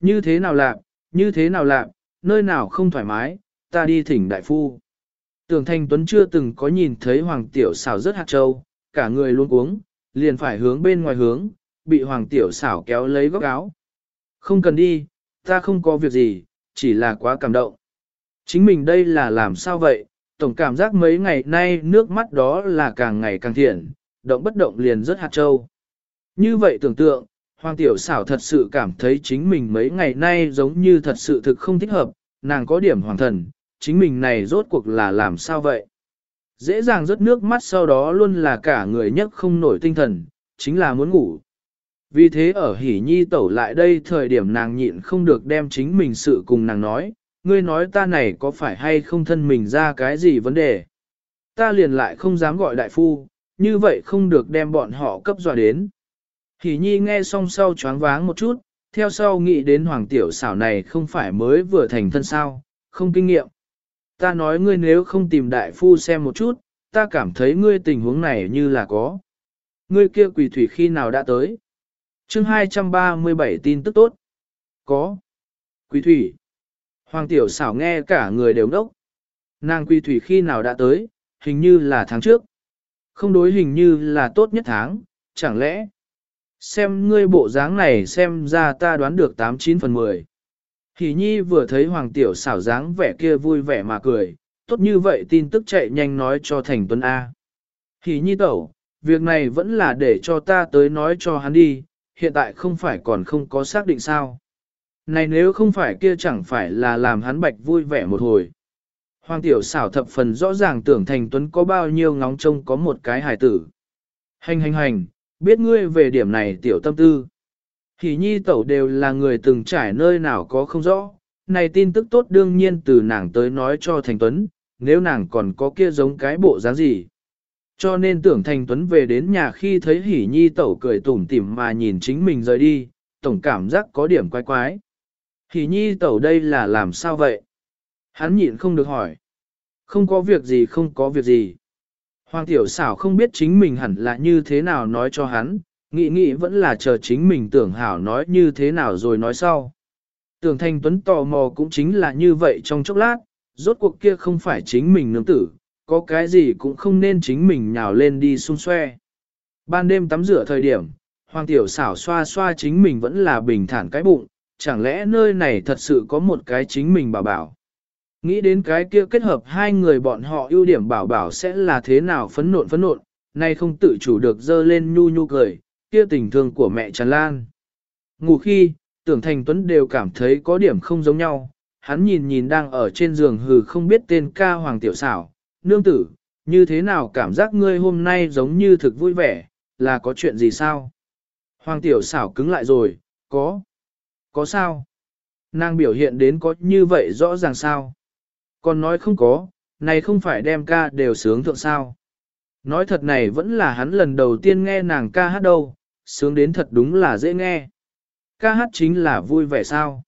Như thế nào lạc, như thế nào lạc, nơi nào không thoải mái, ta đi thỉnh đại phu. Tưởng Thanh Tuấn chưa từng có nhìn thấy Hoàng Tiểu xảo rất hạt trâu, cả người luôn uống, liền phải hướng bên ngoài hướng, bị Hoàng Tiểu xảo kéo lấy góc áo. Không cần đi, ta không có việc gì, chỉ là quá cảm động. Chính mình đây là làm sao vậy, tổng cảm giác mấy ngày nay nước mắt đó là càng ngày càng thiện, động bất động liền rất hạt trâu. Như vậy tưởng tượng, Hoàng Tiểu xảo thật sự cảm thấy chính mình mấy ngày nay giống như thật sự thực không thích hợp, nàng có điểm hoàng thần, chính mình này rốt cuộc là làm sao vậy? Dễ dàng rớt nước mắt sau đó luôn là cả người nhất không nổi tinh thần, chính là muốn ngủ. Vì thế ở hỉ nhi tẩu lại đây thời điểm nàng nhịn không được đem chính mình sự cùng nàng nói, ngươi nói ta này có phải hay không thân mình ra cái gì vấn đề. Ta liền lại không dám gọi đại phu, như vậy không được đem bọn họ cấp dọa đến. Hỉ nhi nghe xong sau choáng váng một chút, theo sau nghĩ đến hoàng tiểu xảo này không phải mới vừa thành thân sao, không kinh nghiệm. Ta nói ngươi nếu không tìm đại phu xem một chút, ta cảm thấy ngươi tình huống này như là có. Ngươi kia quỷ thủy khi nào đã tới? chương 237 tin tức tốt. Có. Quỷ thủy. Hoàng tiểu xảo nghe cả người đều đốc. Nàng quỷ thủy khi nào đã tới, hình như là tháng trước. Không đối hình như là tốt nhất tháng, chẳng lẽ Xem ngươi bộ dáng này xem ra ta đoán được 89 phần 10. Hỷ nhi vừa thấy hoàng tiểu xảo dáng vẻ kia vui vẻ mà cười, tốt như vậy tin tức chạy nhanh nói cho thành tuấn A. Hỷ nhi tẩu, việc này vẫn là để cho ta tới nói cho hắn đi, hiện tại không phải còn không có xác định sao. Này nếu không phải kia chẳng phải là làm hắn bạch vui vẻ một hồi. Hoàng tiểu xảo thập phần rõ ràng tưởng thành tuấn có bao nhiêu ngóng trông có một cái hài tử. Hành hành hành, biết ngươi về điểm này tiểu tâm tư. Hỷ nhi tẩu đều là người từng trải nơi nào có không rõ, này tin tức tốt đương nhiên từ nàng tới nói cho Thành Tuấn, nếu nàng còn có kia giống cái bộ dáng gì. Cho nên tưởng Thành Tuấn về đến nhà khi thấy hỉ nhi tẩu cười tủm tỉm mà nhìn chính mình rời đi, tổng cảm giác có điểm quái quái. Hỉ nhi tẩu đây là làm sao vậy? Hắn nhịn không được hỏi. Không có việc gì không có việc gì. Hoàng tiểu xảo không biết chính mình hẳn là như thế nào nói cho hắn, nghĩ nghĩ vẫn là chờ chính mình tưởng hảo nói như thế nào rồi nói sau. Tưởng thanh tuấn tò mò cũng chính là như vậy trong chốc lát, rốt cuộc kia không phải chính mình nương tử, có cái gì cũng không nên chính mình nhào lên đi xung xoe. Ban đêm tắm rửa thời điểm, hoàng tiểu xảo xoa xoa chính mình vẫn là bình thản cái bụng, chẳng lẽ nơi này thật sự có một cái chính mình bảo bảo. Nghĩ đến cái kia kết hợp hai người bọn họ ưu điểm bảo bảo sẽ là thế nào phấn nộn phấn nộn, nay không tự chủ được dơ lên nhu nhu cười, kia tình thương của mẹ tràn lan. Ngủ khi, tưởng thành tuấn đều cảm thấy có điểm không giống nhau, hắn nhìn nhìn đang ở trên giường hừ không biết tên ca hoàng tiểu xảo, nương tử, như thế nào cảm giác ngươi hôm nay giống như thực vui vẻ, là có chuyện gì sao? Hoàng tiểu xảo cứng lại rồi, có. Có sao? Nàng biểu hiện đến có như vậy rõ ràng sao? Còn nói không có, này không phải đem ca đều sướng thượng sao. Nói thật này vẫn là hắn lần đầu tiên nghe nàng ca hát đâu, sướng đến thật đúng là dễ nghe. Ca hát chính là vui vẻ sao.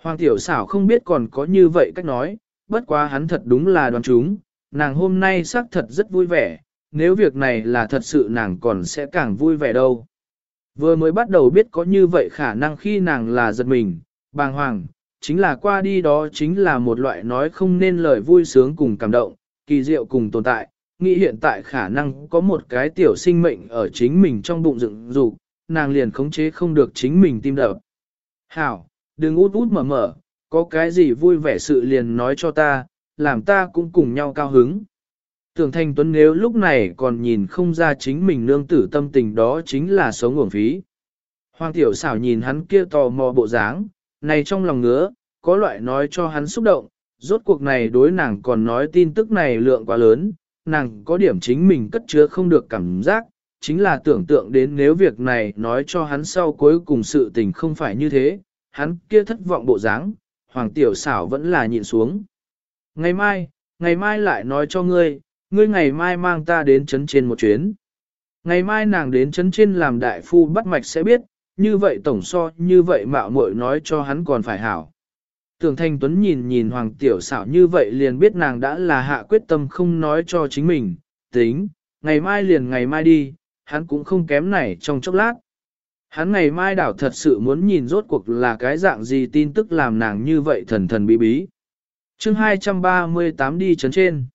Hoàng tiểu xảo không biết còn có như vậy cách nói, bất quá hắn thật đúng là đoán chúng, nàng hôm nay xác thật rất vui vẻ, nếu việc này là thật sự nàng còn sẽ càng vui vẻ đâu. Vừa mới bắt đầu biết có như vậy khả năng khi nàng là giật mình, bàng hoàng, chính là qua đi đó chính là một loại nói không nên lời vui sướng cùng cảm động, kỳ diệu cùng tồn tại, nghĩ hiện tại khả năng có một cái tiểu sinh mệnh ở chính mình trong bụng dựng dục, nàng liền khống chế không được chính mình tim đập. Hảo, đừng út út mở mở, có cái gì vui vẻ sự liền nói cho ta, làm ta cũng cùng nhau cao hứng. Tưởng Thanh Tuấn nếu lúc này còn nhìn không ra chính mình nương tử tâm tình đó chính là sống uổng phí. Hoàng tiểu xảo nhìn hắn kia tò mò bộ dáng, này trong lòng ngứa, có loại nói cho hắn xúc động, rốt cuộc này đối nàng còn nói tin tức này lượng quá lớn, nàng có điểm chính mình cất chứa không được cảm giác, chính là tưởng tượng đến nếu việc này nói cho hắn sau cuối cùng sự tình không phải như thế, hắn kia thất vọng bộ dáng, hoàng tiểu xảo vẫn là nhịn xuống. Ngày mai, ngày mai lại nói cho ngươi, ngươi ngày mai mang ta đến chấn trên một chuyến. Ngày mai nàng đến chấn trên làm đại phu bắt mạch sẽ biết, như vậy tổng so như vậy mạo muội nói cho hắn còn phải hảo. Tưởng Thanh Tuấn nhìn nhìn Hoàng Tiểu xảo như vậy liền biết nàng đã là hạ quyết tâm không nói cho chính mình, tính, ngày mai liền ngày mai đi, hắn cũng không kém này trong chốc lát. Hắn ngày mai đảo thật sự muốn nhìn rốt cuộc là cái dạng gì tin tức làm nàng như vậy thần thần bí bí. chương 238 đi chấn trên.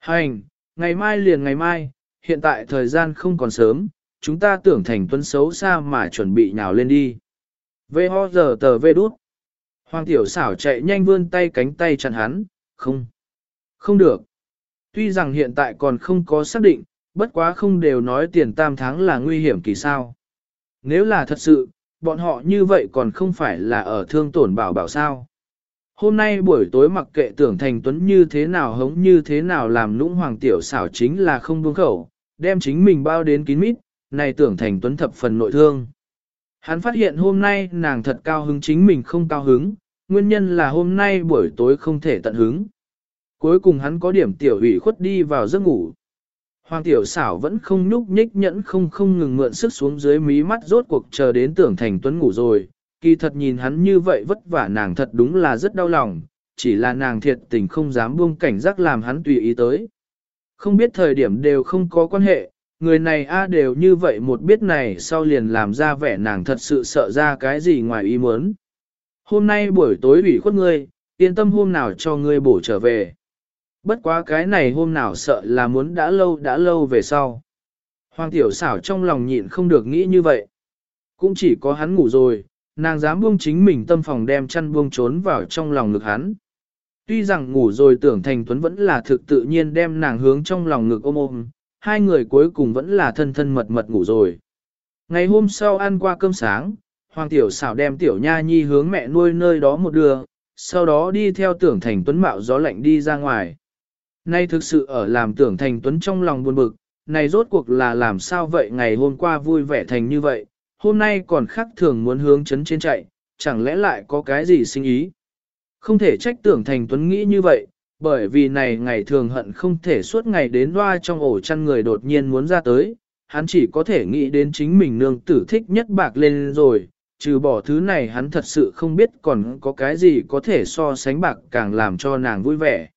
Hành, ngày mai liền ngày mai, hiện tại thời gian không còn sớm, chúng ta tưởng thành tuấn xấu xa mà chuẩn bị nhào lên đi. Vê ho giờ tờ vê đút. Hoàng tiểu xảo chạy nhanh vươn tay cánh tay chặn hắn, không, không được. Tuy rằng hiện tại còn không có xác định, bất quá không đều nói tiền tam tháng là nguy hiểm kỳ sao. Nếu là thật sự, bọn họ như vậy còn không phải là ở thương tổn bảo bảo sao. Hôm nay buổi tối mặc kệ tưởng thành tuấn như thế nào hống như thế nào làm lũng hoàng tiểu xảo chính là không buông khẩu, đem chính mình bao đến kín mít, này tưởng thành tuấn thập phần nội thương. Hắn phát hiện hôm nay nàng thật cao hứng chính mình không cao hứng, nguyên nhân là hôm nay buổi tối không thể tận hứng. Cuối cùng hắn có điểm tiểu ủy khuất đi vào giấc ngủ. Hoàng tiểu xảo vẫn không nhúc nhích nhẫn không không ngừng mượn sức xuống dưới mí mắt rốt cuộc chờ đến tưởng thành tuấn ngủ rồi. Kỳ thật nhìn hắn như vậy vất vả nàng thật đúng là rất đau lòng, chỉ là nàng thiệt tình không dám buông cảnh giác làm hắn tùy ý tới. Không biết thời điểm đều không có quan hệ, người này a đều như vậy một biết này sau liền làm ra vẻ nàng thật sự sợ ra cái gì ngoài ý muốn. Hôm nay buổi tối ủy khuất ngươi, yên tâm hôm nào cho ngươi bổ trở về. Bất quá cái này hôm nào sợ là muốn đã lâu đã lâu về sau. Hoàng tiểu xảo trong lòng nhịn không được nghĩ như vậy. Cũng chỉ có hắn ngủ rồi, nàng dám buông chính mình tâm phòng đem chăn buông trốn vào trong lòng ngực hắn. Tuy rằng ngủ rồi tưởng thành tuấn vẫn là thực tự nhiên đem nàng hướng trong lòng ngực ôm ôm, hai người cuối cùng vẫn là thân thân mật mật ngủ rồi. Ngày hôm sau ăn qua cơm sáng, Hoàng tiểu xảo đem tiểu nha nhi hướng mẹ nuôi nơi đó một đường, sau đó đi theo tưởng thành tuấn mạo gió lạnh đi ra ngoài. Nay thực sự ở làm tưởng thành tuấn trong lòng buồn bực, này rốt cuộc là làm sao vậy ngày hôm qua vui vẻ thành như vậy, hôm nay còn khác thường muốn hướng chấn trên chạy, chẳng lẽ lại có cái gì sinh ý. Không thể trách tưởng thành tuấn nghĩ như vậy, bởi vì này ngày thường hận không thể suốt ngày đến loa trong ổ chăn người đột nhiên muốn ra tới, hắn chỉ có thể nghĩ đến chính mình nương tử thích nhất bạc lên rồi, trừ bỏ thứ này hắn thật sự không biết còn có cái gì có thể so sánh bạc càng làm cho nàng vui vẻ.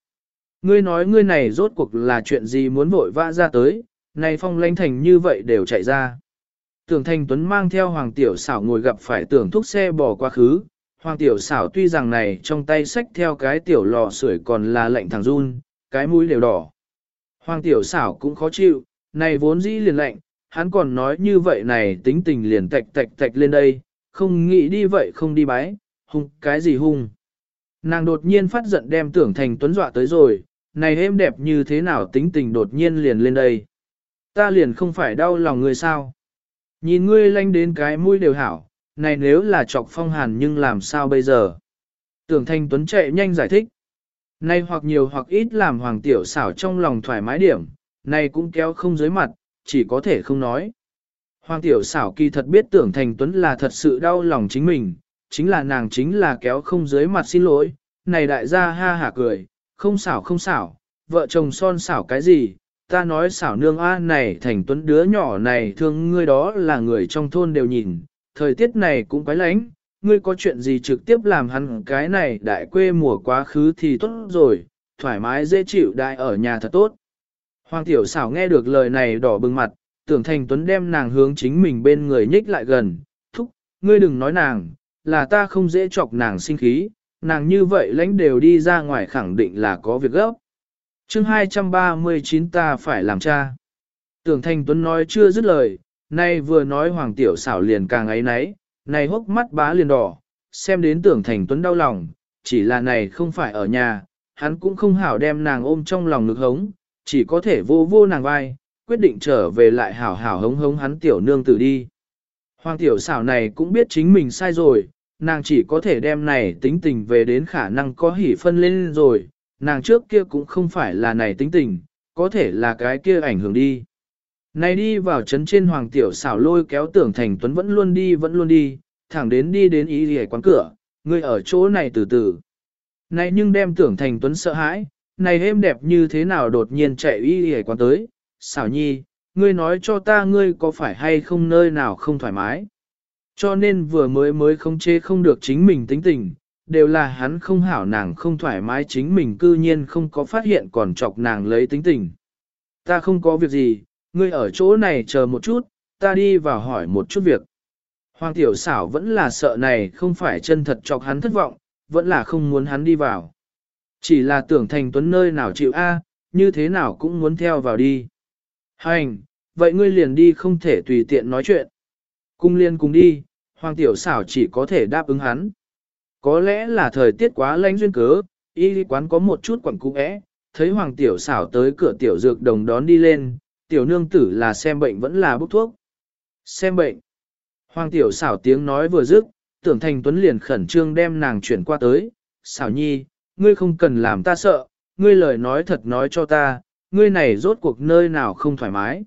Ngươi nói ngươi này rốt cuộc là chuyện gì muốn vội vã ra tới, này phong lãnh thành như vậy đều chạy ra. Tưởng Thanh Tuấn mang theo Hoàng Tiểu xảo ngồi gặp phải tưởng thúc xe bỏ quá khứ. Hoàng Tiểu xảo tuy rằng này trong tay sách theo cái tiểu lò sưởi còn là lạnh thằng run, cái mũi đều đỏ. Hoàng Tiểu xảo cũng khó chịu, này vốn dĩ liền lạnh, hắn còn nói như vậy này tính tình liền tạch tạch tạch lên đây, không nghĩ đi vậy không đi bái, hung cái gì hung. Nàng đột nhiên phát giận đem tưởng thành tuấn dọa tới rồi, này êm đẹp như thế nào tính tình đột nhiên liền lên đây. Ta liền không phải đau lòng người sao. Nhìn ngươi lanh đến cái mũi đều hảo, này nếu là chọc phong hàn nhưng làm sao bây giờ. Tưởng Thanh tuấn chạy nhanh giải thích. Này hoặc nhiều hoặc ít làm hoàng tiểu xảo trong lòng thoải mái điểm, này cũng kéo không dưới mặt, chỉ có thể không nói. Hoàng tiểu xảo kỳ thật biết tưởng thành tuấn là thật sự đau lòng chính mình, chính là nàng chính là kéo không dưới mặt xin lỗi, này đại gia ha hả cười, không xảo không xảo, vợ chồng son xảo cái gì, ta nói xảo nương a này thành tuấn đứa nhỏ này thương ngươi đó là người trong thôn đều nhìn, thời tiết này cũng quái lánh, ngươi có chuyện gì trực tiếp làm hắn cái này đại quê mùa quá khứ thì tốt rồi, thoải mái dễ chịu đại ở nhà thật tốt. Hoàng tiểu xảo nghe được lời này đỏ bừng mặt, tưởng thành tuấn đem nàng hướng chính mình bên người nhích lại gần, thúc, ngươi đừng nói nàng, là ta không dễ chọc nàng sinh khí, nàng như vậy lãnh đều đi ra ngoài khẳng định là có việc gấp. chương 239 ta phải làm cha. Tưởng thành tuấn nói chưa dứt lời, nay vừa nói hoàng tiểu xảo liền càng ấy nấy, này hốc mắt bá liền đỏ, xem đến tưởng thành tuấn đau lòng, chỉ là này không phải ở nhà, hắn cũng không hảo đem nàng ôm trong lòng ngực hống, chỉ có thể vô vô nàng vai, quyết định trở về lại hảo hảo hống hống hắn tiểu nương tử đi. Hoàng tiểu xảo này cũng biết chính mình sai rồi, nàng chỉ có thể đem này tính tình về đến khả năng có hỉ phân lên rồi, nàng trước kia cũng không phải là này tính tình, có thể là cái kia ảnh hưởng đi. Này đi vào trấn trên hoàng tiểu xảo lôi kéo tưởng thành tuấn vẫn luôn đi vẫn luôn đi, thẳng đến đi đến ý hề quán cửa, người ở chỗ này từ từ. Này nhưng đem tưởng thành tuấn sợ hãi, này êm đẹp như thế nào đột nhiên chạy ý hề quán tới, xảo nhi, ngươi nói cho ta ngươi có phải hay không nơi nào không thoải mái. Cho nên vừa mới mới không chê không được chính mình tính tình, đều là hắn không hảo nàng không thoải mái chính mình cư nhiên không có phát hiện còn chọc nàng lấy tính tình. Ta không có việc gì, ngươi ở chỗ này chờ một chút, ta đi vào hỏi một chút việc. Hoàng tiểu xảo vẫn là sợ này không phải chân thật chọc hắn thất vọng, vẫn là không muốn hắn đi vào. Chỉ là tưởng thành tuấn nơi nào chịu a, như thế nào cũng muốn theo vào đi. Hành, vậy ngươi liền đi không thể tùy tiện nói chuyện. Cung liên cùng đi, hoàng tiểu xảo chỉ có thể đáp ứng hắn. Có lẽ là thời tiết quá lạnh duyên cớ, y quán có một chút quẩn cung ẽ, thấy hoàng tiểu xảo tới cửa tiểu dược đồng đón đi lên, tiểu nương tử là xem bệnh vẫn là bốc thuốc. Xem bệnh. Hoàng tiểu xảo tiếng nói vừa dứt, tưởng thành tuấn liền khẩn trương đem nàng chuyển qua tới. Xảo nhi, ngươi không cần làm ta sợ, ngươi lời nói thật nói cho ta, ngươi này rốt cuộc nơi nào không thoải mái.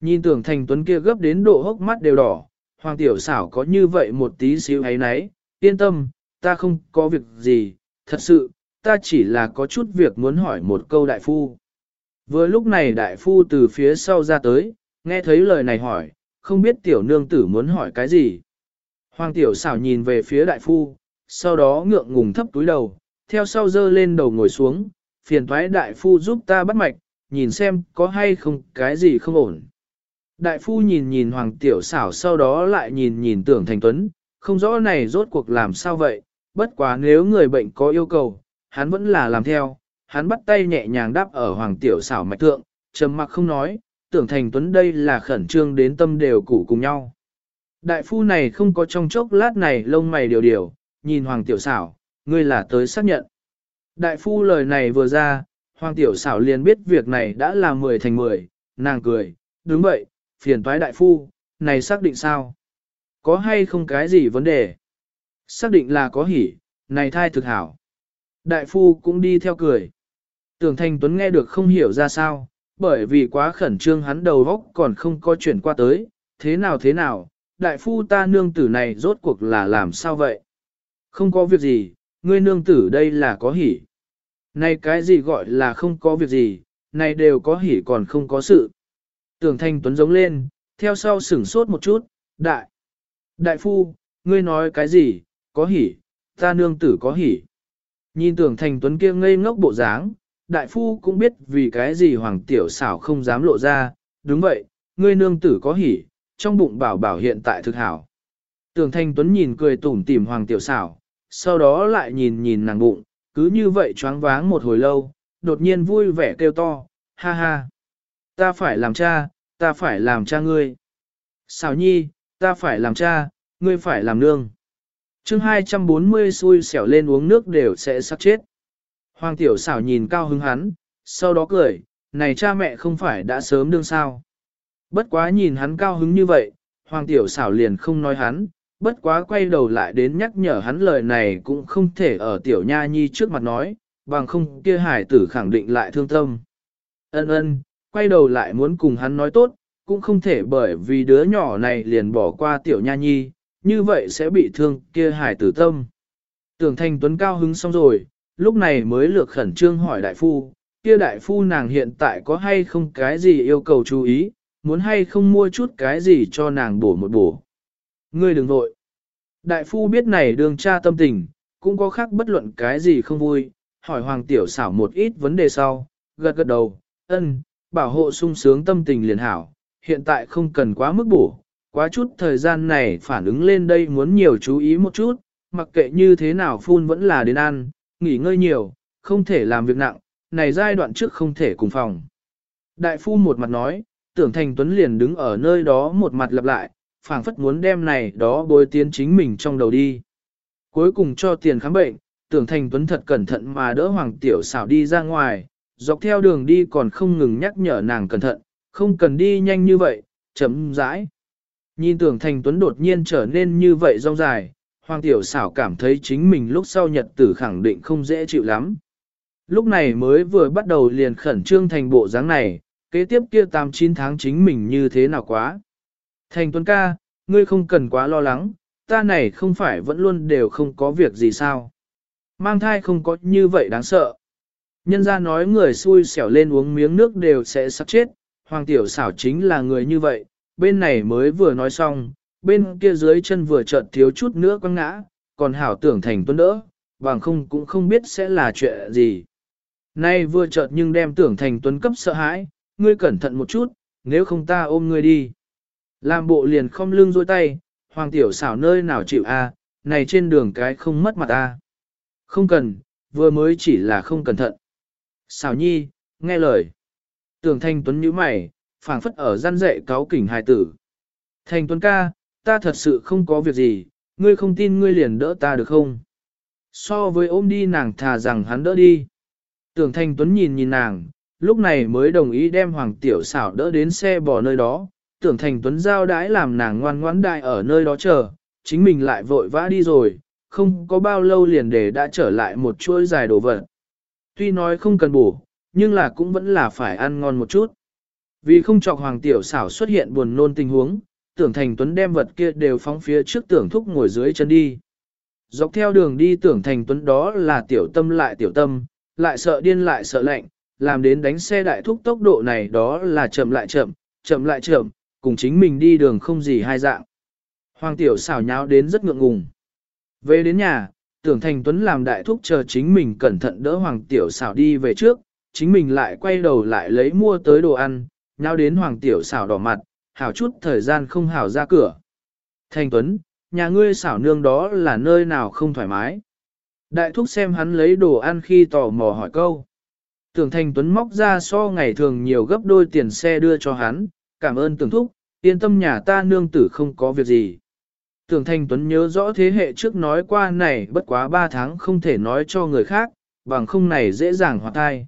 Nhìn tưởng thành tuấn kia gấp đến độ hốc mắt đều đỏ, hoàng tiểu xảo có như vậy một tí xíu ấy nấy, yên tâm, ta không có việc gì, thật sự, ta chỉ là có chút việc muốn hỏi một câu đại phu. Vừa lúc này đại phu từ phía sau ra tới, nghe thấy lời này hỏi, không biết tiểu nương tử muốn hỏi cái gì. Hoàng tiểu xảo nhìn về phía đại phu, sau đó ngượng ngùng thấp túi đầu, theo sau dơ lên đầu ngồi xuống, phiền thoái đại phu giúp ta bắt mạch, nhìn xem có hay không cái gì không ổn. Đại phu nhìn nhìn hoàng tiểu xảo sau đó lại nhìn nhìn tưởng thành tuấn, không rõ này rốt cuộc làm sao vậy, bất quá nếu người bệnh có yêu cầu, hắn vẫn là làm theo, hắn bắt tay nhẹ nhàng đáp ở hoàng tiểu xảo mạch thượng, trầm mặc không nói, tưởng thành tuấn đây là khẩn trương đến tâm đều củ cùng nhau. Đại phu này không có trong chốc lát này lông mày điều điều, nhìn hoàng tiểu xảo, ngươi là tới xác nhận. Đại phu lời này vừa ra, hoàng tiểu xảo liền biết việc này đã là 10 thành 10, nàng cười, đúng vậy, phiền toái đại phu, này xác định sao? Có hay không cái gì vấn đề? Xác định là có hỉ, này thai thực hảo. Đại phu cũng đi theo cười. Tưởng Thanh Tuấn nghe được không hiểu ra sao, bởi vì quá khẩn trương hắn đầu óc còn không có chuyển qua tới, thế nào thế nào, đại phu ta nương tử này rốt cuộc là làm sao vậy? Không có việc gì, ngươi nương tử đây là có hỉ. Này cái gì gọi là không có việc gì, này đều có hỉ còn không có sự. Tưởng Thanh Tuấn giống lên, theo sau sửng sốt một chút, đại. Đại phu, ngươi nói cái gì, có hỉ, ta nương tử có hỉ. Nhìn tưởng thành tuấn kia ngây ngốc bộ dáng, đại phu cũng biết vì cái gì hoàng tiểu xảo không dám lộ ra, đúng vậy, ngươi nương tử có hỉ, trong bụng bảo bảo hiện tại thực hảo. Tưởng Thanh tuấn nhìn cười tủm tỉm hoàng tiểu xảo, sau đó lại nhìn nhìn nàng bụng, cứ như vậy choáng váng một hồi lâu, đột nhiên vui vẻ kêu to, ha ha. Ta phải làm cha, ta phải làm cha ngươi. Xảo nhi, ta phải làm cha, ngươi phải làm nương chương 240 xui xẻo lên uống nước đều sẽ sắp chết. Hoàng tiểu xảo nhìn cao hứng hắn, sau đó cười, này cha mẹ không phải đã sớm đương sao. Bất quá nhìn hắn cao hứng như vậy, hoàng tiểu xảo liền không nói hắn, bất quá quay đầu lại đến nhắc nhở hắn lời này cũng không thể ở tiểu nha nhi trước mặt nói, bằng không kia hải tử khẳng định lại thương tâm. Ân ân, quay đầu lại muốn cùng hắn nói tốt, cũng không thể bởi vì đứa nhỏ này liền bỏ qua tiểu nha nhi, như vậy sẽ bị thương kia hải tử tâm. Tưởng thành tuấn cao hứng xong rồi, lúc này mới lược khẩn trương hỏi đại phu, kia đại phu nàng hiện tại có hay không cái gì yêu cầu chú ý, muốn hay không mua chút cái gì cho nàng bổ một bổ. Ngươi đừng vội. Đại phu biết này đường cha tâm tình, cũng có khác bất luận cái gì không vui, hỏi hoàng tiểu xảo một ít vấn đề sau, gật gật đầu, ân, bảo hộ sung sướng tâm tình liền hảo, hiện tại không cần quá mức bổ, quá chút thời gian này phản ứng lên đây muốn nhiều chú ý một chút, mặc kệ như thế nào phun vẫn là đến ăn, nghỉ ngơi nhiều, không thể làm việc nặng, này giai đoạn trước không thể cùng phòng. Đại phu một mặt nói, tưởng thành tuấn liền đứng ở nơi đó một mặt lặp lại, phảng phất muốn đem này đó bồi tiến chính mình trong đầu đi. Cuối cùng cho tiền khám bệnh, tưởng thành tuấn thật cẩn thận mà đỡ hoàng tiểu xảo đi ra ngoài, dọc theo đường đi còn không ngừng nhắc nhở nàng cẩn thận, không cần đi nhanh như vậy, chấm rãi. Nhìn tưởng thành tuấn đột nhiên trở nên như vậy rong dài, hoàng tiểu xảo cảm thấy chính mình lúc sau nhật tử khẳng định không dễ chịu lắm. Lúc này mới vừa bắt đầu liền khẩn trương thành bộ dáng này, kế tiếp kia 8-9 tháng chính mình như thế nào quá. Thành tuấn ca, ngươi không cần quá lo lắng, ta này không phải vẫn luôn đều không có việc gì sao. Mang thai không có như vậy đáng sợ. Nhân ra nói người xui xẻo lên uống miếng nước đều sẽ sắp chết, hoàng tiểu xảo chính là người như vậy, bên này mới vừa nói xong, bên kia dưới chân vừa chợt thiếu chút nữa quăng ngã, còn hảo tưởng thành tuấn đỡ, bằng không cũng không biết sẽ là chuyện gì. Nay vừa chợt nhưng đem tưởng thành tuấn cấp sợ hãi, ngươi cẩn thận một chút, nếu không ta ôm ngươi đi. Làm bộ liền không lưng dôi tay, Hoàng tiểu xảo nơi nào chịu a, này trên đường cái không mất mặt a. Không cần, vừa mới chỉ là không cẩn thận. Xảo nhi, nghe lời. Tưởng thanh tuấn nhíu mày, phảng phất ở gian dạy cáo kỉnh hài tử. Thanh tuấn ca, ta thật sự không có việc gì, ngươi không tin ngươi liền đỡ ta được không? So với ôm đi nàng thà rằng hắn đỡ đi. Tưởng thanh tuấn nhìn nhìn nàng, lúc này mới đồng ý đem hoàng tiểu xảo đỡ đến xe bỏ nơi đó. Tưởng thành tuấn giao đãi làm nàng ngoan ngoãn đại ở nơi đó chờ, chính mình lại vội vã đi rồi, không có bao lâu liền để đã trở lại một chuỗi dài đồ vật. Tuy nói không cần bổ, nhưng là cũng vẫn là phải ăn ngon một chút. Vì không chọc hoàng tiểu xảo xuất hiện buồn nôn tình huống, tưởng thành tuấn đem vật kia đều phóng phía trước tưởng thúc ngồi dưới chân đi. Dọc theo đường đi tưởng thành tuấn đó là tiểu tâm lại tiểu tâm, lại sợ điên lại sợ lạnh, làm đến đánh xe đại thúc tốc độ này đó là chậm lại chậm, chậm lại chậm, cùng chính mình đi đường không gì hai dạng. Hoàng tiểu xảo nháo đến rất ngượng ngùng. Về đến nhà, tưởng thành tuấn làm đại thúc chờ chính mình cẩn thận đỡ hoàng tiểu xảo đi về trước, chính mình lại quay đầu lại lấy mua tới đồ ăn, nháo đến hoàng tiểu xảo đỏ mặt, hảo chút thời gian không hảo ra cửa. Thành tuấn, nhà ngươi xảo nương đó là nơi nào không thoải mái. Đại thúc xem hắn lấy đồ ăn khi tò mò hỏi câu. Tưởng thành tuấn móc ra so ngày thường nhiều gấp đôi tiền xe đưa cho hắn, cảm ơn tưởng thúc, yên tâm nhà ta nương tử không có việc gì. Tưởng thành tuấn nhớ rõ thế hệ trước nói qua này bất quá 3 tháng không thể nói cho người khác, bằng không này dễ dàng hoạt thai.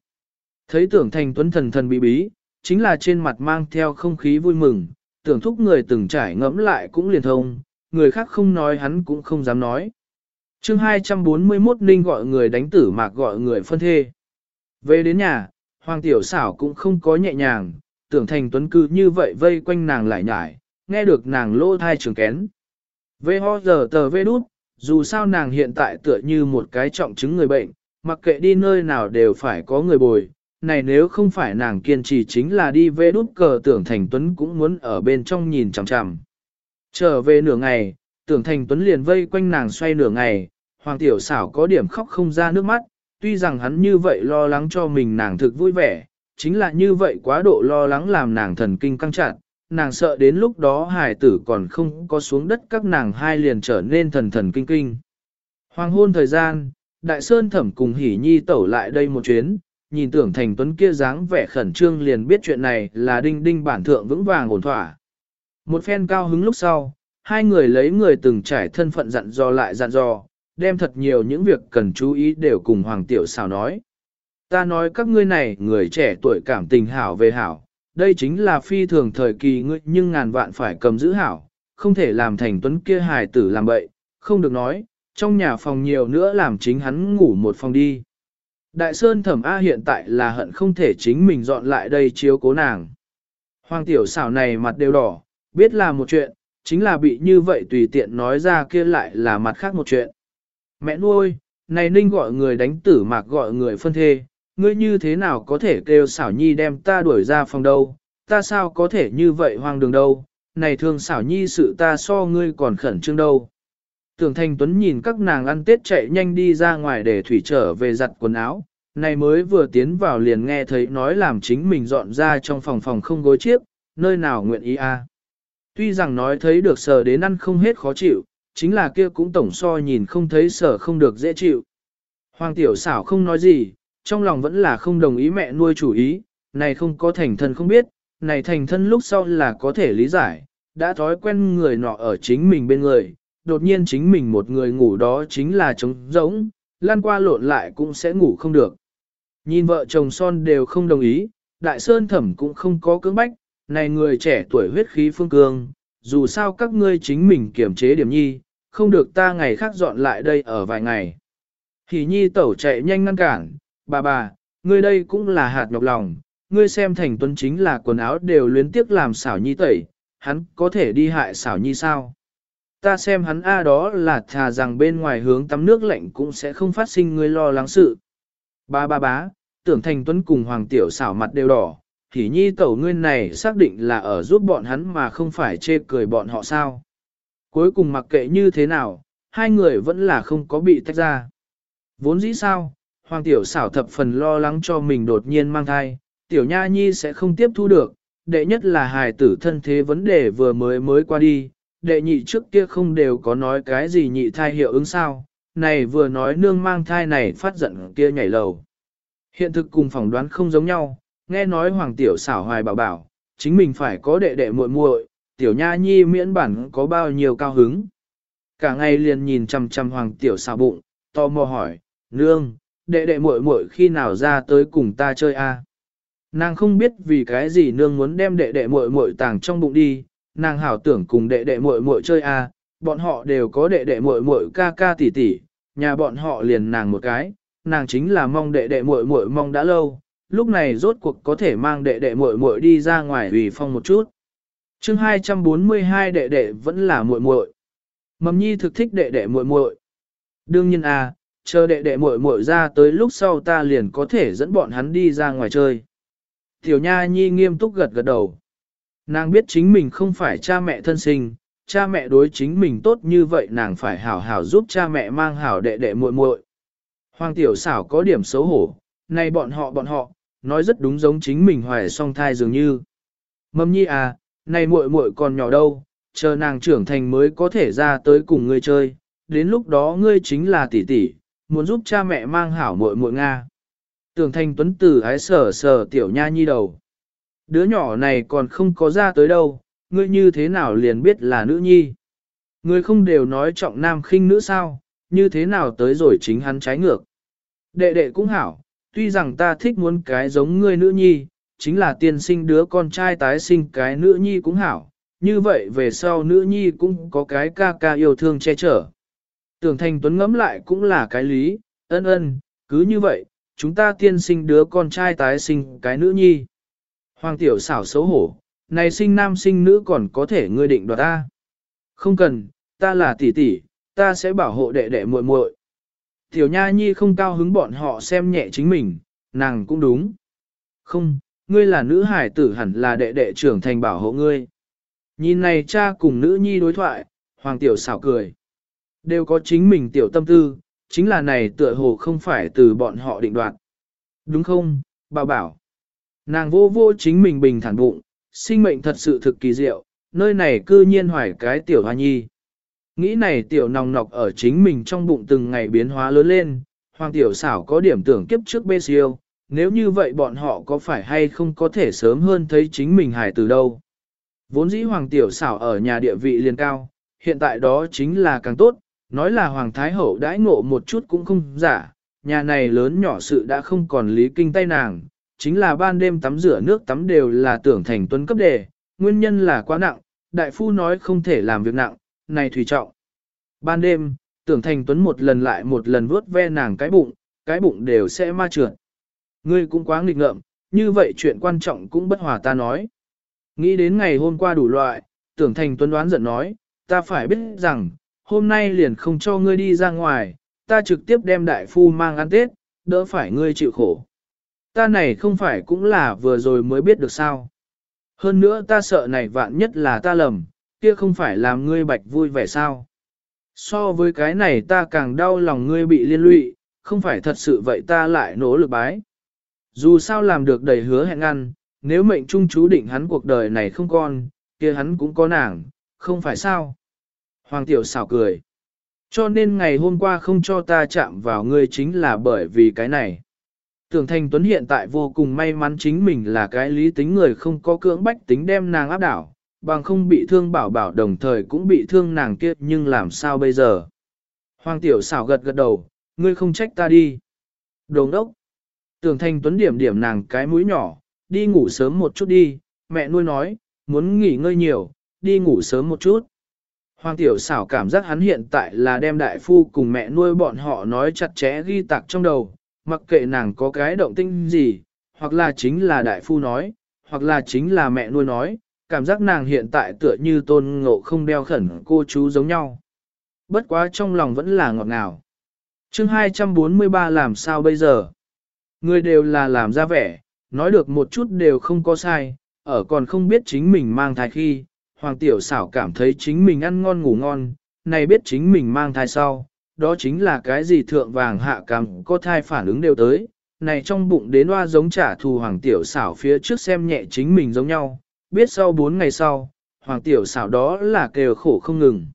Thấy tưởng thành tuấn thần thần bí bí, chính là trên mặt mang theo không khí vui mừng, tưởng thúc người từng trải ngẫm lại cũng liền thông, người khác không nói hắn cũng không dám nói. chương 241 Ninh gọi người đánh tử mạc gọi người phân thê. Về đến nhà, Hoàng Tiểu xảo cũng không có nhẹ nhàng, tưởng thành tuấn cư như vậy vây quanh nàng lại nhải, nghe được nàng lô thai trường kén. Vê ho giờ tờ vê đút, dù sao nàng hiện tại tựa như một cái trọng chứng người bệnh, mặc kệ đi nơi nào đều phải có người bồi. Này nếu không phải nàng kiên trì chính là đi vê đút cờ tưởng thành tuấn cũng muốn ở bên trong nhìn chằm chằm. Trở về nửa ngày, tưởng thành tuấn liền vây quanh nàng xoay nửa ngày, hoàng tiểu xảo có điểm khóc không ra nước mắt, tuy rằng hắn như vậy lo lắng cho mình nàng thực vui vẻ, chính là như vậy quá độ lo lắng làm nàng thần kinh căng chặt, nàng sợ đến lúc đó hài tử còn không có xuống đất các nàng hai liền trở nên thần thần kinh kinh. Hoàng hôn thời gian, Đại Sơn thẩm cùng hỉ nhi tẩu lại đây một chuyến, nhìn tưởng thành tuấn kia dáng vẻ khẩn trương liền biết chuyện này là đinh đinh bản thượng vững vàng ổn thỏa. Một phen cao hứng lúc sau, hai người lấy người từng trải thân phận dặn dò lại dặn dò, đem thật nhiều những việc cần chú ý đều cùng Hoàng Tiểu xào nói. Ta nói các ngươi này người trẻ tuổi cảm tình hảo về hảo, đây chính là phi thường thời kỳ ngươi nhưng ngàn vạn phải cầm giữ hảo, không thể làm thành tuấn kia hài tử làm bậy, không được nói, trong nhà phòng nhiều nữa làm chính hắn ngủ một phòng đi. Đại Sơn thẩm A hiện tại là hận không thể chính mình dọn lại đây chiếu cố nàng. Hoàng tiểu xảo này mặt đều đỏ, biết là một chuyện, chính là bị như vậy tùy tiện nói ra kia lại là mặt khác một chuyện. Mẹ nuôi, này ninh gọi người đánh tử mạc gọi người phân thê, ngươi như thế nào có thể kêu xảo nhi đem ta đuổi ra phòng đâu, ta sao có thể như vậy hoang đường đâu, này thương xảo nhi sự ta so ngươi còn khẩn trương đâu. Tưởng Thanh Tuấn nhìn các nàng ăn tết chạy nhanh đi ra ngoài để thủy trở về giặt quần áo, này mới vừa tiến vào liền nghe thấy nói làm chính mình dọn ra trong phòng phòng không gối chiếc, nơi nào nguyện ý a. Tuy rằng nói thấy được sờ đến ăn không hết khó chịu, chính là kia cũng tổng so nhìn không thấy sở không được dễ chịu. Hoàng tiểu xảo không nói gì, trong lòng vẫn là không đồng ý mẹ nuôi chủ ý, này không có thành thân không biết, này thành thân lúc sau là có thể lý giải, đã thói quen người nọ ở chính mình bên người, đột nhiên chính mình một người ngủ đó chính là trống rỗng, lan qua lộn lại cũng sẽ ngủ không được. Nhìn vợ chồng son đều không đồng ý, đại sơn thẩm cũng không có cưỡng bách, này người trẻ tuổi huyết khí phương cương, dù sao các ngươi chính mình kiểm chế điểm nhi, không được ta ngày khác dọn lại đây ở vài ngày. Hỷ nhi tẩu chạy nhanh ngăn cản, bà bà, ngươi đây cũng là hạt nhọc lòng, ngươi xem thành tuấn chính là quần áo đều luyến tiếc làm xảo nhi tẩy, hắn có thể đi hại xảo nhi sao? Ta xem hắn A đó là thà rằng bên ngoài hướng tắm nước lạnh cũng sẽ không phát sinh người lo lắng sự. Ba ba bá, tưởng thành tuấn cùng hoàng tiểu xảo mặt đều đỏ, thì nhi tẩu ngươi này xác định là ở giúp bọn hắn mà không phải chê cười bọn họ sao. Cuối cùng mặc kệ như thế nào, hai người vẫn là không có bị tách ra. Vốn dĩ sao, hoàng tiểu xảo thập phần lo lắng cho mình đột nhiên mang thai, tiểu nha nhi sẽ không tiếp thu được, đệ nhất là hài tử thân thế vấn đề vừa mới mới qua đi, đệ nhị trước kia không đều có nói cái gì nhị thai hiệu ứng sao, này vừa nói nương mang thai này phát giận kia nhảy lầu. Hiện thực cùng phỏng đoán không giống nhau, nghe nói hoàng tiểu xảo hoài bảo bảo, chính mình phải có đệ đệ muội muội, tiểu nha nhi miễn bản có bao nhiêu cao hứng. Cả ngày liền nhìn chằm chằm hoàng tiểu xảo bụng, to mò hỏi, nương, đệ đệ muội muội khi nào ra tới cùng ta chơi a? Nàng không biết vì cái gì nương muốn đem đệ đệ muội muội tàng trong bụng đi, nàng hảo tưởng cùng đệ đệ muội muội chơi a, bọn họ đều có đệ đệ muội muội ca ca tỷ tỷ, nhà bọn họ liền nàng một cái, nàng chính là mong đệ đệ muội muội mong đã lâu, lúc này rốt cuộc có thể mang đệ đệ muội muội đi ra ngoài ủy phong một chút. Chương 242 đệ đệ vẫn là muội muội. Mầm Nhi thực thích đệ đệ muội muội. Đương nhiên a, chờ đệ đệ muội muội ra tới lúc sau ta liền có thể dẫn bọn hắn đi ra ngoài chơi. Tiểu Nha Nhi nghiêm túc gật gật đầu. Nàng biết chính mình không phải cha mẹ thân sinh, cha mẹ đối chính mình tốt như vậy nàng phải hảo hảo giúp cha mẹ mang hảo đệ đệ muội muội. Hoàng tiểu xảo có điểm xấu hổ, này bọn họ bọn họ, nói rất đúng giống chính mình hoài song thai dường như. Mâm nhi à, này muội muội còn nhỏ đâu, chờ nàng trưởng thành mới có thể ra tới cùng ngươi chơi, đến lúc đó ngươi chính là tỷ tỷ, muốn giúp cha mẹ mang hảo muội muội Nga. Tưởng thành tuấn tử ái sở sở tiểu nha nhi đầu. Đứa nhỏ này còn không có ra tới đâu, ngươi như thế nào liền biết là nữ nhi. Ngươi không đều nói trọng nam khinh nữ sao, như thế nào tới rồi chính hắn trái ngược. Đệ đệ cũng hảo, tuy rằng ta thích muốn cái giống ngươi nữ nhi, chính là tiên sinh đứa con trai tái sinh cái nữ nhi cũng hảo, như vậy về sau nữ nhi cũng có cái ca ca yêu thương che chở. Tưởng thành tuấn ngẫm lại cũng là cái lý, ân ân, cứ như vậy, chúng ta tiên sinh đứa con trai tái sinh cái nữ nhi. Hoàng tiểu xảo xấu hổ, này sinh nam sinh nữ còn có thể ngươi định đoạt ta. Không cần, ta là tỷ tỷ, ta sẽ bảo hộ đệ đệ muội muội. Tiểu Nha Nhi không cao hứng bọn họ xem nhẹ chính mình, nàng cũng đúng. Không, ngươi là nữ hải tử hẳn là đệ đệ trưởng thành bảo hộ ngươi. Nhìn này cha cùng nữ nhi đối thoại, Hoàng Tiểu xảo cười. Đều có chính mình tiểu tâm tư, chính là này tựa hồ không phải từ bọn họ định đoạt. Đúng không, bà bảo. Nàng vô vô chính mình bình thản bụng, sinh mệnh thật sự thực kỳ diệu, nơi này cư nhiên hoài cái tiểu hoa nhi. Nghĩ này tiểu nòng nọc ở chính mình trong bụng từng ngày biến hóa lớn lên, hoàng tiểu xảo có điểm tưởng kiếp trước bê siêu, nếu như vậy bọn họ có phải hay không có thể sớm hơn thấy chính mình hài từ đâu. Vốn dĩ hoàng tiểu xảo ở nhà địa vị liền cao, hiện tại đó chính là càng tốt, nói là hoàng thái hậu đãi ngộ một chút cũng không giả, nhà này lớn nhỏ sự đã không còn lý kinh tay nàng, chính là ban đêm tắm rửa nước tắm đều là tưởng thành tuấn cấp đề, nguyên nhân là quá nặng, đại phu nói không thể làm việc nặng, này thủy trọng. Ban đêm, tưởng thành tuấn một lần lại một lần vuốt ve nàng cái bụng, cái bụng đều sẽ ma trượt. Ngươi cũng quá nghịch ngợm, như vậy chuyện quan trọng cũng bất hòa ta nói. Nghĩ đến ngày hôm qua đủ loại, tưởng thành tuấn đoán giận nói, ta phải biết rằng, hôm nay liền không cho ngươi đi ra ngoài, ta trực tiếp đem đại phu mang ăn tết, đỡ phải ngươi chịu khổ. Ta này không phải cũng là vừa rồi mới biết được sao. Hơn nữa ta sợ này vạn nhất là ta lầm, kia không phải làm ngươi bạch vui vẻ sao. So với cái này ta càng đau lòng ngươi bị liên lụy, không phải thật sự vậy ta lại nỗ lực bái. Dù sao làm được đầy hứa hẹn ăn. nếu mệnh trung chú định hắn cuộc đời này không con, kia hắn cũng có nàng, không phải sao. Hoàng tiểu xảo cười. Cho nên ngày hôm qua không cho ta chạm vào ngươi chính là bởi vì cái này. Tưởng Thành Tuấn hiện tại vô cùng may mắn chính mình là cái lý tính người không có cưỡng bách tính đem nàng áp đảo, bằng không bị thương bảo bảo đồng thời cũng bị thương nàng kia nhưng làm sao bây giờ. Hoàng tiểu xảo gật gật đầu, ngươi không trách ta đi. Đồng đốc. Tưởng Thành Tuấn điểm điểm nàng cái mũi nhỏ, đi ngủ sớm một chút đi, mẹ nuôi nói, muốn nghỉ ngơi nhiều, đi ngủ sớm một chút. Hoàng tiểu xảo cảm giác hắn hiện tại là đem đại phu cùng mẹ nuôi bọn họ nói chặt chẽ ghi tạc trong đầu, mặc kệ nàng có cái động tinh gì, hoặc là chính là đại phu nói, hoặc là chính là mẹ nuôi nói, cảm giác nàng hiện tại tựa như tôn ngộ không đeo khẩn cô chú giống nhau. Bất quá trong lòng vẫn là ngọt ngào. chương 243 làm sao bây giờ? Người đều là làm ra vẻ, nói được một chút đều không có sai, ở còn không biết chính mình mang thai khi, Hoàng Tiểu xảo cảm thấy chính mình ăn ngon ngủ ngon, này biết chính mình mang thai sau, đó chính là cái gì thượng vàng hạ cằm có thai phản ứng đều tới, này trong bụng đến hoa giống trả thù Hoàng Tiểu xảo phía trước xem nhẹ chính mình giống nhau, biết sau 4 ngày sau, hoàng tiểu xảo đó là kêu khổ không ngừng.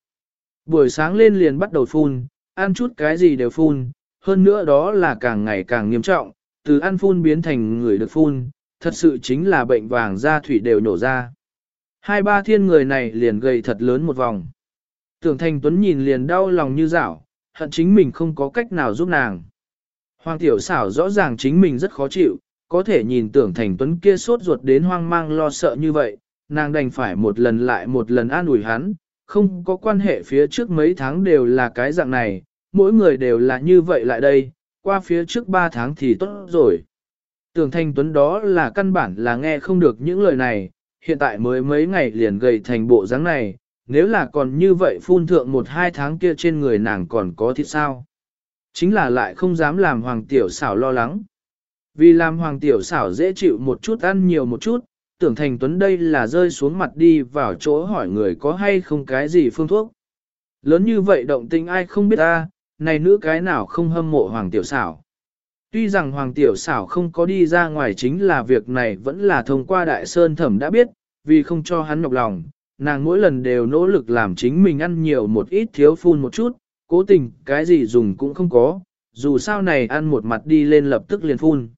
Buổi sáng lên liền bắt đầu phun, ăn chút cái gì đều phun, hơn nữa đó là càng ngày càng nghiêm trọng, từ ăn phun biến thành người được phun, thật sự chính là bệnh vàng da thủy đều nổ ra. Hai ba thiên người này liền gầy thật lớn một vòng. Tưởng thành tuấn nhìn liền đau lòng như dảo, hận chính mình không có cách nào giúp nàng. Hoàng tiểu xảo rõ ràng chính mình rất khó chịu, có thể nhìn tưởng thành tuấn kia sốt ruột đến hoang mang lo sợ như vậy, nàng đành phải một lần lại một lần an ủi hắn, không có quan hệ phía trước mấy tháng đều là cái dạng này, mỗi người đều là như vậy lại đây, qua phía trước ba tháng thì tốt rồi. Tưởng thành tuấn đó là căn bản là nghe không được những lời này, hiện tại mới mấy ngày liền gầy thành bộ dáng này, nếu là còn như vậy phun thượng một hai tháng kia trên người nàng còn có thịt sao. Chính là lại không dám làm hoàng tiểu xảo lo lắng. Vì làm hoàng tiểu xảo dễ chịu một chút ăn nhiều một chút, tưởng thành tuấn đây là rơi xuống mặt đi vào chỗ hỏi người có hay không cái gì phương thuốc. Lớn như vậy động tình ai không biết ta, này nữ cái nào không hâm mộ hoàng tiểu xảo. Tuy rằng hoàng tiểu xảo không có đi ra ngoài chính là việc này vẫn là thông qua đại sơn thẩm đã biết, vì không cho hắn nhọc lòng, nàng mỗi lần đều nỗ lực làm chính mình ăn nhiều một ít thiếu phun một chút, cố tình cái gì dùng cũng không có, dù sao này ăn một mặt đi lên lập tức liền phun.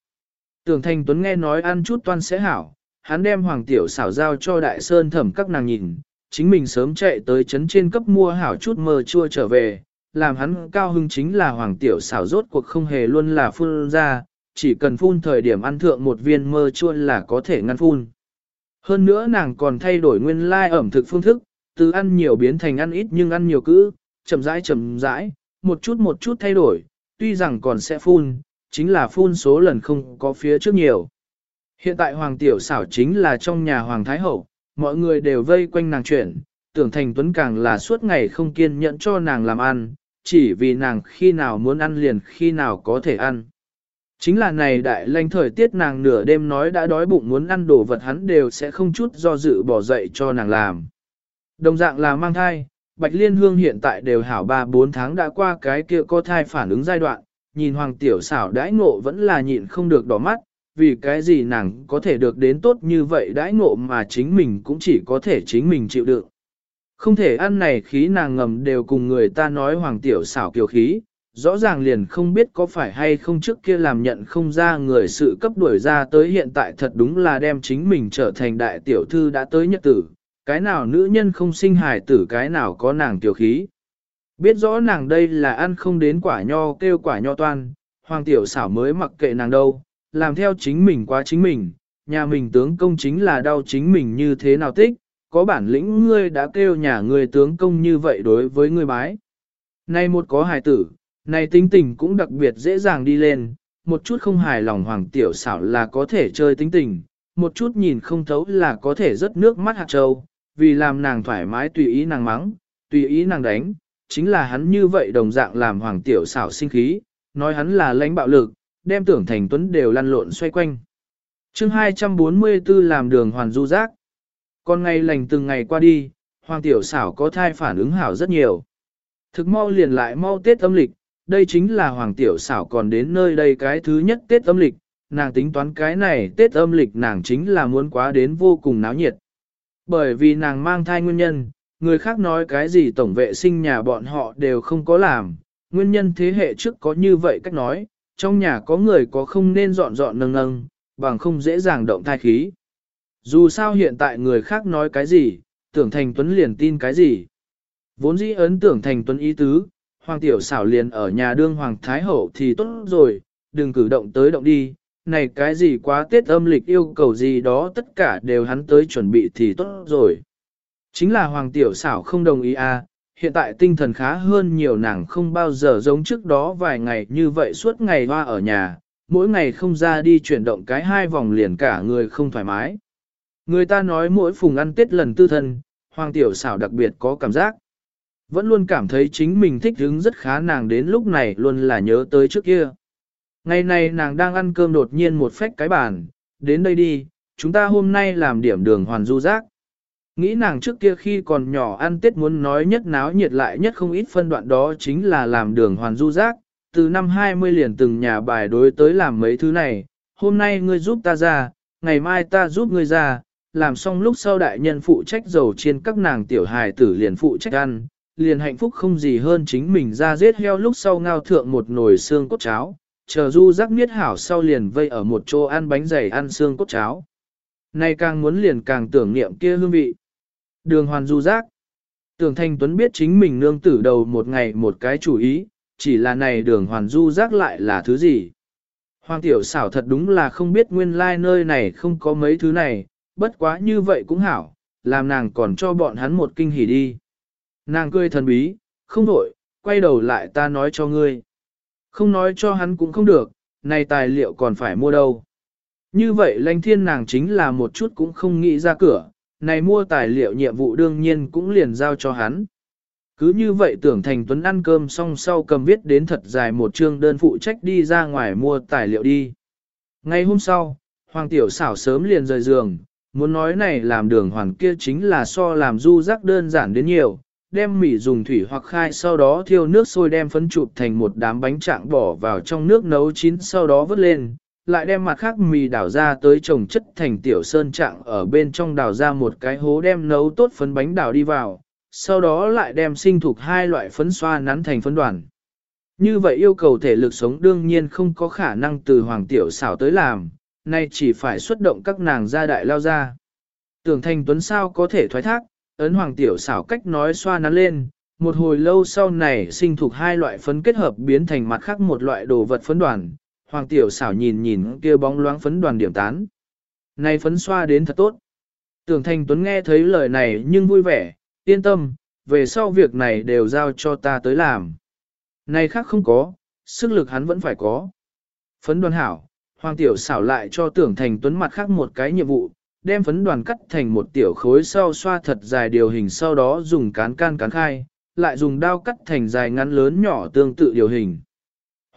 Tưởng Thanh Tuấn nghe nói ăn chút toan sẽ hảo, hắn đem hoàng tiểu xảo giao cho đại sơn thẩm các nàng nhìn, chính mình sớm chạy tới trấn trên cấp mua hảo chút mơ chua trở về, làm hắn cao hưng chính là hoàng tiểu xảo rốt cuộc không hề luôn là phun ra, chỉ cần phun thời điểm ăn thượng một viên mơ chua là có thể ngăn phun. Hơn nữa nàng còn thay đổi nguyên lai ẩm thực phương thức, từ ăn nhiều biến thành ăn ít nhưng ăn nhiều cữ, chậm rãi chậm rãi, một chút một chút thay đổi, tuy rằng còn sẽ phun, chính là phun số lần không có phía trước nhiều. Hiện tại Hoàng Tiểu xảo chính là trong nhà Hoàng Thái Hậu, mọi người đều vây quanh nàng chuyển, tưởng thành tuấn càng là suốt ngày không kiên nhẫn cho nàng làm ăn, chỉ vì nàng khi nào muốn ăn liền khi nào có thể ăn. Chính là này đại lanh thời tiết nàng nửa đêm nói đã đói bụng muốn ăn đồ vật hắn đều sẽ không chút do dự bỏ dậy cho nàng làm. Đồng dạng là mang thai, Bạch Liên Hương hiện tại đều hảo 3-4 tháng đã qua cái kia có thai phản ứng giai đoạn, nhìn Hoàng Tiểu xảo đãi ngộ vẫn là nhịn không được đỏ mắt, vì cái gì nàng có thể được đến tốt như vậy đãi ngộ mà chính mình cũng chỉ có thể chính mình chịu đựng. Không thể ăn này khí nàng ngầm đều cùng người ta nói Hoàng Tiểu xảo kiều khí, rõ ràng liền không biết có phải hay không trước kia làm nhận không ra người sự cấp đuổi ra tới hiện tại thật đúng là đem chính mình trở thành đại tiểu thư đã tới nhật tử, cái nào nữ nhân không sinh hài tử cái nào có nàng tiểu khí. Biết rõ nàng đây là ăn không đến quả nho kêu quả nho toan, hoàng tiểu xảo mới mặc kệ nàng đâu, làm theo chính mình quá chính mình, nhà mình tướng công chính là đau chính mình như thế nào tích có bản lĩnh ngươi đã kêu nhà ngươi tướng công như vậy đối với ngươi bái. Nay một có hài tử, này tính tình cũng đặc biệt dễ dàng đi lên, một chút không hài lòng hoàng tiểu xảo là có thể chơi tính tình, một chút nhìn không thấu là có thể rớt nước mắt hạt trâu, vì làm nàng thoải mái tùy ý nàng mắng, tùy ý nàng đánh, chính là hắn như vậy đồng dạng làm hoàng tiểu xảo sinh khí, nói hắn là lãnh bạo lực, đem tưởng thành tuấn đều lăn lộn xoay quanh. chương 244 làm đường hoàn du giác. Còn ngày lành từng ngày qua đi, hoàng tiểu xảo có thai phản ứng hảo rất nhiều. Thực mau liền lại mau Tết âm lịch, đây chính là hoàng tiểu xảo còn đến nơi đây cái thứ nhất Tết âm lịch, nàng tính toán cái này Tết âm lịch nàng chính là muốn quá đến vô cùng náo nhiệt. Bởi vì nàng mang thai nguyên nhân, người khác nói cái gì tổng vệ sinh nhà bọn họ đều không có làm, nguyên nhân thế hệ trước có như vậy cách nói, trong nhà có người có không nên dọn dọn nâng nâng, bằng không dễ dàng động thai khí. Dù sao hiện tại người khác nói cái gì, tưởng thành tuấn liền tin cái gì. Vốn dĩ ấn tưởng thành tuấn ý tứ, hoàng tiểu xảo liền ở nhà đương hoàng thái hậu thì tốt rồi, đừng cử động tới động đi, này cái gì quá tết âm lịch yêu cầu gì đó tất cả đều hắn tới chuẩn bị thì tốt rồi. Chính là hoàng tiểu xảo không đồng ý à, hiện tại tinh thần khá hơn nhiều nàng không bao giờ giống trước đó vài ngày như vậy suốt ngày hoa ở nhà, mỗi ngày không ra đi chuyển động cái hai vòng liền cả người không thoải mái. Người ta nói mỗi phùng ăn tết lần tư thân, hoàng tiểu xảo đặc biệt có cảm giác. Vẫn luôn cảm thấy chính mình thích hứng rất khá nàng đến lúc này luôn là nhớ tới trước kia. Ngày này nàng đang ăn cơm đột nhiên một phách cái bàn, đến đây đi, chúng ta hôm nay làm điểm đường hoàn du giác. Nghĩ nàng trước kia khi còn nhỏ ăn tết muốn nói nhất náo nhiệt lại nhất không ít phân đoạn đó chính là làm đường hoàn du giác, từ năm 20 liền từng nhà bài đối tới làm mấy thứ này, hôm nay ngươi giúp ta ra, ngày mai ta giúp ngươi ra, làm xong lúc sau đại nhân phụ trách dầu chiên các nàng tiểu hài tử liền phụ trách ăn, liền hạnh phúc không gì hơn chính mình ra giết heo lúc sau ngao thượng một nồi xương cốt cháo, chờ du rắc miết hảo sau liền vây ở một chỗ ăn bánh dày ăn xương cốt cháo. Nay càng muốn liền càng tưởng niệm kia hương vị. Đường hoàn du rác. Tưởng Thanh Tuấn biết chính mình nương tử đầu một ngày một cái chủ ý, chỉ là này đường hoàn du rác lại là thứ gì. Hoàng tiểu xảo thật đúng là không biết nguyên lai like nơi này không có mấy thứ này, bất quá như vậy cũng hảo, làm nàng còn cho bọn hắn một kinh hỉ đi. Nàng cười thần bí, không đổi, quay đầu lại ta nói cho ngươi. Không nói cho hắn cũng không được, này tài liệu còn phải mua đâu. Như vậy lãnh thiên nàng chính là một chút cũng không nghĩ ra cửa, này mua tài liệu nhiệm vụ đương nhiên cũng liền giao cho hắn. Cứ như vậy tưởng thành tuấn ăn cơm xong sau cầm viết đến thật dài một chương đơn phụ trách đi ra ngoài mua tài liệu đi. Ngay hôm sau, Hoàng Tiểu xảo sớm liền rời giường, muốn nói này làm đường hoàn kia chính là so làm du rắc đơn giản đến nhiều, đem mì dùng thủy hoặc khai sau đó thiêu nước sôi đem phấn chụp thành một đám bánh trạng bỏ vào trong nước nấu chín sau đó vớt lên, lại đem mặt khác mì đảo ra tới trồng chất thành tiểu sơn trạng ở bên trong đảo ra một cái hố đem nấu tốt phấn bánh đảo đi vào, sau đó lại đem sinh thuộc hai loại phấn xoa nắn thành phấn đoàn. Như vậy yêu cầu thể lực sống đương nhiên không có khả năng từ hoàng tiểu xảo tới làm, nay chỉ phải xuất động các nàng gia đại lao ra. Tưởng thành tuấn sao có thể thoái thác, ấn hoàng tiểu xảo cách nói xoa nắn lên, một hồi lâu sau này sinh thuộc hai loại phấn kết hợp biến thành mặt khác một loại đồ vật phấn đoàn, hoàng tiểu xảo nhìn nhìn kia bóng loáng phấn đoàn điểm tán. Này phấn xoa đến thật tốt. Tưởng thành tuấn nghe thấy lời này nhưng vui vẻ, yên tâm, về sau việc này đều giao cho ta tới làm. Này khác không có, sức lực hắn vẫn phải có. Phấn đoàn hảo, hoàng tiểu xảo lại cho tưởng thành tuấn mặt khác một cái nhiệm vụ, đem phấn đoàn cắt thành một tiểu khối sau xoa thật dài điều hình sau đó dùng cán can cán khai, lại dùng đao cắt thành dài ngắn lớn nhỏ tương tự điều hình.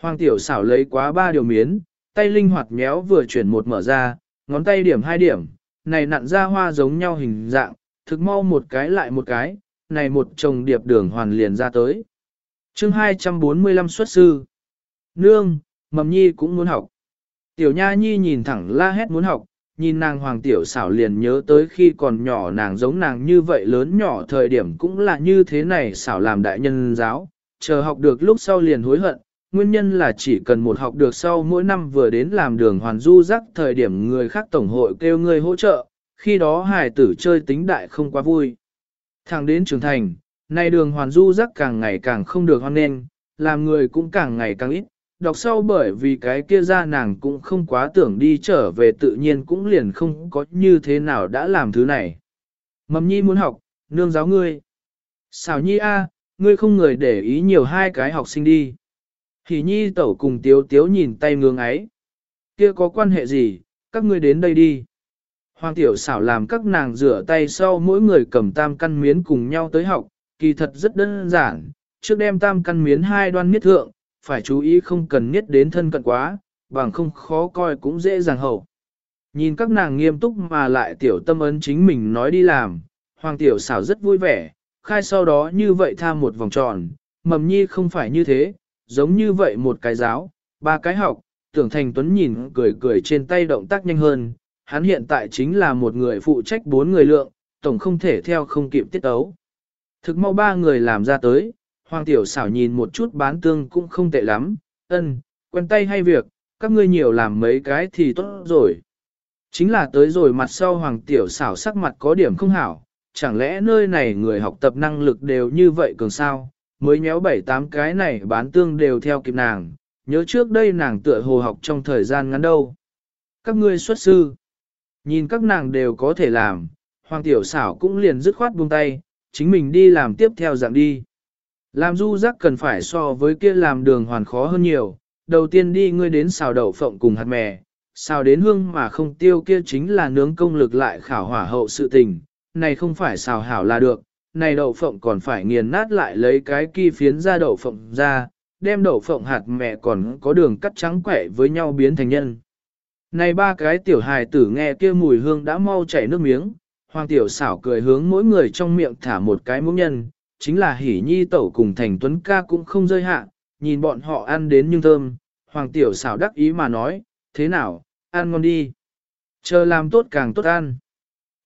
Hoàng tiểu xảo lấy quá ba điều miến, tay linh hoạt méo vừa chuyển một mở ra, ngón tay điểm hai điểm, này nặn ra hoa giống nhau hình dạng, thực mau một cái lại một cái, này một chồng điệp đường hoàn liền ra tới. chương 245 xuất sư. Nương, mầm nhi cũng muốn học. Tiểu nha nhi nhìn thẳng la hét muốn học, nhìn nàng hoàng tiểu xảo liền nhớ tới khi còn nhỏ nàng giống nàng như vậy lớn nhỏ thời điểm cũng là như thế này xảo làm đại nhân giáo, chờ học được lúc sau liền hối hận, nguyên nhân là chỉ cần một học được sau mỗi năm vừa đến làm đường hoàn du rắc thời điểm người khác tổng hội kêu người hỗ trợ, khi đó hài tử chơi tính đại không quá vui. Thẳng đến trưởng thành, nay đường hoàn du rắc càng ngày càng không được hoan nên, làm người cũng càng ngày càng ít, đọc sau bởi vì cái kia ra nàng cũng không quá tưởng đi trở về tự nhiên cũng liền không có như thế nào đã làm thứ này. Mầm nhi muốn học, nương giáo ngươi. Xảo nhi a, ngươi không người để ý nhiều hai cái học sinh đi. Thì nhi tẩu cùng tiếu tiếu nhìn tay ngương ấy. Kia có quan hệ gì, các ngươi đến đây đi. Hoàng tiểu xảo làm các nàng rửa tay sau mỗi người cầm tam căn miến cùng nhau tới học, kỳ thật rất đơn giản, trước đem tam căn miến hai đoan miết thượng, phải chú ý không cần niết đến thân cận quá, bằng không khó coi cũng dễ dàng hậu. Nhìn các nàng nghiêm túc mà lại tiểu tâm ấn chính mình nói đi làm, hoàng tiểu xảo rất vui vẻ, khai sau đó như vậy tham một vòng tròn, mầm nhi không phải như thế, giống như vậy một cái giáo, ba cái học, tưởng thành tuấn nhìn cười cười trên tay động tác nhanh hơn, hắn hiện tại chính là một người phụ trách bốn người lượng, tổng không thể theo không kịp tiết ấu. Thực mau ba người làm ra tới, Hoàng tiểu xảo nhìn một chút bán tương cũng không tệ lắm, ân, quen tay hay việc, các ngươi nhiều làm mấy cái thì tốt rồi. Chính là tới rồi mặt sau hoàng tiểu xảo sắc mặt có điểm không hảo, chẳng lẽ nơi này người học tập năng lực đều như vậy cường sao, mới nhéo bảy tám cái này bán tương đều theo kịp nàng, nhớ trước đây nàng tựa hồ học trong thời gian ngắn đâu. Các ngươi xuất sư, nhìn các nàng đều có thể làm, hoàng tiểu xảo cũng liền dứt khoát buông tay, chính mình đi làm tiếp theo dạng đi. Làm du rắc cần phải so với kia làm đường hoàn khó hơn nhiều, đầu tiên đi ngươi đến xào đậu phộng cùng hạt mè, xào đến hương mà không tiêu kia chính là nướng công lực lại khảo hỏa hậu sự tình, này không phải xào hảo là được, này đậu phộng còn phải nghiền nát lại lấy cái kia phiến ra đậu phộng ra, đem đậu phộng hạt mẹ còn có đường cắt trắng quẻ với nhau biến thành nhân. Này ba cái tiểu hài tử nghe kia mùi hương đã mau chảy nước miếng, hoàng tiểu xảo cười hướng mỗi người trong miệng thả một cái muỗng nhân, chính là hỉ nhi tẩu cùng thành tuấn ca cũng không rơi hạ, nhìn bọn họ ăn đến nhưng thơm, hoàng tiểu xảo đắc ý mà nói, thế nào, ăn ngon đi. Chờ làm tốt càng tốt ăn.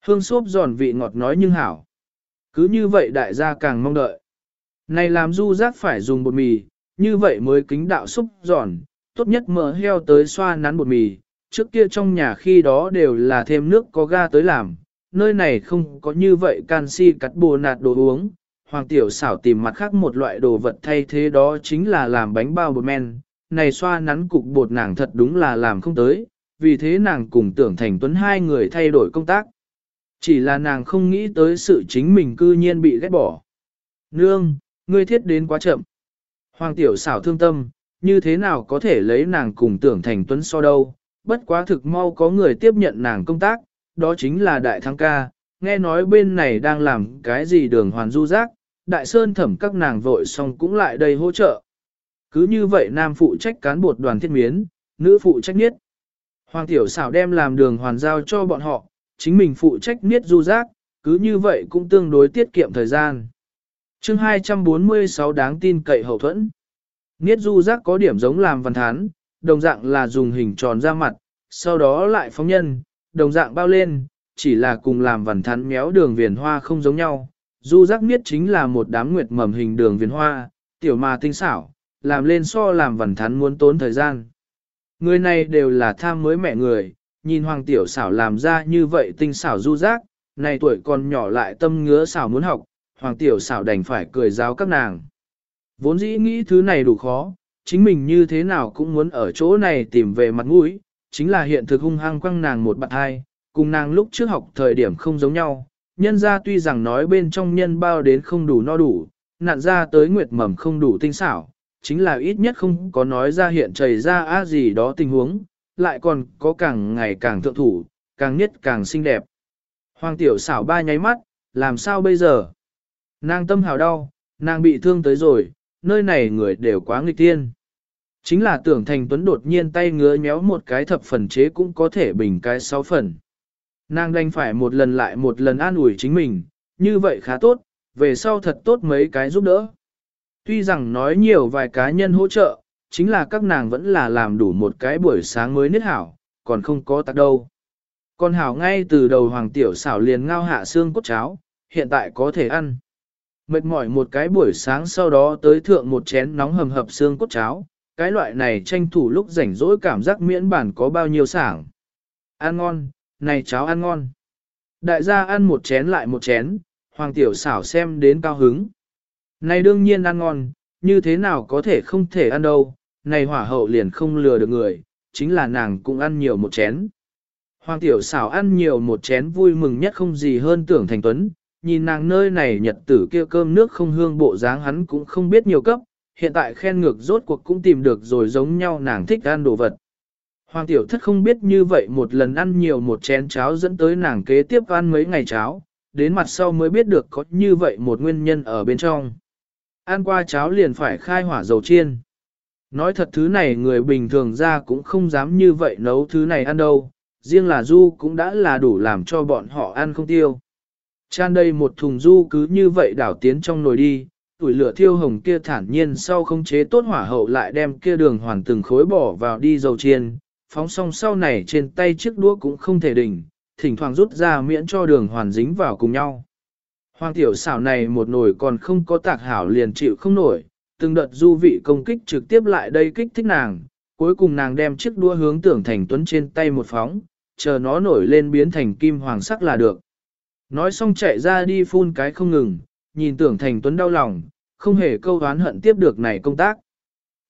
Hương xốp giòn vị ngọt nói nhưng hảo. Cứ như vậy đại gia càng mong đợi. Này làm du rác phải dùng bột mì, như vậy mới kính đạo xúc giòn, tốt nhất mỡ heo tới xoa nắn bột mì, trước kia trong nhà khi đó đều là thêm nước có ga tới làm, nơi này không có như vậy canxi cắt bồ nạt đồ uống. Hoàng tiểu xảo tìm mặt khác một loại đồ vật thay thế đó chính là làm bánh bao bột men, này xoa nắn cục bột nàng thật đúng là làm không tới, vì thế nàng cùng tưởng thành tuấn hai người thay đổi công tác. Chỉ là nàng không nghĩ tới sự chính mình cư nhiên bị ghét bỏ. Nương, ngươi thiết đến quá chậm. Hoàng tiểu xảo thương tâm, như thế nào có thể lấy nàng cùng tưởng thành tuấn so đâu, bất quá thực mau có người tiếp nhận nàng công tác, đó chính là đại thăng ca, nghe nói bên này đang làm cái gì đường hoàn du giác, đại sơn thẩm các nàng vội xong cũng lại đây hỗ trợ. Cứ như vậy nam phụ trách cán bột đoàn thiết miến, nữ phụ trách niết. Hoàng tiểu xảo đem làm đường hoàn giao cho bọn họ, chính mình phụ trách niết du giác, cứ như vậy cũng tương đối tiết kiệm thời gian. chương 246 đáng tin cậy hậu thuẫn. Niết du giác có điểm giống làm văn thán, đồng dạng là dùng hình tròn ra mặt, sau đó lại phóng nhân, đồng dạng bao lên, chỉ là cùng làm văn thán méo đường viền hoa không giống nhau. Du giác miết chính là một đám nguyệt mầm hình đường viền hoa, tiểu mà tinh xảo, làm lên so làm vẩn thán muốn tốn thời gian. Người này đều là tham mới mẹ người, nhìn hoàng tiểu xảo làm ra như vậy tinh xảo du giác, này tuổi còn nhỏ lại tâm ngứa xảo muốn học, hoàng tiểu xảo đành phải cười giáo các nàng. Vốn dĩ nghĩ thứ này đủ khó, chính mình như thế nào cũng muốn ở chỗ này tìm về mặt mũi, chính là hiện thực hung hăng quăng nàng một bạn hai, cùng nàng lúc trước học thời điểm không giống nhau, nhân ra tuy rằng nói bên trong nhân bao đến không đủ no đủ, nạn ra tới nguyệt mầm không đủ tinh xảo, chính là ít nhất không có nói ra hiện chảy ra á gì đó tình huống, lại còn có càng ngày càng thượng thủ, càng nhất càng xinh đẹp. Hoàng tiểu xảo ba nháy mắt, làm sao bây giờ? Nàng tâm hào đau, nàng bị thương tới rồi, nơi này người đều quá nghịch tiên. Chính là tưởng thành tuấn đột nhiên tay ngứa nhéo một cái thập phần chế cũng có thể bình cái sáu phần. Nàng đành phải một lần lại một lần an ủi chính mình, như vậy khá tốt, về sau thật tốt mấy cái giúp đỡ. Tuy rằng nói nhiều vài cá nhân hỗ trợ, chính là các nàng vẫn là làm đủ một cái buổi sáng mới nết hảo, còn không có tắc đâu. Con hảo ngay từ đầu hoàng tiểu xảo liền ngao hạ xương cốt cháo, hiện tại có thể ăn. Mệt mỏi một cái buổi sáng sau đó tới thượng một chén nóng hầm hập xương cốt cháo, cái loại này tranh thủ lúc rảnh rỗi cảm giác miễn bản có bao nhiêu sảng. Ăn ngon, này cháo ăn ngon. Đại gia ăn một chén lại một chén, hoàng tiểu xảo xem đến cao hứng. Này đương nhiên ăn ngon, như thế nào có thể không thể ăn đâu, này hỏa hậu liền không lừa được người, chính là nàng cũng ăn nhiều một chén. Hoàng tiểu xảo ăn nhiều một chén vui mừng nhất không gì hơn tưởng thành tuấn, nhìn nàng nơi này nhật tử kia cơm nước không hương bộ dáng hắn cũng không biết nhiều cấp, hiện tại khen ngược rốt cuộc cũng tìm được rồi giống nhau nàng thích ăn đồ vật. Hoàng tiểu thất không biết như vậy một lần ăn nhiều một chén cháo dẫn tới nàng kế tiếp ăn mấy ngày cháo, đến mặt sau mới biết được có như vậy một nguyên nhân ở bên trong. Ăn qua cháo liền phải khai hỏa dầu chiên. Nói thật thứ này người bình thường ra cũng không dám như vậy nấu thứ này ăn đâu, riêng là du cũng đã là đủ làm cho bọn họ ăn không tiêu. Chan đây một thùng du cứ như vậy đảo tiến trong nồi đi, tuổi lửa thiêu hồng kia thản nhiên sau không chế tốt hỏa hậu lại đem kia đường hoàn từng khối bỏ vào đi dầu chiên, phóng xong sau này trên tay chiếc đũa cũng không thể đỉnh, thỉnh thoảng rút ra miễn cho đường hoàn dính vào cùng nhau. Hoàng tiểu xảo này một nồi còn không có tạc hảo liền chịu không nổi, từng đợt du vị công kích trực tiếp lại đây kích thích nàng, cuối cùng nàng đem chiếc đũa hướng tưởng thành tuấn trên tay một phóng, chờ nó nổi lên biến thành kim hoàng sắc là được. Nói xong chạy ra đi phun cái không ngừng, nhìn tưởng thành tuấn đau lòng, không hề câu oán hận tiếp được này công tác.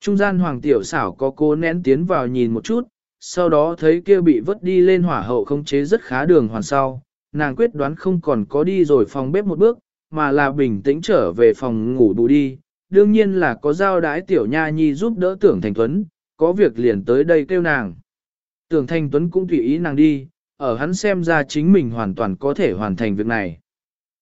Trung gian hoàng tiểu xảo có cố nén tiến vào nhìn một chút, sau đó thấy kia bị vứt đi lên hỏa hậu không chế rất khá đường hoàn sau, nàng quyết đoán không còn có đi rồi phòng bếp một bước, mà là bình tĩnh trở về phòng ngủ bù đi, đương nhiên là có giao đái tiểu nha nhi giúp đỡ tưởng thành tuấn, có việc liền tới đây kêu nàng. Tưởng thành tuấn cũng tùy ý nàng đi, ở hắn xem ra chính mình hoàn toàn có thể hoàn thành việc này.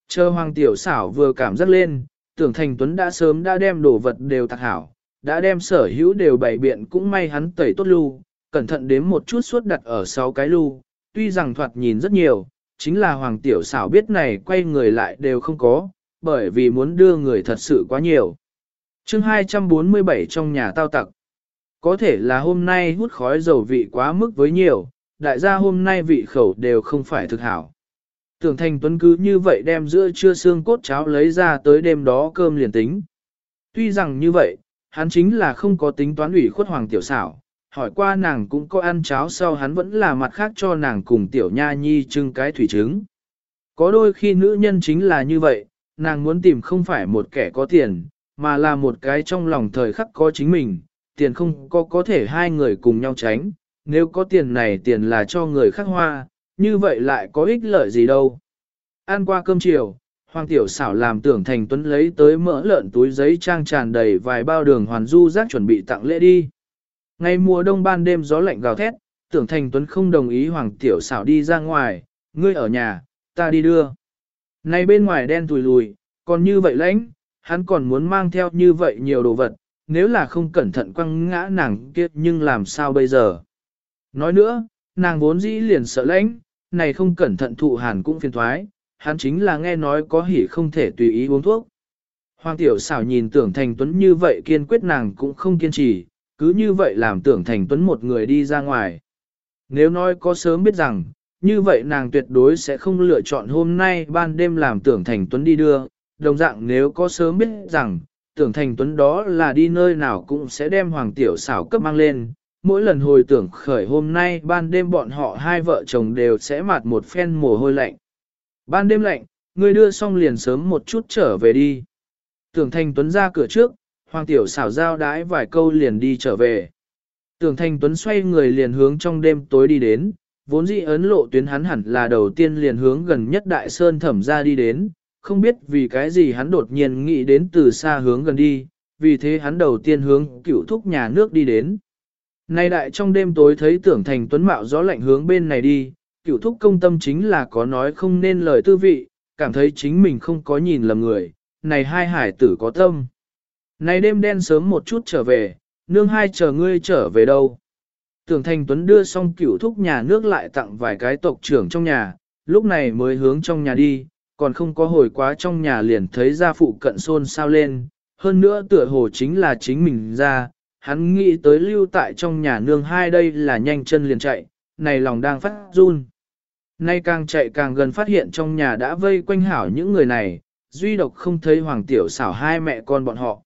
Chờ hoàng tiểu xảo vừa cảm giác lên, tưởng thành tuấn đã sớm đã đem đồ vật đều tạc hảo, đã đem sở hữu đều bày biện cũng may hắn tẩy tốt lưu, cẩn thận đếm một chút suốt đặt ở sáu cái lưu, tuy rằng thoạt nhìn rất nhiều, chính là hoàng tiểu xảo biết này quay người lại đều không có, bởi vì muốn đưa người thật sự quá nhiều. chương 247 trong nhà tao tặc. Có thể là hôm nay hút khói dầu vị quá mức với nhiều, đại gia hôm nay vị khẩu đều không phải thực hảo. Tưởng thành tuấn cứ như vậy đem giữa trưa xương cốt cháo lấy ra tới đêm đó cơm liền tính. Tuy rằng như vậy, hắn chính là không có tính toán ủy khuất hoàng tiểu xảo, hỏi qua nàng cũng có ăn cháo sau hắn vẫn là mặt khác cho nàng cùng tiểu nha nhi trưng cái thủy trứng. Có đôi khi nữ nhân chính là như vậy, nàng muốn tìm không phải một kẻ có tiền, mà là một cái trong lòng thời khắc có chính mình, tiền không có có thể hai người cùng nhau tránh, nếu có tiền này tiền là cho người khác hoa, như vậy lại có ích lợi gì đâu. Ăn qua cơm chiều, Hoàng Tiểu xảo làm tưởng thành tuấn lấy tới mỡ lợn túi giấy trang tràn đầy vài bao đường hoàn du rác chuẩn bị tặng lễ đi. Ngày mùa đông ban đêm gió lạnh gào thét, tưởng thành tuấn không đồng ý Hoàng Tiểu xảo đi ra ngoài, ngươi ở nhà, ta đi đưa. Này bên ngoài đen tùi lùi, còn như vậy lãnh, hắn còn muốn mang theo như vậy nhiều đồ vật, nếu là không cẩn thận quăng ngã nàng kia nhưng làm sao bây giờ. Nói nữa, nàng vốn dĩ liền sợ lãnh, này không cẩn thận thụ hàn cũng phiền thoái, hắn chính là nghe nói có hỉ không thể tùy ý uống thuốc. Hoàng tiểu xảo nhìn tưởng thành tuấn như vậy kiên quyết nàng cũng không kiên trì, cứ như vậy làm tưởng thành tuấn một người đi ra ngoài. Nếu nói có sớm biết rằng, như vậy nàng tuyệt đối sẽ không lựa chọn hôm nay ban đêm làm tưởng thành tuấn đi đưa, đồng dạng nếu có sớm biết rằng, tưởng thành tuấn đó là đi nơi nào cũng sẽ đem hoàng tiểu xảo cấp mang lên. Mỗi lần hồi tưởng khởi hôm nay ban đêm bọn họ hai vợ chồng đều sẽ mặt một phen mồ hôi lạnh. Ban đêm lạnh, người đưa xong liền sớm một chút trở về đi. Tưởng thành tuấn ra cửa trước, hoàng tiểu xảo giao đái vài câu liền đi trở về. Tưởng thành tuấn xoay người liền hướng trong đêm tối đi đến, vốn dĩ ấn lộ tuyến hắn hẳn là đầu tiên liền hướng gần nhất đại sơn thẩm ra đi đến, không biết vì cái gì hắn đột nhiên nghĩ đến từ xa hướng gần đi, vì thế hắn đầu tiên hướng cựu thúc nhà nước đi đến. Nay đại trong đêm tối thấy tưởng thành tuấn mạo gió lạnh hướng bên này đi, cựu thúc công tâm chính là có nói không nên lời tư vị, cảm thấy chính mình không có nhìn lầm người, này hai hải tử có tâm. Này đêm đen sớm một chút trở về, nương hai chờ ngươi trở về đâu. Tưởng Thành Tuấn đưa xong cửu thúc nhà nước lại tặng vài cái tộc trưởng trong nhà, lúc này mới hướng trong nhà đi, còn không có hồi quá trong nhà liền thấy gia phụ cận xôn sao lên, hơn nữa tựa hồ chính là chính mình ra, hắn nghĩ tới lưu tại trong nhà nương hai đây là nhanh chân liền chạy, này lòng đang phát run. Nay càng chạy càng gần phát hiện trong nhà đã vây quanh hảo những người này, duy độc không thấy hoàng tiểu xảo hai mẹ con bọn họ.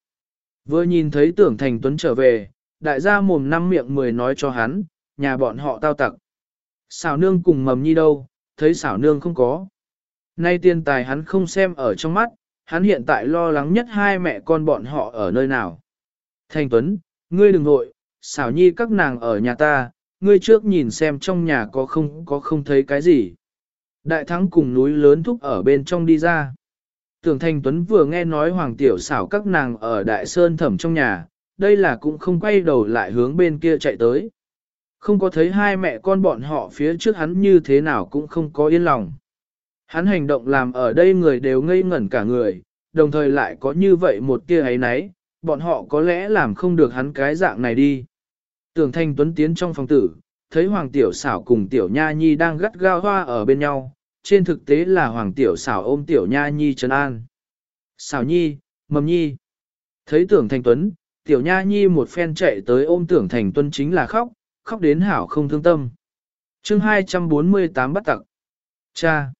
Vừa nhìn thấy tưởng thành tuấn trở về, đại gia mồm năm miệng mười nói cho hắn, nhà bọn họ tao tặc. Xảo nương cùng mầm nhi đâu, thấy xảo nương không có. Nay tiền tài hắn không xem ở trong mắt, hắn hiện tại lo lắng nhất hai mẹ con bọn họ ở nơi nào. Thành Tuấn, ngươi đừng nội, xảo nhi các nàng ở nhà ta, ngươi trước nhìn xem trong nhà có không có không thấy cái gì. Đại thắng cùng núi lớn thúc ở bên trong đi ra. Tưởng Thành Tuấn vừa nghe nói Hoàng Tiểu xảo các nàng ở Đại Sơn thẩm trong nhà, đây là cũng không quay đầu lại hướng bên kia chạy tới. Không có thấy hai mẹ con bọn họ phía trước hắn như thế nào cũng không có yên lòng. Hắn hành động làm ở đây người đều ngây ngẩn cả người, đồng thời lại có như vậy một tia ấy nấy, bọn họ có lẽ làm không được hắn cái dạng này đi. Tưởng Thanh Tuấn tiến trong phòng tử, thấy Hoàng Tiểu Xảo cùng Tiểu Nha Nhi đang gắt gao hoa ở bên nhau, trên thực tế là Hoàng Tiểu Xảo ôm Tiểu Nha Nhi trấn an. Xảo Nhi, Mầm Nhi. Thấy Tưởng thành Tuấn, Tiểu Nha Nhi một phen chạy tới ôm Tưởng Thành Tuấn chính là khóc, khóc đến hảo không thương tâm. chương 248 bắt tặng. Cha.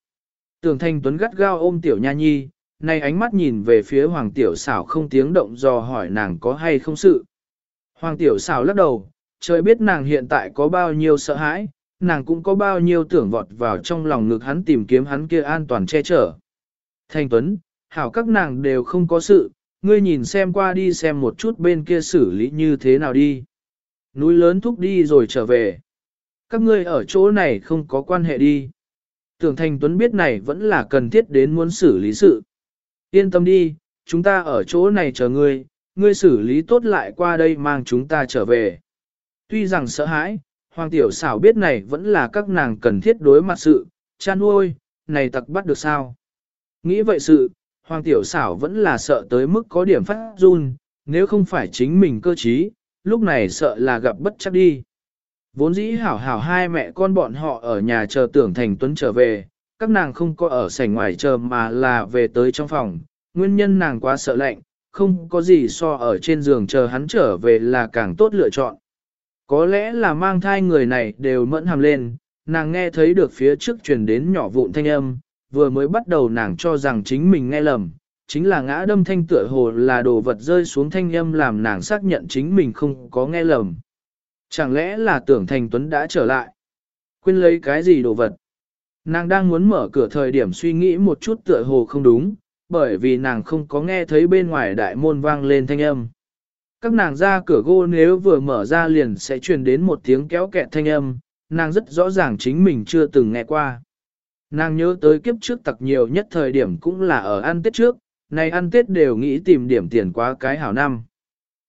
Tưởng thành Tuấn gắt gao ôm Tiểu Nha Nhi, nay ánh mắt nhìn về phía Hoàng Tiểu Xảo không tiếng động dò hỏi nàng có hay không sự. Hoàng Tiểu Xảo lắc đầu, trời biết nàng hiện tại có bao nhiêu sợ hãi, nàng cũng có bao nhiêu tưởng vọt vào trong lòng ngực hắn tìm kiếm hắn kia an toàn che chở. Thanh Tuấn, hảo các nàng đều không có sự, ngươi nhìn xem qua đi xem một chút bên kia xử lý như thế nào đi. Núi lớn thúc đi rồi trở về. Các ngươi ở chỗ này không có quan hệ đi. Tưởng Thanh Tuấn biết này vẫn là cần thiết đến muốn xử lý sự. Yên tâm đi, chúng ta ở chỗ này chờ ngươi, ngươi xử lý tốt lại qua đây mang chúng ta trở về. Tuy rằng sợ hãi, Hoàng Tiểu xảo biết này vẫn là các nàng cần thiết đối mặt sự, chan nuôi, này tặc bắt được sao. Nghĩ vậy sự, Hoàng Tiểu xảo vẫn là sợ tới mức có điểm phát run, nếu không phải chính mình cơ trí, lúc này sợ là gặp bất chắc đi. Vốn dĩ hảo hảo hai mẹ con bọn họ ở nhà chờ tưởng thành tuấn trở về, các nàng không có ở sảnh ngoài chờ mà là về tới trong phòng, nguyên nhân nàng quá sợ lạnh, không có gì so ở trên giường chờ hắn trở về là càng tốt lựa chọn. Có lẽ là mang thai người này đều mẫn hàm lên, nàng nghe thấy được phía trước truyền đến nhỏ vụn thanh âm, vừa mới bắt đầu nàng cho rằng chính mình nghe lầm, chính là ngã đâm thanh tựa hồ là đồ vật rơi xuống thanh âm làm nàng xác nhận chính mình không có nghe lầm. Chẳng lẽ là tưởng thành tuấn đã trở lại? Quên lấy cái gì đồ vật? Nàng đang muốn mở cửa thời điểm suy nghĩ một chút tựa hồ không đúng, bởi vì nàng không có nghe thấy bên ngoài đại môn vang lên thanh âm. Các nàng ra cửa gỗ nếu vừa mở ra liền sẽ truyền đến một tiếng kéo kẹt thanh âm, nàng rất rõ ràng chính mình chưa từng nghe qua. Nàng nhớ tới kiếp trước tặc nhiều nhất thời điểm cũng là ở ăn tết trước, nay ăn tết đều nghĩ tìm điểm tiền quá cái hảo năm.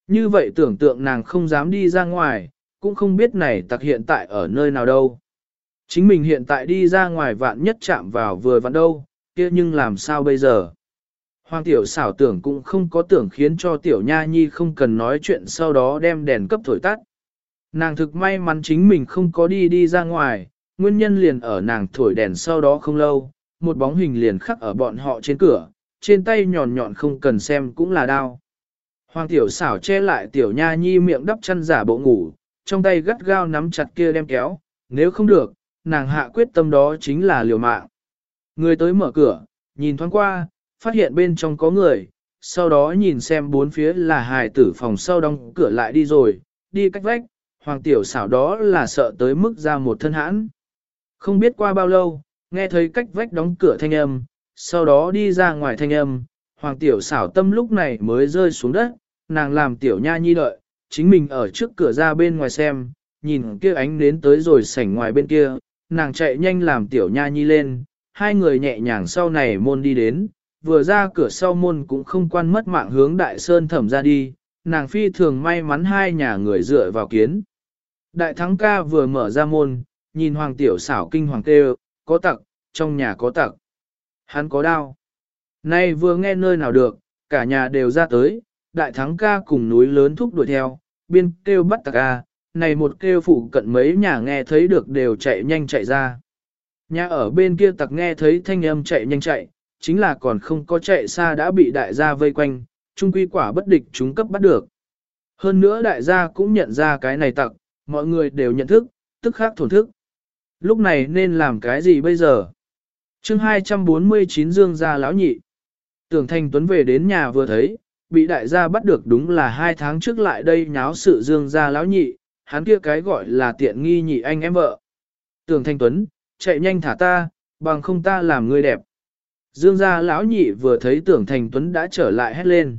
Như vậy tưởng tượng nàng không dám đi ra ngoài, cũng không biết này tặc hiện tại ở nơi nào đâu. Chính mình hiện tại đi ra ngoài vạn nhất chạm vào vừa vặn đâu, kia nhưng làm sao bây giờ? Hoàng tiểu xảo tưởng cũng không có tưởng khiến cho tiểu nha nhi không cần nói chuyện sau đó đem đèn cấp thổi tắt. Nàng thực may mắn chính mình không có đi đi ra ngoài, nguyên nhân liền ở nàng thổi đèn sau đó không lâu, một bóng hình liền khắc ở bọn họ trên cửa, trên tay nhọn nhọn không cần xem cũng là đau. Hoàng tiểu xảo che lại tiểu nha nhi miệng đắp chăn giả bộ ngủ, trong tay gắt gao nắm chặt kia đem kéo, nếu không được, nàng hạ quyết tâm đó chính là liều mạng. Người tới mở cửa, nhìn thoáng qua, phát hiện bên trong có người, sau đó nhìn xem bốn phía là hài tử phòng sau đóng cửa lại đi rồi, đi cách vách, hoàng tiểu xảo đó là sợ tới mức ra một thân hãn. Không biết qua bao lâu, nghe thấy cách vách đóng cửa thanh âm, sau đó đi ra ngoài thanh âm, hoàng tiểu xảo tâm lúc này mới rơi xuống đất, nàng làm tiểu nha nhi đợi, chính mình ở trước cửa ra bên ngoài xem, nhìn kia ánh đến tới rồi sảnh ngoài bên kia, nàng chạy nhanh làm tiểu nha nhi lên, hai người nhẹ nhàng sau này môn đi đến, vừa ra cửa sau môn cũng không quan mất mạng hướng đại sơn thẩm ra đi, nàng phi thường may mắn hai nhà người dựa vào kiến. Đại thắng ca vừa mở ra môn, nhìn hoàng tiểu xảo kinh hoàng kêu, có tặc, trong nhà có tặc. Hắn có đao. Nay vừa nghe nơi nào được, cả nhà đều ra tới, đại thắng ca cùng núi lớn thúc đuổi theo, biên kêu bắt tặc ca, này một kêu phụ cận mấy nhà nghe thấy được đều chạy nhanh chạy ra. Nhà ở bên kia tặc nghe thấy thanh âm chạy nhanh chạy, chính là còn không có chạy xa đã bị đại gia vây quanh, trung quy quả bất địch chúng cấp bắt được. Hơn nữa đại gia cũng nhận ra cái này tặc, mọi người đều nhận thức, tức khác thổn thức. Lúc này nên làm cái gì bây giờ? chương 249 Dương gia lão nhị. Tưởng Thanh Tuấn về đến nhà vừa thấy, bị đại gia bắt được đúng là hai tháng trước lại đây nháo sự Dương gia lão nhị, hắn kia cái gọi là tiện nghi nhị anh em vợ. Tưởng Thanh Tuấn, chạy nhanh thả ta, bằng không ta làm người đẹp. Dương gia lão nhị vừa thấy tưởng thành tuấn đã trở lại hét lên.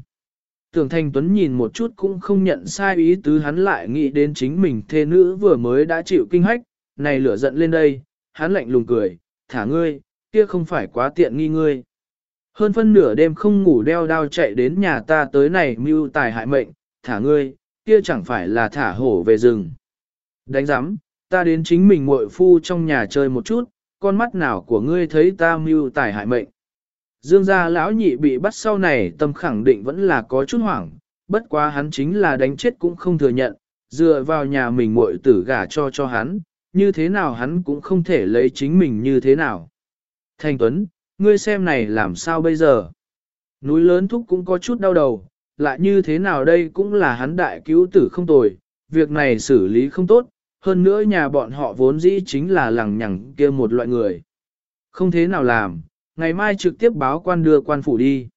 Tưởng thành tuấn nhìn một chút cũng không nhận sai ý tứ hắn lại nghĩ đến chính mình thê nữ vừa mới đã chịu kinh hách, này lửa giận lên đây, hắn lạnh lùng cười, thả ngươi, kia không phải quá tiện nghi ngươi. Hơn phân nửa đêm không ngủ đeo đao chạy đến nhà ta tới này mưu tài hại mệnh, thả ngươi, kia chẳng phải là thả hổ về rừng. Đánh giám, ta đến chính mình muội phu trong nhà chơi một chút, con mắt nào của ngươi thấy ta mưu tài hại mệnh. Dương gia lão nhị bị bắt sau này tâm khẳng định vẫn là có chút hoảng, bất quá hắn chính là đánh chết cũng không thừa nhận, dựa vào nhà mình muội tử gả cho cho hắn, như thế nào hắn cũng không thể lấy chính mình như thế nào. Thanh Tuấn, ngươi xem này làm sao bây giờ? Núi lớn thúc cũng có chút đau đầu, lại như thế nào đây cũng là hắn đại cứu tử không tồi, việc này xử lý không tốt, hơn nữa nhà bọn họ vốn dĩ chính là lằng nhằng kia một loại người. Không thế nào làm, ngày mai trực tiếp báo quan đưa quan phủ đi.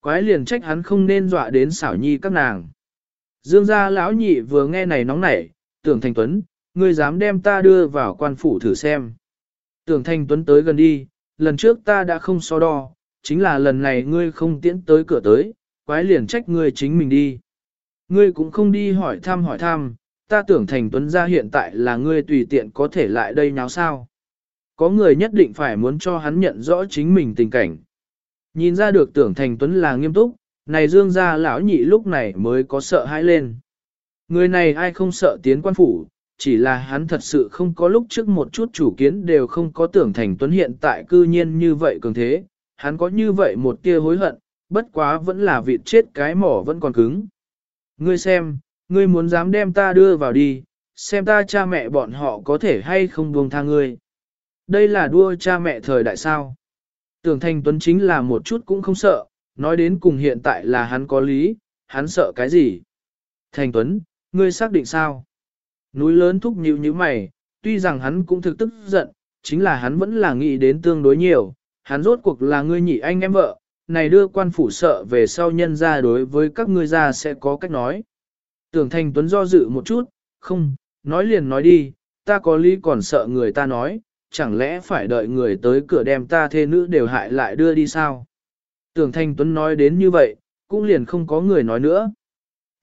Quái liền trách hắn không nên dọa đến xảo nhi các nàng. Dương gia lão nhị vừa nghe này nóng nảy, tưởng thành tuấn, ngươi dám đem ta đưa vào quan phủ thử xem. Tưởng thành tuấn tới gần đi, lần trước ta đã không so đo, chính là lần này ngươi không tiễn tới cửa tới, quái liền trách ngươi chính mình đi. Ngươi cũng không đi hỏi thăm hỏi thăm, ta tưởng thành tuấn gia hiện tại là ngươi tùy tiện có thể lại đây nháo sao. Có người nhất định phải muốn cho hắn nhận rõ chính mình tình cảnh. Nhìn ra được tưởng thành tuấn là nghiêm túc, này dương gia lão nhị lúc này mới có sợ hãi lên. Người này ai không sợ tiến quan phủ, chỉ là hắn thật sự không có lúc trước một chút chủ kiến đều không có tưởng thành tuấn hiện tại cư nhiên như vậy cường thế, hắn có như vậy một tia hối hận, bất quá vẫn là vịt chết cái mỏ vẫn còn cứng. Ngươi xem, ngươi muốn dám đem ta đưa vào đi, xem ta cha mẹ bọn họ có thể hay không buông tha ngươi. Đây là đua cha mẹ thời đại sao. Tưởng Thanh Tuấn chính là một chút cũng không sợ, nói đến cùng hiện tại là hắn có lý, hắn sợ cái gì? Thanh Tuấn, ngươi xác định sao? Núi lớn thúc nhíu như mày, tuy rằng hắn cũng thực tức giận, chính là hắn vẫn là nghĩ đến tương đối nhiều, hắn rốt cuộc là ngươi nhị anh em vợ, này đưa quan phủ sợ về sau nhân ra đối với các ngươi ra sẽ có cách nói. Tưởng Thành Tuấn do dự một chút, không, nói liền nói đi, ta có lý còn sợ người ta nói, chẳng lẽ phải đợi người tới cửa đem ta thê nữ đều hại lại đưa đi sao? Tưởng Thành Tuấn nói đến như vậy, cũng liền không có người nói nữa.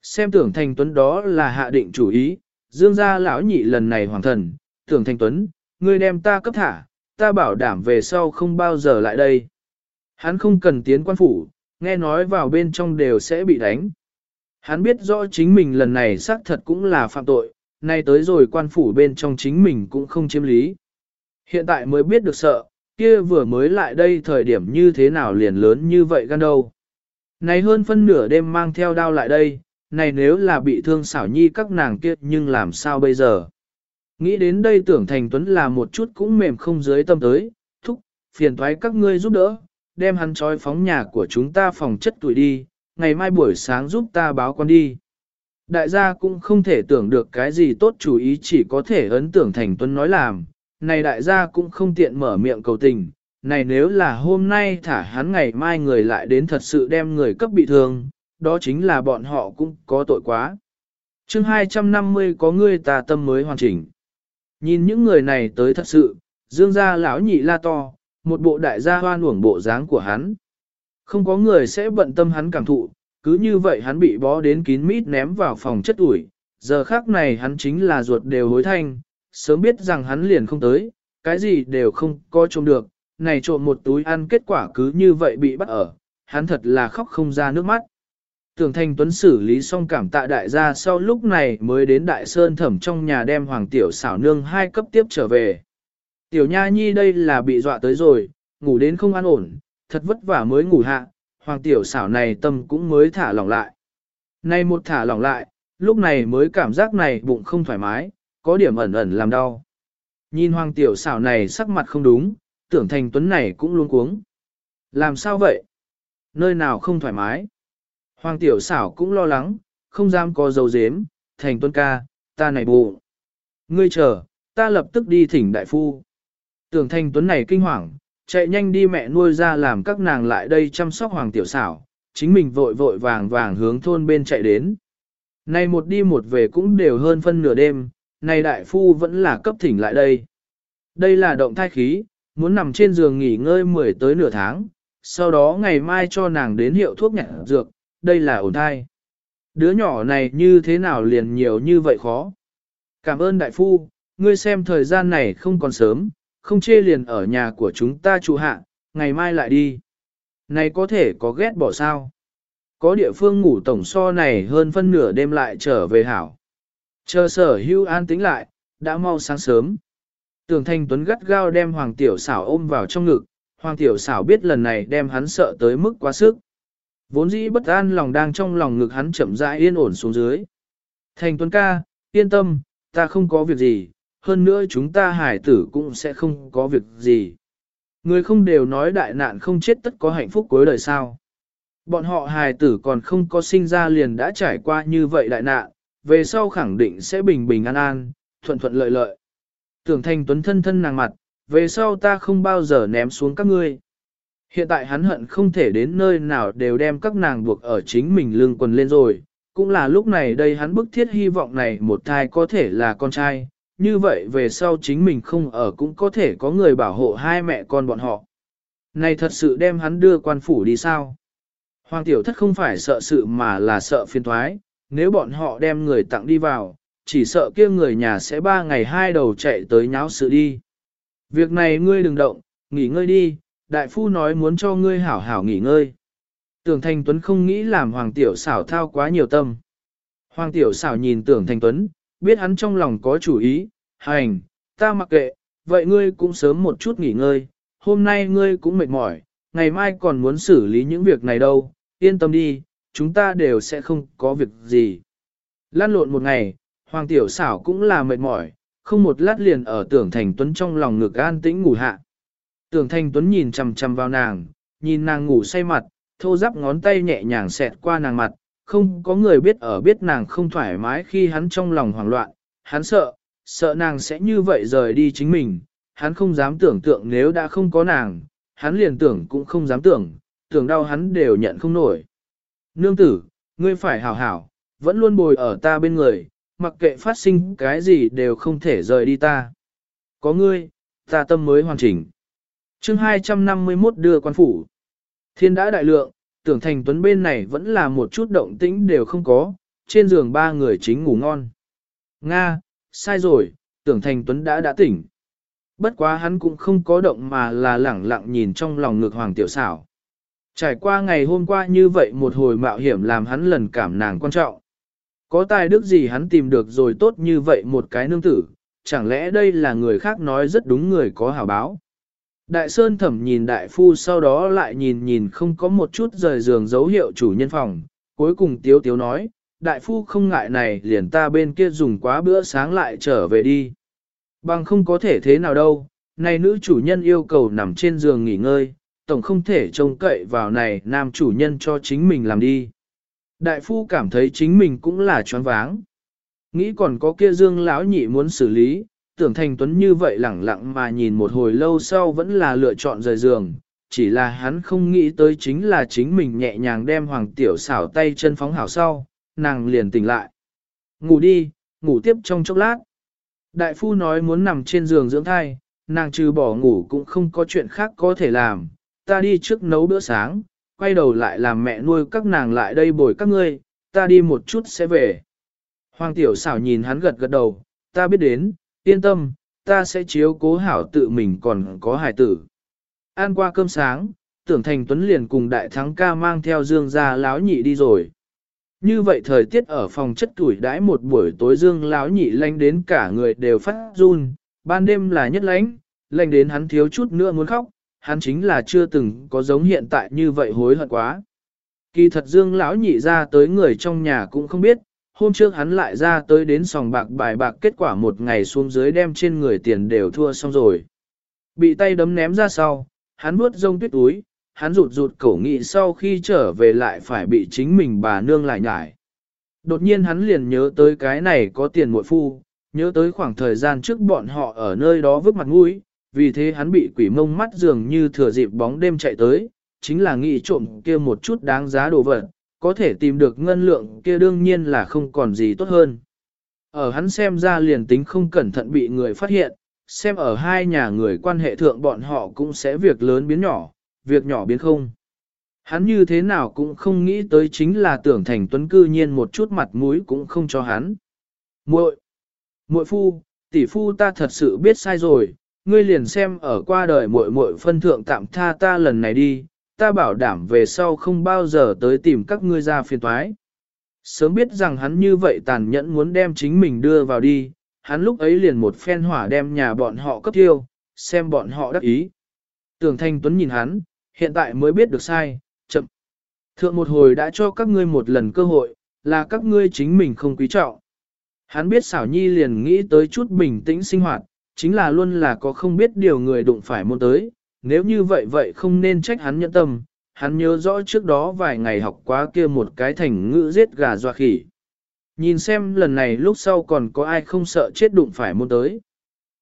Xem tưởng Thành Tuấn đó là hạ định chủ ý, dương gia lão nhị lần này hoàng thần, tưởng Thành Tuấn, ngươi đem ta cấp thả, ta bảo đảm về sau không bao giờ lại đây. Hắn không cần tiến quan phủ, nghe nói vào bên trong đều sẽ bị đánh. Hắn biết rõ chính mình lần này xác thật cũng là phạm tội, nay tới rồi quan phủ bên trong chính mình cũng không chiếm lý. Hiện tại mới biết được sợ, kia vừa mới lại đây thời điểm như thế nào liền lớn như vậy gan đâu. Này hơn phân nửa đêm mang theo đao lại đây, này nếu là bị thương xảo nhi các nàng kia nhưng làm sao bây giờ. Nghĩ đến đây tưởng thành tuấn là một chút cũng mềm không dưới tâm tới, thúc, phiền thoái các ngươi giúp đỡ, đem hắn trói phóng nhà của chúng ta phòng chất tuổi đi, ngày mai buổi sáng giúp ta báo con đi. Đại gia cũng không thể tưởng được cái gì tốt chủ ý chỉ có thể ấn tưởng thành tuấn nói làm, này đại gia cũng không tiện mở miệng cầu tình, này nếu là hôm nay thả hắn ngày mai người lại đến thật sự đem người cấp bị thương, đó chính là bọn họ cũng có tội quá. chương 250 có người tà tâm mới hoàn chỉnh. Nhìn những người này tới thật sự, dương gia lão nhị la to, một bộ đại gia hoan uổng bộ dáng của hắn. Không có người sẽ bận tâm hắn cảm thụ, cứ như vậy hắn bị bó đến kín mít ném vào phòng chất ủi. Giờ khác này hắn chính là ruột đều hối thanh, sớm biết rằng hắn liền không tới, cái gì đều không có trộm được, này trộm một túi ăn kết quả cứ như vậy bị bắt ở, hắn thật là khóc không ra nước mắt. Tưởng Thanh Tuấn xử lý xong cảm tạ đại gia sau lúc này mới đến Đại Sơn thẩm trong nhà đem Hoàng Tiểu xảo nương hai cấp tiếp trở về. Tiểu Nha Nhi đây là bị dọa tới rồi, ngủ đến không an ổn, thật vất vả mới ngủ hạ, Hoàng Tiểu xảo này tâm cũng mới thả lỏng lại. Nay một thả lỏng lại, lúc này mới cảm giác này bụng không thoải mái, có điểm ẩn ẩn làm đau. Nhìn Hoàng Tiểu xảo này sắc mặt không đúng, tưởng Thành Tuấn này cũng luôn cuống. Làm sao vậy? Nơi nào không thoải mái? Hoàng tiểu xảo cũng lo lắng, không dám có dấu dếm, thành Tuấn ca, ta này bụng. Ngươi chờ, ta lập tức đi thỉnh đại phu. Tưởng thành tuấn này kinh hoàng, chạy nhanh đi mẹ nuôi ra làm các nàng lại đây chăm sóc hoàng tiểu xảo, chính mình vội vội vàng vàng hướng thôn bên chạy đến. Này một đi một về cũng đều hơn phân nửa đêm, này đại phu vẫn là cấp thỉnh lại đây. Đây là động thai khí, muốn nằm trên giường nghỉ ngơi 10 tới nửa tháng, sau đó ngày mai cho nàng đến hiệu thuốc nhặt dược, đây là ổn thai. Đứa nhỏ này như thế nào liền nhiều như vậy khó. Cảm ơn đại phu, ngươi xem thời gian này không còn sớm, không chê liền ở nhà của chúng ta trụ hạ, ngày mai lại đi. Này có thể có ghét bỏ sao? Có địa phương ngủ tổng so này hơn phân nửa đêm lại trở về hảo. Chờ sở hưu an tính lại, đã mau sáng sớm. Tưởng thanh tuấn gắt gao đem hoàng tiểu xảo ôm vào trong ngực, hoàng tiểu xảo biết lần này đem hắn sợ tới mức quá sức. Vốn dĩ bất an lòng đang trong lòng ngực hắn chậm rãi yên ổn xuống dưới. Thành Tuấn ca, yên tâm, ta không có việc gì, hơn nữa chúng ta hải tử cũng sẽ không có việc gì. Người không đều nói đại nạn không chết tất có hạnh phúc cuối đời sao. Bọn họ hài tử còn không có sinh ra liền đã trải qua như vậy đại nạn, về sau khẳng định sẽ bình bình an an, thuận thuận lợi lợi. Tưởng thành tuấn thân thân nàng mặt, về sau ta không bao giờ ném xuống các ngươi. Hiện tại hắn hận không thể đến nơi nào đều đem các nàng buộc ở chính mình lương quần lên rồi, cũng là lúc này đây hắn bức thiết hy vọng này một thai có thể là con trai, như vậy về sau chính mình không ở cũng có thể có người bảo hộ hai mẹ con bọn họ. Này thật sự đem hắn đưa quan phủ đi sao? Hoàng tiểu thất không phải sợ sự mà là sợ phiền thoái, nếu bọn họ đem người tặng đi vào, chỉ sợ kia người nhà sẽ ba ngày hai đầu chạy tới nháo sự đi. Việc này ngươi đừng động, nghỉ ngơi đi, đại phu nói muốn cho ngươi hảo hảo nghỉ ngơi. Tưởng Thành Tuấn không nghĩ làm Hoàng Tiểu xảo thao quá nhiều tâm. Hoàng Tiểu xảo nhìn Tưởng Thành Tuấn, biết hắn trong lòng có chủ ý, hành, ta mặc kệ, vậy ngươi cũng sớm một chút nghỉ ngơi, hôm nay ngươi cũng mệt mỏi, ngày mai còn muốn xử lý những việc này đâu, yên tâm đi, chúng ta đều sẽ không có việc gì. Lan lộn một ngày, Hoàng Tiểu xảo cũng là mệt mỏi, không một lát liền ở Tưởng Thành Tuấn trong lòng ngực an tĩnh ngủ hạ. Tưởng Thanh Tuấn nhìn chằm chằm vào nàng, nhìn nàng ngủ say mặt, thô giáp ngón tay nhẹ nhàng xẹt qua nàng mặt, không có người biết ở biết nàng không thoải mái khi hắn trong lòng hoảng loạn, hắn sợ, sợ nàng sẽ như vậy rời đi chính mình, hắn không dám tưởng tượng nếu đã không có nàng, hắn liền tưởng cũng không dám tưởng, tưởng đau hắn đều nhận không nổi. Nương tử, ngươi phải hảo hảo, vẫn luôn bồi ở ta bên người, mặc kệ phát sinh cái gì đều không thể rời đi ta. Có ngươi, ta tâm mới hoàn chỉnh. chương 251 đưa quan phủ. Thiên đã đại lượng, tưởng thành tuấn bên này vẫn là một chút động tĩnh đều không có, trên giường ba người chính ngủ ngon. Nga, sai rồi, tưởng thành tuấn đã đã tỉnh. Bất quá hắn cũng không có động mà là lẳng lặng nhìn trong lòng ngực hoàng tiểu xảo. Trải qua ngày hôm qua như vậy một hồi mạo hiểm làm hắn lần cảm nàng quan trọng. Có tài đức gì hắn tìm được rồi tốt như vậy một cái nương tử, chẳng lẽ đây là người khác nói rất đúng người có hảo báo. Đại Sơn thẩm nhìn đại phu sau đó lại nhìn nhìn không có một chút rời giường dấu hiệu chủ nhân phòng, cuối cùng tiếu tiếu nói, đại phu không ngại này liền ta bên kia dùng quá bữa sáng lại trở về đi. Bằng không có thể thế nào đâu, này nữ chủ nhân yêu cầu nằm trên giường nghỉ ngơi, tổng không thể trông cậy vào này nam chủ nhân cho chính mình làm đi. Đại phu cảm thấy chính mình cũng là choáng váng. Nghĩ còn có kia dương lão nhị muốn xử lý, tưởng thành tuấn như vậy lẳng lặng mà nhìn một hồi lâu sau vẫn là lựa chọn rời giường, chỉ là hắn không nghĩ tới chính là chính mình nhẹ nhàng đem hoàng tiểu xảo tay chân phóng hảo sau, nàng liền tỉnh lại. Ngủ đi, ngủ tiếp trong chốc lát. Đại phu nói muốn nằm trên giường dưỡng thai, nàng trừ bỏ ngủ cũng không có chuyện khác có thể làm, ta đi trước nấu bữa sáng, quay đầu lại làm mẹ nuôi các nàng lại đây bồi các ngươi, ta đi một chút sẽ về. Hoàng tiểu xảo nhìn hắn gật gật đầu, ta biết đến, yên tâm, ta sẽ chiếu cố hảo tự mình còn có hài tử. Ăn qua cơm sáng, tưởng thành tuấn liền cùng đại thắng ca mang theo dương ra láo nhị đi rồi. Như vậy thời tiết ở phòng chất tuổi đãi một buổi tối dương láo nhị lanh đến cả người đều phát run, ban đêm là nhất lánh, lanh đến hắn thiếu chút nữa muốn khóc, hắn chính là chưa từng có giống hiện tại như vậy hối hận quá. Kỳ thật dương lão nhị ra tới người trong nhà cũng không biết, hôm trước hắn lại ra tới đến sòng bạc bài bạc kết quả một ngày xuống dưới đem trên người tiền đều thua xong rồi. Bị tay đấm ném ra sau, hắn nuốt rông tuyết túi, hắn rụt rụt cổ nghị sau khi trở về lại phải bị chính mình bà nương lại nhải. Đột nhiên hắn liền nhớ tới cái này có tiền muội phu, nhớ tới khoảng thời gian trước bọn họ ở nơi đó vứt mặt mũi, vì thế hắn bị quỷ mông mắt dường như thừa dịp bóng đêm chạy tới, chính là nghĩ trộm kia một chút đáng giá đồ vật, có thể tìm được ngân lượng kia đương nhiên là không còn gì tốt hơn. Ở hắn xem ra liền tính không cẩn thận bị người phát hiện, xem ở hai nhà người quan hệ thượng bọn họ cũng sẽ việc lớn biến nhỏ, việc nhỏ biến không. Hắn như thế nào cũng không nghĩ tới chính là tưởng thành tuấn cư nhiên một chút mặt mũi cũng không cho hắn. muội muội phu, tỷ phu ta thật sự biết sai rồi, ngươi liền xem ở qua đời muội muội phân thượng tạm tha ta lần này đi, ta bảo đảm về sau không bao giờ tới tìm các ngươi ra phiền toái. Sớm biết rằng hắn như vậy tàn nhẫn muốn đem chính mình đưa vào đi, hắn lúc ấy liền một phen hỏa đem nhà bọn họ cấp tiêu, xem bọn họ đắc ý. Tưởng Thanh Tuấn nhìn hắn, hiện tại mới biết được sai, chậm. Thượng một hồi đã cho các ngươi một lần cơ hội, là các ngươi chính mình không quý trọng. Hắn biết xảo nhi liền nghĩ tới chút bình tĩnh sinh hoạt, chính là luôn là có không biết điều người đụng phải môn tới, nếu như vậy vậy không nên trách hắn nhẫn tâm, hắn nhớ rõ trước đó vài ngày học quá kia một cái thành ngữ giết gà doa khỉ. Nhìn xem lần này lúc sau còn có ai không sợ chết đụng phải môn tới.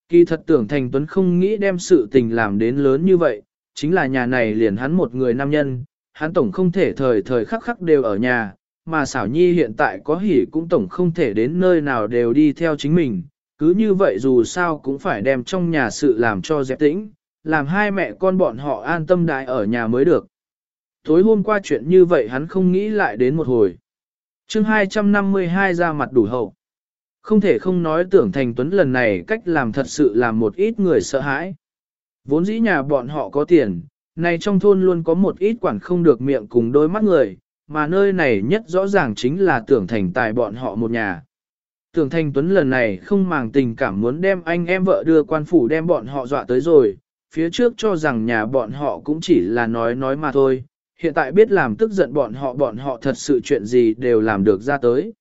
Kỳ thật tưởng thành tuấn không nghĩ đem sự tình làm đến lớn như vậy, chính là nhà này liền hắn một người nam nhân, hắn tổng không thể thời thời khắc khắc đều ở nhà, mà xảo nhi hiện tại có hỉ cũng tổng không thể đến nơi nào đều đi theo chính mình, cứ như vậy dù sao cũng phải đem trong nhà sự làm cho dẹp tĩnh, làm hai mẹ con bọn họ an tâm đại ở nhà mới được. Tối hôm qua chuyện như vậy hắn không nghĩ lại đến một hồi. chương 252 ra mặt đủ hậu. Không thể không nói tưởng thành tuấn lần này cách làm thật sự làm một ít người sợ hãi. Vốn dĩ nhà bọn họ có tiền, này trong thôn luôn có một ít quản không được miệng cùng đôi mắt người, mà nơi này nhất rõ ràng chính là tưởng thành tài bọn họ một nhà. Tưởng Thanh Tuấn lần này không màng tình cảm muốn đem anh em vợ đưa quan phủ đem bọn họ dọa tới rồi, phía trước cho rằng nhà bọn họ cũng chỉ là nói nói mà thôi, hiện tại biết làm tức giận bọn họ bọn họ thật sự chuyện gì đều làm được ra tới.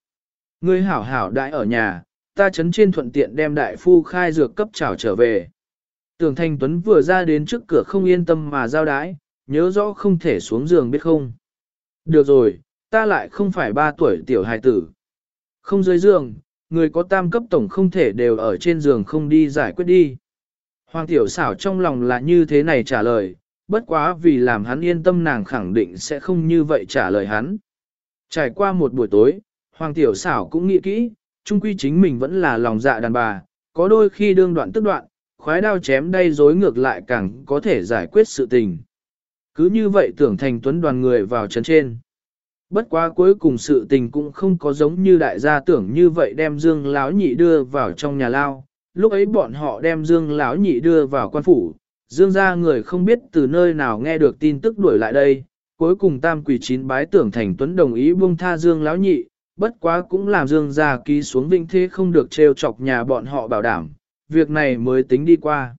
Ngươi hảo hảo đại ở nhà, ta chấn trên thuận tiện đem đại phu khai dược cấp trảo trở về. Tưởng Thanh Tuấn vừa ra đến trước cửa không yên tâm mà giao đái, nhớ rõ không thể xuống giường biết không. Được rồi, ta lại không phải ba tuổi tiểu hài tử. Không dưới giường, người có tam cấp tổng không thể đều ở trên giường không đi giải quyết đi. Hoàng tiểu xảo trong lòng là như thế này trả lời, bất quá vì làm hắn yên tâm nàng khẳng định sẽ không như vậy trả lời hắn. Trải qua một buổi tối, Hoàng Tiểu xảo cũng nghĩ kỹ, chung quy chính mình vẫn là lòng dạ đàn bà, có đôi khi đương đoạn tức đoạn, khoái đao chém đay dối ngược lại càng có thể giải quyết sự tình. Cứ như vậy tưởng thành tuấn đoàn người vào chấn trên. Bất quá cuối cùng sự tình cũng không có giống như đại gia tưởng như vậy đem Dương Lão Nhị đưa vào trong nhà lao. Lúc ấy bọn họ đem Dương Lão Nhị đưa vào quan phủ, Dương gia người không biết từ nơi nào nghe được tin tức đuổi lại đây. Cuối cùng tam quỷ chín bái tưởng thành tuấn đồng ý buông tha Dương Lão Nhị, bất quá cũng làm Dương gia ký xuống vinh thế không được trêu chọc nhà bọn họ bảo đảm, việc này mới tính đi qua.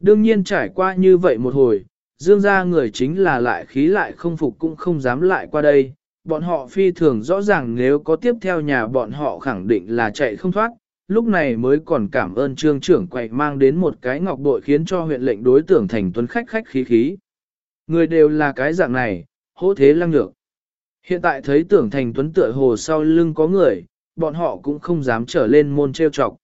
Đương nhiên trải qua như vậy một hồi, Dương gia người chính là lại khí lại không phục cũng không dám lại qua đây, bọn họ phi thường rõ ràng nếu có tiếp theo nhà bọn họ khẳng định là chạy không thoát, lúc này mới còn cảm ơn trương trưởng quậy mang đến một cái ngọc bội khiến cho huyện lệnh đối tưởng thành tuấn khách khách khí khí. Người đều là cái dạng này, hỗ thế lăng nhược. Hiện tại thấy tưởng thành tuấn tựa hồ sau lưng có người, bọn họ cũng không dám trở lên môn treo trọc.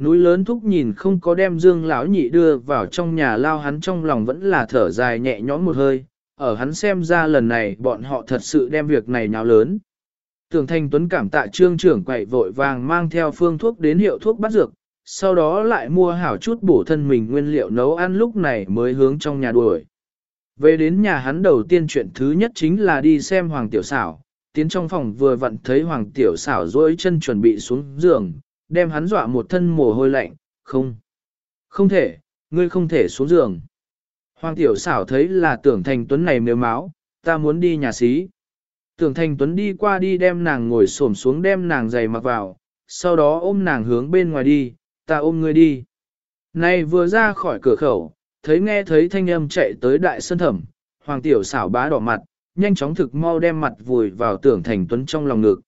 Núi lớn thúc nhìn không có đem dương lão nhị đưa vào trong nhà lao hắn trong lòng vẫn là thở dài nhẹ nhõm một hơi, ở hắn xem ra lần này bọn họ thật sự đem việc này nháo lớn. Tưởng Thanh Tuấn cảm tạ trương trưởng quậy vội vàng mang theo phương thuốc đến hiệu thuốc bắt dược, sau đó lại mua hảo chút bổ thân mình nguyên liệu nấu ăn lúc này mới hướng trong nhà đuổi. Về đến nhà hắn đầu tiên chuyện thứ nhất chính là đi xem Hoàng Tiểu Xảo, tiến trong phòng vừa vặn thấy Hoàng Tiểu Xảo dối chân chuẩn bị xuống giường, đem hắn dọa một thân mồ hôi lạnh, không, không thể, ngươi không thể xuống giường. Hoàng tiểu xảo thấy là tưởng thành tuấn này nếu máu, ta muốn đi nhà xí. Tưởng thành tuấn đi qua đi đem nàng ngồi xổm xuống đem nàng giày mặc vào, sau đó ôm nàng hướng bên ngoài đi, ta ôm ngươi đi. Này vừa ra khỏi cửa khẩu, thấy nghe thấy thanh âm chạy tới đại sân thẩm, hoàng tiểu xảo bá đỏ mặt, nhanh chóng thực mau đem mặt vùi vào tưởng thành tuấn trong lòng ngực.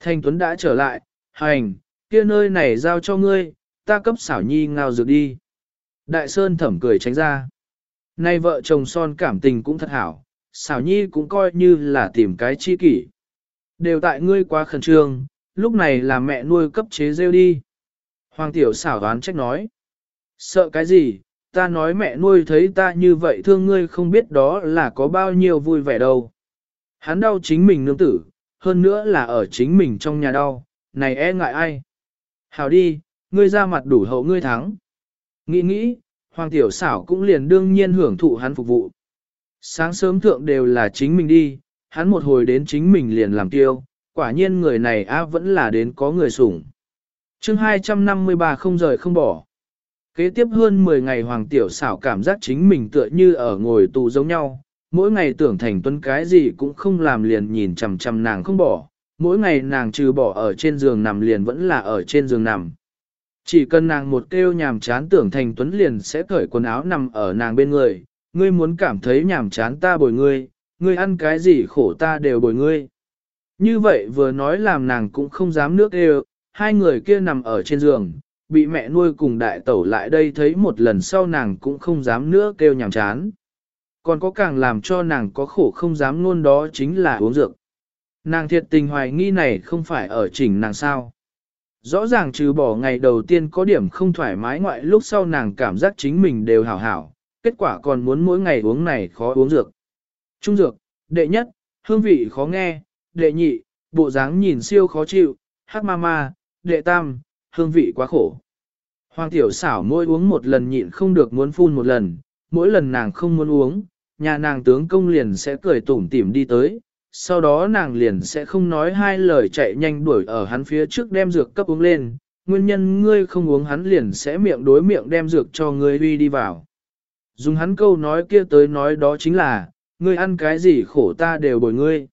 Thành tuấn đã trở lại, hành, kia nơi này giao cho ngươi, ta cấp xảo nhi ngao dược đi. Đại sơn thẩm cười tránh ra. Nay vợ chồng son cảm tình cũng thật hảo, xảo nhi cũng coi như là tìm cái chi kỷ. Đều tại ngươi quá khẩn trương, lúc này là mẹ nuôi cấp chế rêu đi. Hoàng tiểu xảo đoán trách nói. Sợ cái gì, ta nói mẹ nuôi thấy ta như vậy thương ngươi không biết đó là có bao nhiêu vui vẻ đâu. Hắn đau chính mình nương tử, hơn nữa là ở chính mình trong nhà đau, này e ngại ai. Hảo đi, ngươi ra mặt đủ hậu ngươi thắng. Nghĩ nghĩ, Hoàng Tiểu xảo cũng liền đương nhiên hưởng thụ hắn phục vụ. Sáng sớm thượng đều là chính mình đi, hắn một hồi đến chính mình liền làm tiêu, quả nhiên người này á vẫn là đến có người sủng. chương 253 không rời không bỏ. Kế tiếp hơn 10 ngày Hoàng Tiểu xảo cảm giác chính mình tựa như ở ngồi tù giống nhau, mỗi ngày tưởng thành tuấn cái gì cũng không làm liền nhìn chằm chằm nàng không bỏ, mỗi ngày nàng trừ bỏ ở trên giường nằm liền vẫn là ở trên giường nằm. Chỉ cần nàng một kêu nhàm chán tưởng thành tuấn liền sẽ cởi quần áo nằm ở nàng bên người, ngươi muốn cảm thấy nhàm chán ta bồi ngươi, ngươi ăn cái gì khổ ta đều bồi ngươi. Như vậy vừa nói làm nàng cũng không dám nước đều, hai người kia nằm ở trên giường, bị mẹ nuôi cùng đại tẩu lại đây thấy một lần sau nàng cũng không dám nữa kêu nhàm chán. Còn có càng làm cho nàng có khổ không dám luôn đó chính là uống dược. Nàng thiệt tình hoài nghi này không phải ở chỉnh nàng sao. Rõ ràng trừ bỏ ngày đầu tiên có điểm không thoải mái ngoại lúc sau nàng cảm giác chính mình đều hảo hảo, kết quả còn muốn mỗi ngày uống này khó uống dược. Trung dược, đệ nhất, hương vị khó nghe, đệ nhị, bộ dáng nhìn siêu khó chịu, hát ma ma, đệ tam, hương vị quá khổ. Hoàng tiểu xảo mỗi uống một lần nhịn không được muốn phun một lần, mỗi lần nàng không muốn uống, nhà nàng tướng công liền sẽ cười tủm tỉm đi tới, sau đó nàng liền sẽ không nói hai lời chạy nhanh đuổi ở hắn phía trước đem dược cấp uống lên, nguyên nhân ngươi không uống hắn liền sẽ miệng đối miệng đem dược cho ngươi uy đi vào. Dùng hắn câu nói kia tới nói đó chính là, ngươi ăn cái gì khổ ta đều bồi ngươi.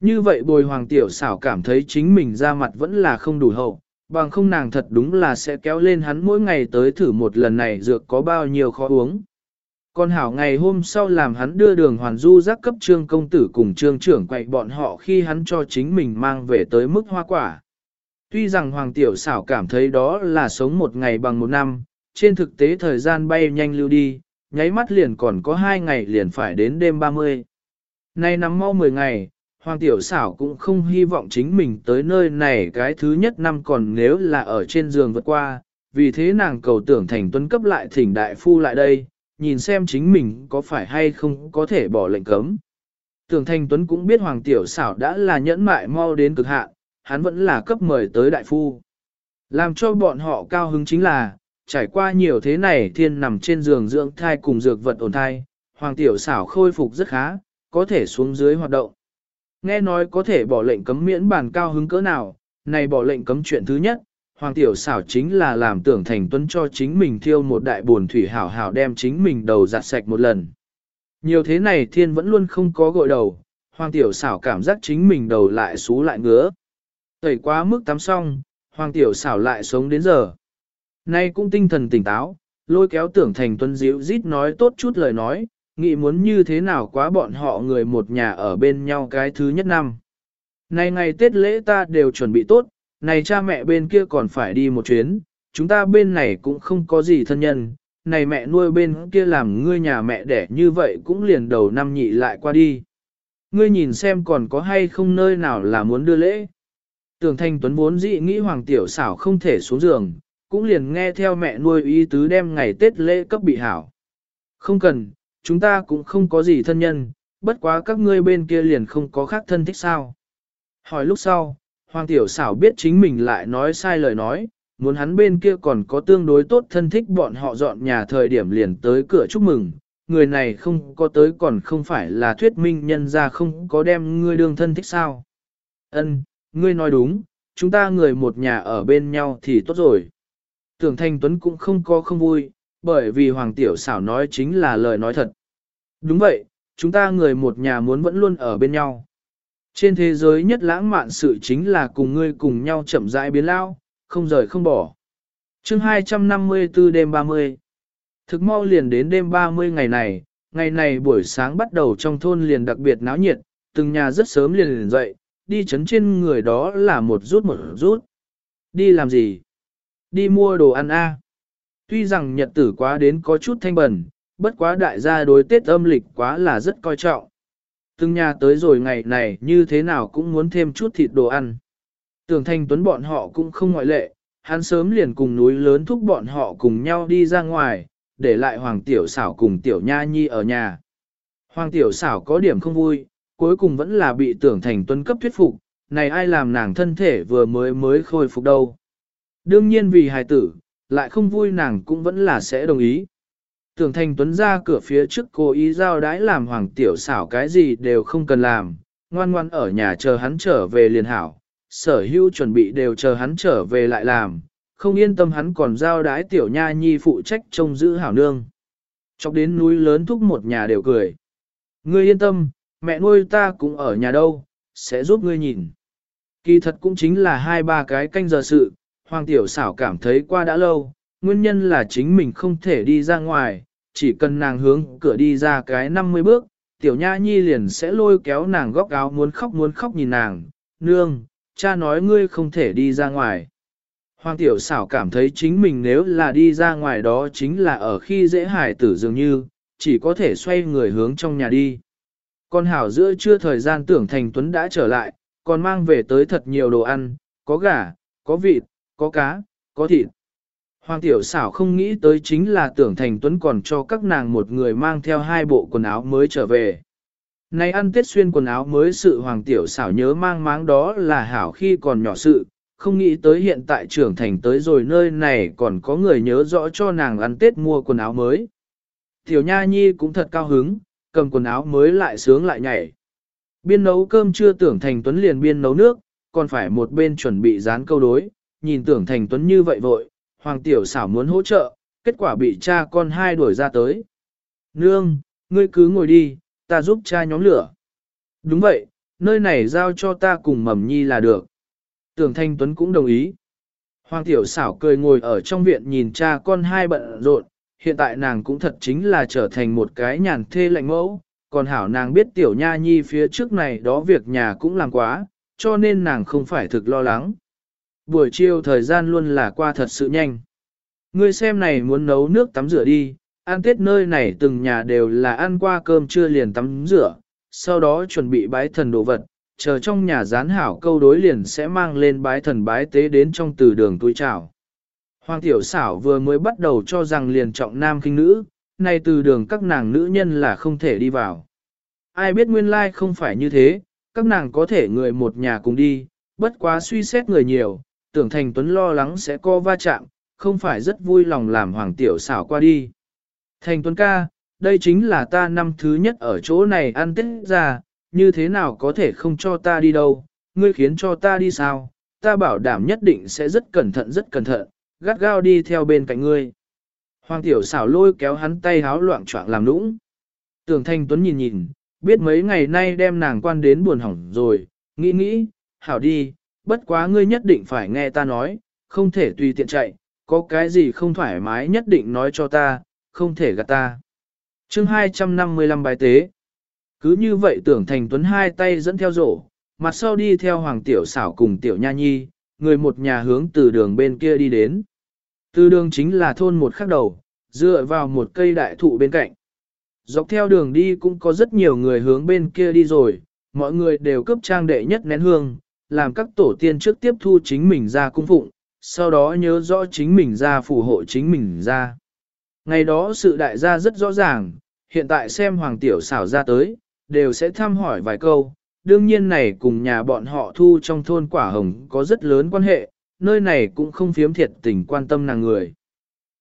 Như vậy bồi hoàng tiểu xảo cảm thấy chính mình ra mặt vẫn là không đủ hậu, bằng không nàng thật đúng là sẽ kéo lên hắn mỗi ngày tới thử một lần này dược có bao nhiêu khó uống. Còn hảo ngày hôm sau làm hắn đưa đường hoàn du giác cấp trương công tử cùng trương trưởng quậy bọn họ khi hắn cho chính mình mang về tới mức hoa quả. Tuy rằng Hoàng Tiểu xảo cảm thấy đó là sống một ngày bằng một năm, trên thực tế thời gian bay nhanh lưu đi, nháy mắt liền còn có hai ngày liền phải đến đêm 30. Nay nằm mau 10 ngày, Hoàng Tiểu xảo cũng không hy vọng chính mình tới nơi này cái thứ nhất năm còn nếu là ở trên giường vượt qua, vì thế nàng cầu tưởng thành tuấn cấp lại thỉnh đại phu lại đây, nhìn xem chính mình có phải hay không có thể bỏ lệnh cấm. Tưởng Thanh Tuấn cũng biết Hoàng Tiểu xảo đã là nhẫn mại mau đến cực hạn, hắn vẫn là cấp mời tới đại phu. Làm cho bọn họ cao hứng chính là, trải qua nhiều thế này thiên nằm trên giường dưỡng thai cùng dược vật ổn thai, Hoàng Tiểu xảo khôi phục rất khá, có thể xuống dưới hoạt động. Nghe nói có thể bỏ lệnh cấm miễn bản cao hứng cỡ nào, này bỏ lệnh cấm chuyện thứ nhất, Hoàng Tiểu xảo chính là làm tưởng thành tuấn cho chính mình thiêu một đại buồn thủy hảo hảo đem chính mình đầu giặt sạch một lần. Nhiều thế này thiên vẫn luôn không có gội đầu, Hoàng Tiểu xảo cảm giác chính mình đầu lại xú lại ngứa. Tẩy quá mức tắm xong, Hoàng Tiểu xảo lại sống đến giờ. Nay cũng tinh thần tỉnh táo, lôi kéo tưởng thành tuấn diệu rít nói tốt chút lời nói, nghĩ muốn như thế nào quá bọn họ người một nhà ở bên nhau cái thứ nhất năm. Nay ngày Tết lễ ta đều chuẩn bị tốt, này cha mẹ bên kia còn phải đi một chuyến, chúng ta bên này cũng không có gì thân nhân, này mẹ nuôi bên kia làm ngươi nhà mẹ đẻ như vậy cũng liền đầu năm nhị lại qua đi. Ngươi nhìn xem còn có hay không nơi nào là muốn đưa lễ. Tưởng thanh tuấn vốn dị nghĩ hoàng tiểu xảo không thể xuống giường, cũng liền nghe theo mẹ nuôi ý tứ đem ngày Tết lễ cấp bị hảo. Không cần, chúng ta cũng không có gì thân nhân, bất quá các ngươi bên kia liền không có khác thân thích sao. Hỏi lúc sau, Hoàng Tiểu xảo biết chính mình lại nói sai lời nói, muốn hắn bên kia còn có tương đối tốt thân thích bọn họ dọn nhà thời điểm liền tới cửa chúc mừng, người này không có tới còn không phải là thuyết minh nhân ra không có đem ngươi đương thân thích sao. Ân, ngươi nói đúng, chúng ta người một nhà ở bên nhau thì tốt rồi. Tưởng Thanh Tuấn cũng không có không vui, bởi vì Hoàng Tiểu xảo nói chính là lời nói thật. Đúng vậy, chúng ta người một nhà muốn vẫn luôn ở bên nhau. Trên thế giới nhất lãng mạn sự chính là cùng ngươi cùng nhau chậm rãi biến lao, không rời không bỏ. chương 254 đêm 30 Thực mau liền đến đêm 30 ngày này, ngày này buổi sáng bắt đầu trong thôn liền đặc biệt náo nhiệt, từng nhà rất sớm liền liền dậy, đi chấn trên người đó là một rút một rút. Đi làm gì? Đi mua đồ ăn a. Tuy rằng nhật tử quá đến có chút thanh bẩn, bất quá đại gia đối Tết âm lịch quá là rất coi trọng. Từng nhà tới rồi ngày này như thế nào cũng muốn thêm chút thịt đồ ăn. Tưởng thanh tuấn bọn họ cũng không ngoại lệ, hắn sớm liền cùng núi lớn thúc bọn họ cùng nhau đi ra ngoài, để lại Hoàng Tiểu xảo cùng Tiểu Nha Nhi ở nhà. Hoàng Tiểu xảo có điểm không vui, cuối cùng vẫn là bị tưởng thành tuấn cấp thuyết phục, này ai làm nàng thân thể vừa mới mới khôi phục đâu. Đương nhiên vì hài tử, lại không vui nàng cũng vẫn là sẽ đồng ý. Tưởng Thành Tuấn ra cửa phía trước cố ý giao đãi làm hoàng tiểu xảo cái gì đều không cần làm, ngoan ngoan ở nhà chờ hắn trở về liền hảo, sở hữu chuẩn bị đều chờ hắn trở về lại làm, không yên tâm hắn còn giao đái tiểu nha nhi phụ trách trông giữ hảo nương. Chọc đến núi lớn thúc một nhà đều cười. Ngươi yên tâm, mẹ nuôi ta cũng ở nhà đâu, sẽ giúp ngươi nhìn. Kỳ thật cũng chính là hai ba cái canh giờ sự, hoàng tiểu xảo cảm thấy qua đã lâu, nguyên nhân là chính mình không thể đi ra ngoài, chỉ cần nàng hướng cửa đi ra cái 50 bước, tiểu nha nhi liền sẽ lôi kéo nàng góc áo muốn khóc muốn khóc nhìn nàng, nương, cha nói ngươi không thể đi ra ngoài. Hoàng tiểu xảo cảm thấy chính mình nếu là đi ra ngoài đó chính là ở khi dễ hải tử dường như, chỉ có thể xoay người hướng trong nhà đi. Con hảo giữa trưa thời gian tưởng thành tuấn đã trở lại, còn mang về tới thật nhiều đồ ăn, có gà, có vịt, có cá, có thịt. Hoàng tiểu xảo không nghĩ tới chính là tưởng thành tuấn còn cho các nàng một người mang theo hai bộ quần áo mới trở về. Này ăn tết xuyên quần áo mới sự hoàng tiểu xảo nhớ mang máng đó là hảo khi còn nhỏ sự, không nghĩ tới hiện tại trưởng thành tới rồi nơi này còn có người nhớ rõ cho nàng ăn tết mua quần áo mới. Tiểu Nha Nhi cũng thật cao hứng, cầm quần áo mới lại sướng lại nhảy. Biên nấu cơm chưa tưởng thành tuấn liền biên nấu nước, còn phải một bên chuẩn bị dán câu đối, nhìn tưởng thành tuấn như vậy vội, Hoàng tiểu xảo muốn hỗ trợ, kết quả bị cha con hai đuổi ra tới. Nương, ngươi cứ ngồi đi, ta giúp cha nhóm lửa. Đúng vậy, nơi này giao cho ta cùng mầm nhi là được. Tưởng Thanh Tuấn cũng đồng ý. Hoàng tiểu xảo cười ngồi ở trong viện nhìn cha con hai bận rộn, hiện tại nàng cũng thật chính là trở thành một cái nhàn thê lạnh mẫu, còn hảo nàng biết tiểu nha nhi phía trước này đó việc nhà cũng làm quá, cho nên nàng không phải thực lo lắng. Buổi chiều thời gian luôn là qua thật sự nhanh. Ngươi xem này muốn nấu nước tắm rửa đi, ăn tết nơi này từng nhà đều là ăn qua cơm trưa liền tắm rửa, sau đó chuẩn bị bái thần đồ vật, chờ trong nhà gián hảo câu đối liền sẽ mang lên bái thần bái tế đến trong từ đường túi trào. Hoàng tiểu xảo vừa mới bắt đầu cho rằng liền trọng nam kinh nữ, nay từ đường các nàng nữ nhân là không thể đi vào. Ai biết nguyên lai like không phải như thế, các nàng có thể người một nhà cùng đi, bất quá suy xét người nhiều, tưởng thành tuấn lo lắng sẽ co va chạm, không phải rất vui lòng làm hoàng tiểu xảo qua đi. Thành tuấn ca, đây chính là ta năm thứ nhất ở chỗ này ăn tết ra, như thế nào có thể không cho ta đi đâu, ngươi khiến cho ta đi sao, ta bảo đảm nhất định sẽ rất cẩn thận rất cẩn thận, gắt gao đi theo bên cạnh ngươi. Hoàng tiểu xảo lôi kéo hắn tay háo loạn trọng làm nũng. Tưởng thanh tuấn nhìn nhìn, biết mấy ngày nay đem nàng quan đến buồn hỏng rồi, nghĩ nghĩ, hảo đi, bất quá ngươi nhất định phải nghe ta nói, không thể tùy tiện chạy, có cái gì không thoải mái nhất định nói cho ta, không thể gạt ta. chương 255 bài tế. Cứ như vậy tưởng thành tuấn hai tay dẫn theo rổ, mặt sau đi theo hoàng tiểu xảo cùng tiểu nha nhi, người một nhà hướng từ đường bên kia đi đến. Từ đường chính là thôn một khắc đầu, dựa vào một cây đại thụ bên cạnh. Dọc theo đường đi cũng có rất nhiều người hướng bên kia đi rồi, mọi người đều cấp trang đệ nhất nén hương, làm các tổ tiên trước tiếp thu chính mình ra cung phụng, sau đó nhớ rõ chính mình ra phù hộ chính mình ra. Ngày đó sự đại gia rất rõ ràng, hiện tại xem hoàng tiểu xảo ra tới, đều sẽ thăm hỏi vài câu, đương nhiên này cùng nhà bọn họ thu trong thôn quả hồng có rất lớn quan hệ, nơi này cũng không phiếm thiệt tình quan tâm nàng người.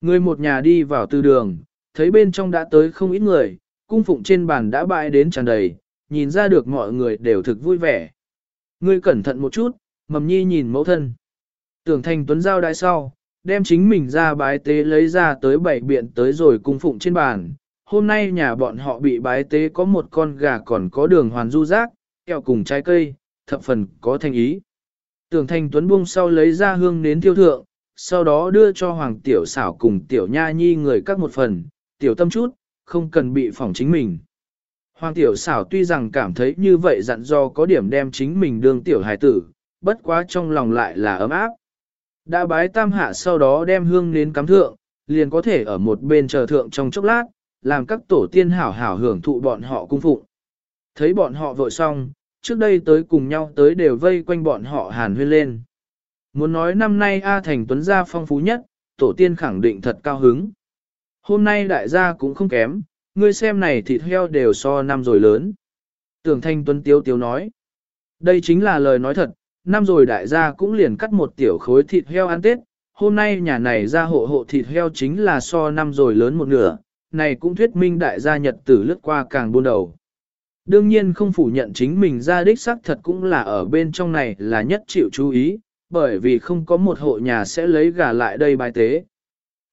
Người một nhà đi vào tư đường, thấy bên trong đã tới không ít người, cung phụng trên bàn đã bãi đến tràn đầy, nhìn ra được mọi người đều thực vui vẻ. Ngươi cẩn thận một chút, mầm nhi nhìn mẫu thân. Tưởng thành tuấn giao đại sau, đem chính mình ra bái tế lấy ra tới bảy biện tới rồi cung phụng trên bàn. Hôm nay nhà bọn họ bị bái tế có một con gà còn có đường hoàn du rác, kẹo cùng trái cây, thập phần có thành ý. Tưởng thành tuấn buông sau lấy ra hương nến thiêu thượng, sau đó đưa cho hoàng tiểu xảo cùng tiểu nha nhi người các một phần, tiểu tâm chút, không cần bị phỏng chính mình. Hoàng tiểu xảo tuy rằng cảm thấy như vậy dặn do có điểm đem chính mình đương tiểu hài tử, bất quá trong lòng lại là ấm áp. Đã bái tam hạ sau đó đem hương nến cắm thượng, liền có thể ở một bên chờ thượng trong chốc lát, làm các tổ tiên hảo hảo hưởng thụ bọn họ cung phụng. Thấy bọn họ vội xong, trước đây tới cùng nhau tới đều vây quanh bọn họ hàn huyên lên. Muốn nói năm nay A Thành Tuấn gia phong phú nhất, tổ tiên khẳng định thật cao hứng. Hôm nay đại gia cũng không kém, ngươi xem này thịt heo đều so năm rồi lớn. Tưởng Thanh Tuấn tiếu tiếu nói. Đây chính là lời nói thật, năm rồi đại gia cũng liền cắt một tiểu khối thịt heo ăn Tết, hôm nay nhà này ra hộ hộ thịt heo chính là so năm rồi lớn một nửa, này cũng thuyết minh đại gia nhật tử lướt qua càng buôn đầu. Đương nhiên không phủ nhận chính mình ra đích xác thật cũng là ở bên trong này là nhất chịu chú ý, bởi vì không có một hộ nhà sẽ lấy gà lại đây bài tế.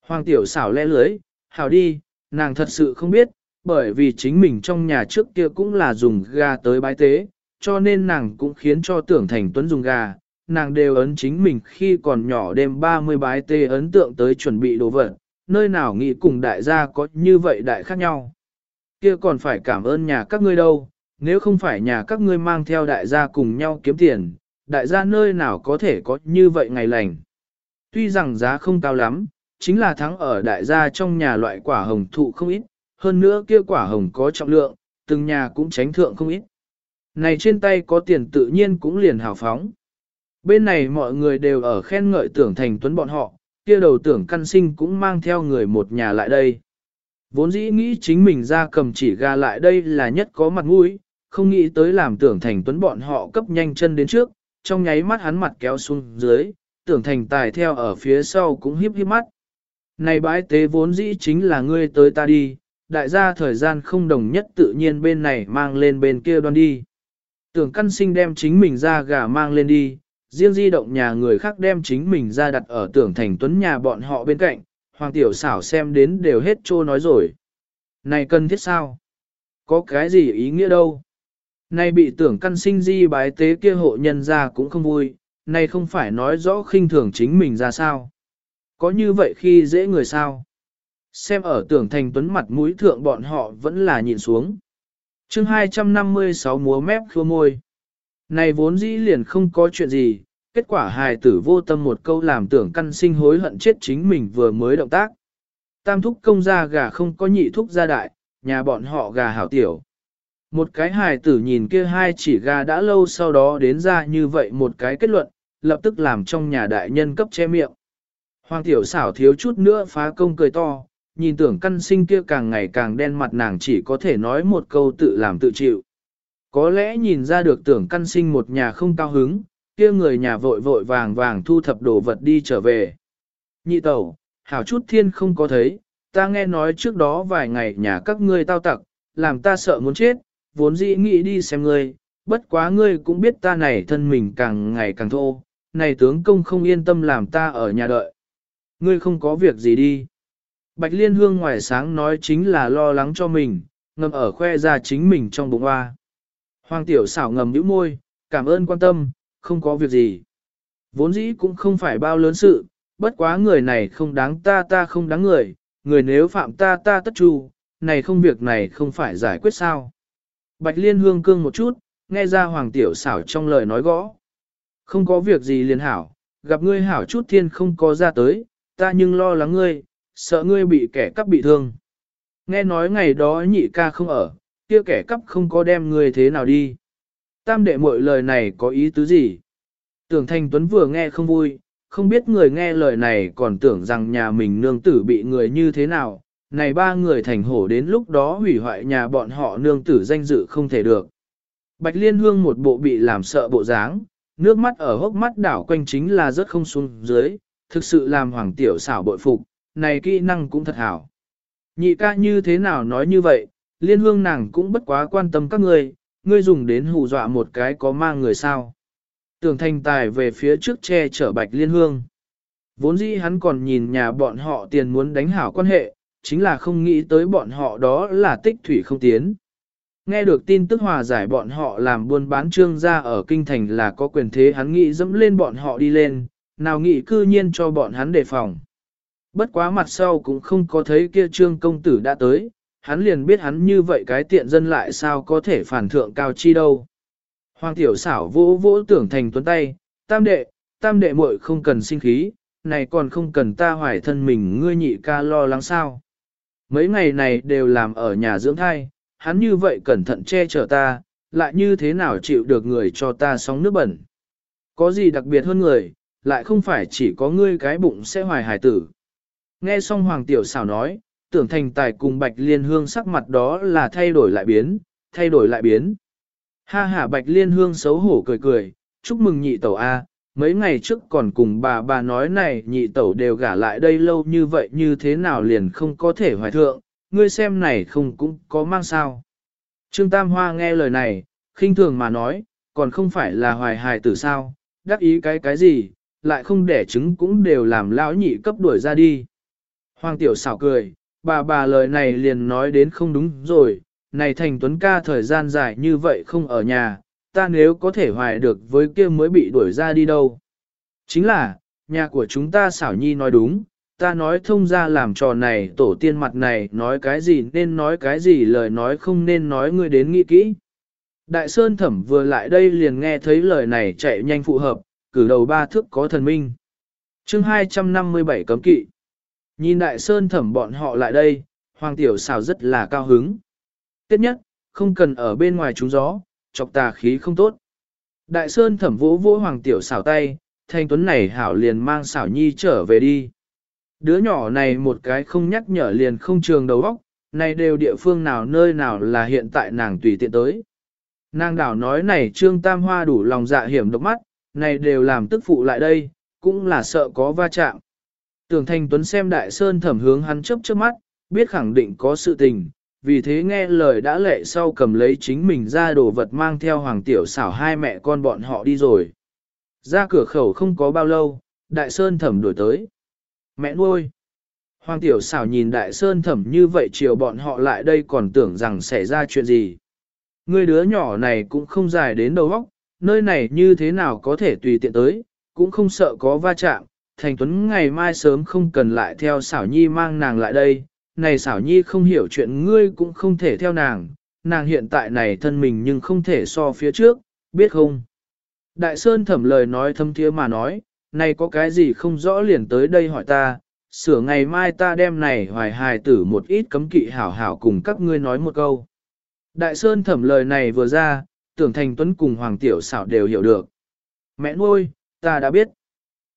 Hoàng tiểu xảo le lưới, hảo đi, nàng thật sự không biết, bởi vì chính mình trong nhà trước kia cũng là dùng gà tới bái tế, cho nên nàng cũng khiến cho tưởng thành tuấn dùng gà, nàng đều ấn chính mình khi còn nhỏ đêm 30 bái tế ấn tượng tới chuẩn bị đồ vật, nơi nào nghĩ cùng đại gia có như vậy đại khác nhau. Kia còn phải cảm ơn nhà các ngươi đâu, nếu không phải nhà các ngươi mang theo đại gia cùng nhau kiếm tiền, đại gia nơi nào có thể có như vậy ngày lành. Tuy rằng giá không cao lắm, chính là thắng ở đại gia trong nhà loại quả hồng thụ không ít, hơn nữa kia quả hồng có trọng lượng, từng nhà cũng tránh thượng không ít. Này trên tay có tiền tự nhiên cũng liền hào phóng. Bên này mọi người đều ở khen ngợi tưởng thành tuấn bọn họ, kia đầu tưởng căn sinh cũng mang theo người một nhà lại đây. Vốn dĩ nghĩ chính mình ra cầm chỉ ga lại đây là nhất có mặt mũi, không nghĩ tới làm tưởng thành tuấn bọn họ cấp nhanh chân đến trước, trong nháy mắt hắn mặt kéo xuống dưới, tưởng thành tài theo ở phía sau cũng hiếp hiếp mắt. Này bái tế vốn dĩ chính là ngươi tới ta đi, đại gia thời gian không đồng nhất tự nhiên bên này mang lên bên kia đoan đi. Tưởng căn sinh đem chính mình ra gà mang lên đi, riêng di động nhà người khác đem chính mình ra đặt ở tưởng thành tuấn nhà bọn họ bên cạnh, hoàng tiểu xảo xem đến đều hết trô nói rồi. Này cần thiết sao? Có cái gì ý nghĩa đâu? Này bị tưởng căn sinh di bái tế kia hộ nhân ra cũng không vui, này không phải nói rõ khinh thường chính mình ra sao. Có như vậy khi dễ người sao? Xem ở tưởng thành tuấn mặt mũi thượng bọn họ vẫn là nhìn xuống. chương 256 múa mép khua môi. Này vốn dĩ liền không có chuyện gì, kết quả hài tử vô tâm một câu làm tưởng căn sinh hối hận chết chính mình vừa mới động tác. Tam thúc công ra gà không có nhị thúc gia đại, nhà bọn họ gà hảo tiểu. Một cái hài tử nhìn kia hai chỉ gà đã lâu sau đó đến ra như vậy một cái kết luận, lập tức làm trong nhà đại nhân cấp che miệng. Hoàng tiểu xảo thiếu chút nữa phá công cười to, nhìn tưởng căn sinh kia càng ngày càng đen mặt nàng chỉ có thể nói một câu tự làm tự chịu. Có lẽ nhìn ra được tưởng căn sinh một nhà không cao hứng, kia người nhà vội vội vàng vàng thu thập đồ vật đi trở về. Nhị tẩu, hảo chút thiên không có thấy, ta nghe nói trước đó vài ngày nhà các ngươi tao tặc, làm ta sợ muốn chết, vốn dĩ nghĩ đi xem ngươi, bất quá ngươi cũng biết ta này thân mình càng ngày càng thô, này tướng công không yên tâm làm ta ở nhà đợi. Ngươi không có việc gì đi. Bạch Liên Hương ngoài sáng nói chính là lo lắng cho mình, ngầm ở khoe ra chính mình trong bụng hoa. Hoàng tiểu xảo ngầm nhíu môi, cảm ơn quan tâm, không có việc gì. Vốn dĩ cũng không phải bao lớn sự, bất quá người này không đáng ta ta không đáng người, người nếu phạm ta ta tất tru, này không việc này không phải giải quyết sao. Bạch Liên Hương cương một chút, nghe ra Hoàng tiểu xảo trong lời nói gõ. Không có việc gì liền hảo, gặp ngươi hảo chút thiên không có ra tới, ta nhưng lo lắng ngươi, sợ ngươi bị kẻ cắp bị thương. Nghe nói ngày đó nhị ca không ở, kia kẻ cắp không có đem ngươi thế nào đi. Tam đệ muội lời này có ý tứ gì? Tưởng Thanh Tuấn vừa nghe không vui, không biết người nghe lời này còn tưởng rằng nhà mình nương tử bị người như thế nào. Này ba người thành hổ đến lúc đó hủy hoại nhà bọn họ nương tử danh dự không thể được. Bạch Liên Hương một bộ bị làm sợ bộ dáng, nước mắt ở hốc mắt đảo quanh chính là rất không xuống dưới, thực sự làm hoàng tiểu xảo bội phục, này kỹ năng cũng thật hảo. Nhị ca như thế nào nói như vậy, liên hương nàng cũng bất quá quan tâm các ngươi, ngươi dùng đến hù dọa một cái có mang người sao. Tưởng thành tài về phía trước che chở bạch liên hương. Vốn dĩ hắn còn nhìn nhà bọn họ tiền muốn đánh hảo quan hệ, chính là không nghĩ tới bọn họ đó là tích thủy không tiến. Nghe được tin tức hòa giải bọn họ làm buôn bán trương gia ở kinh thành là có quyền thế hắn nghĩ dẫm lên bọn họ đi lên, nào nghĩ cư nhiên cho bọn hắn đề phòng. Bất quá mặt sau cũng không có thấy kia trương công tử đã tới, hắn liền biết hắn như vậy cái tiện dân lại sao có thể phản thượng cao chi đâu. Hoàng tiểu xảo vỗ vỗ tưởng thành tuấn tay, tam đệ, tam đệ muội không cần sinh khí, này còn không cần ta hoài thân mình ngươi nhị ca lo lắng sao. Mấy ngày này đều làm ở nhà dưỡng thai, hắn như vậy cẩn thận che chở ta, lại như thế nào chịu được người cho ta sóng nước bẩn. Có gì đặc biệt hơn người, lại không phải chỉ có ngươi cái bụng sẽ hoài hài tử. Nghe xong Hoàng Tiểu xảo nói, tưởng thành tài cùng Bạch Liên Hương sắc mặt đó là thay đổi lại biến, thay đổi lại biến. Ha ha Bạch Liên Hương xấu hổ cười cười, chúc mừng nhị tẩu A, mấy ngày trước còn cùng bà bà nói này nhị tẩu đều gả lại đây lâu như vậy như thế nào liền không có thể hoài thượng, ngươi xem này không cũng có mang sao. Trương Tam Hoa nghe lời này, khinh thường mà nói, còn không phải là hoài hài tử sao, đắc ý cái cái gì, lại không đẻ trứng cũng đều làm lão nhị cấp đuổi ra đi. Hoàng tiểu xảo cười, bà bà lời này liền nói đến không đúng rồi, này thành tuấn ca thời gian dài như vậy không ở nhà, ta nếu có thể hoài được với kia mới bị đuổi ra đi đâu. Chính là, nhà của chúng ta xảo nhi nói đúng, ta nói thông ra làm trò này tổ tiên mặt này nói cái gì nên nói cái gì lời nói không nên nói người đến nghĩ kỹ. Đại Sơn Thẩm vừa lại đây liền nghe thấy lời này chạy nhanh phù hợp, cử đầu ba thước có thần minh. chương 257 cấm kỵ. Nhìn Đại Sơn Thẩm bọn họ lại đây, Hoàng Tiểu xào rất là cao hứng. Tiếp nhất, không cần ở bên ngoài trúng gió, chọc tà khí không tốt. Đại Sơn Thẩm vỗ vỗ Hoàng Tiểu xào tay, thanh tuấn này hảo liền mang xảo nhi trở về đi. Đứa nhỏ này một cái không nhắc nhở liền không trường đầu óc, này đều địa phương nào nơi nào là hiện tại nàng tùy tiện tới. Nàng đảo nói này trương tam hoa đủ lòng dạ hiểm độc mắt, này đều làm tức phụ lại đây, cũng là sợ có va chạm. Tưởng Thanh Tuấn xem đại sơn thẩm hướng hắn chớp chớp mắt, biết khẳng định có sự tình, vì thế nghe lời đã lệ sau cầm lấy chính mình ra đồ vật mang theo hoàng tiểu xảo hai mẹ con bọn họ đi rồi. Ra cửa khẩu không có bao lâu, đại sơn thẩm đổi tới. Mẹ nuôi! Hoàng tiểu xảo nhìn đại sơn thẩm như vậy chiều bọn họ lại đây còn tưởng rằng xảy ra chuyện gì. Người đứa nhỏ này cũng không dài đến đầu óc, nơi này như thế nào có thể tùy tiện tới, cũng không sợ có va chạm. Thành Tuấn ngày mai sớm không cần lại theo xảo nhi mang nàng lại đây, này xảo nhi không hiểu chuyện ngươi cũng không thể theo nàng, nàng hiện tại này thân mình nhưng không thể so phía trước, biết không? Đại Sơn thẩm lời nói thâm thiế mà nói, này có cái gì không rõ liền tới đây hỏi ta, sửa ngày mai ta đem này hoài hài tử một ít cấm kỵ hảo hảo cùng các ngươi nói một câu. Đại Sơn thẩm lời này vừa ra, tưởng thành tuấn cùng Hoàng Tiểu xảo đều hiểu được. Mẹ nuôi, ta đã biết.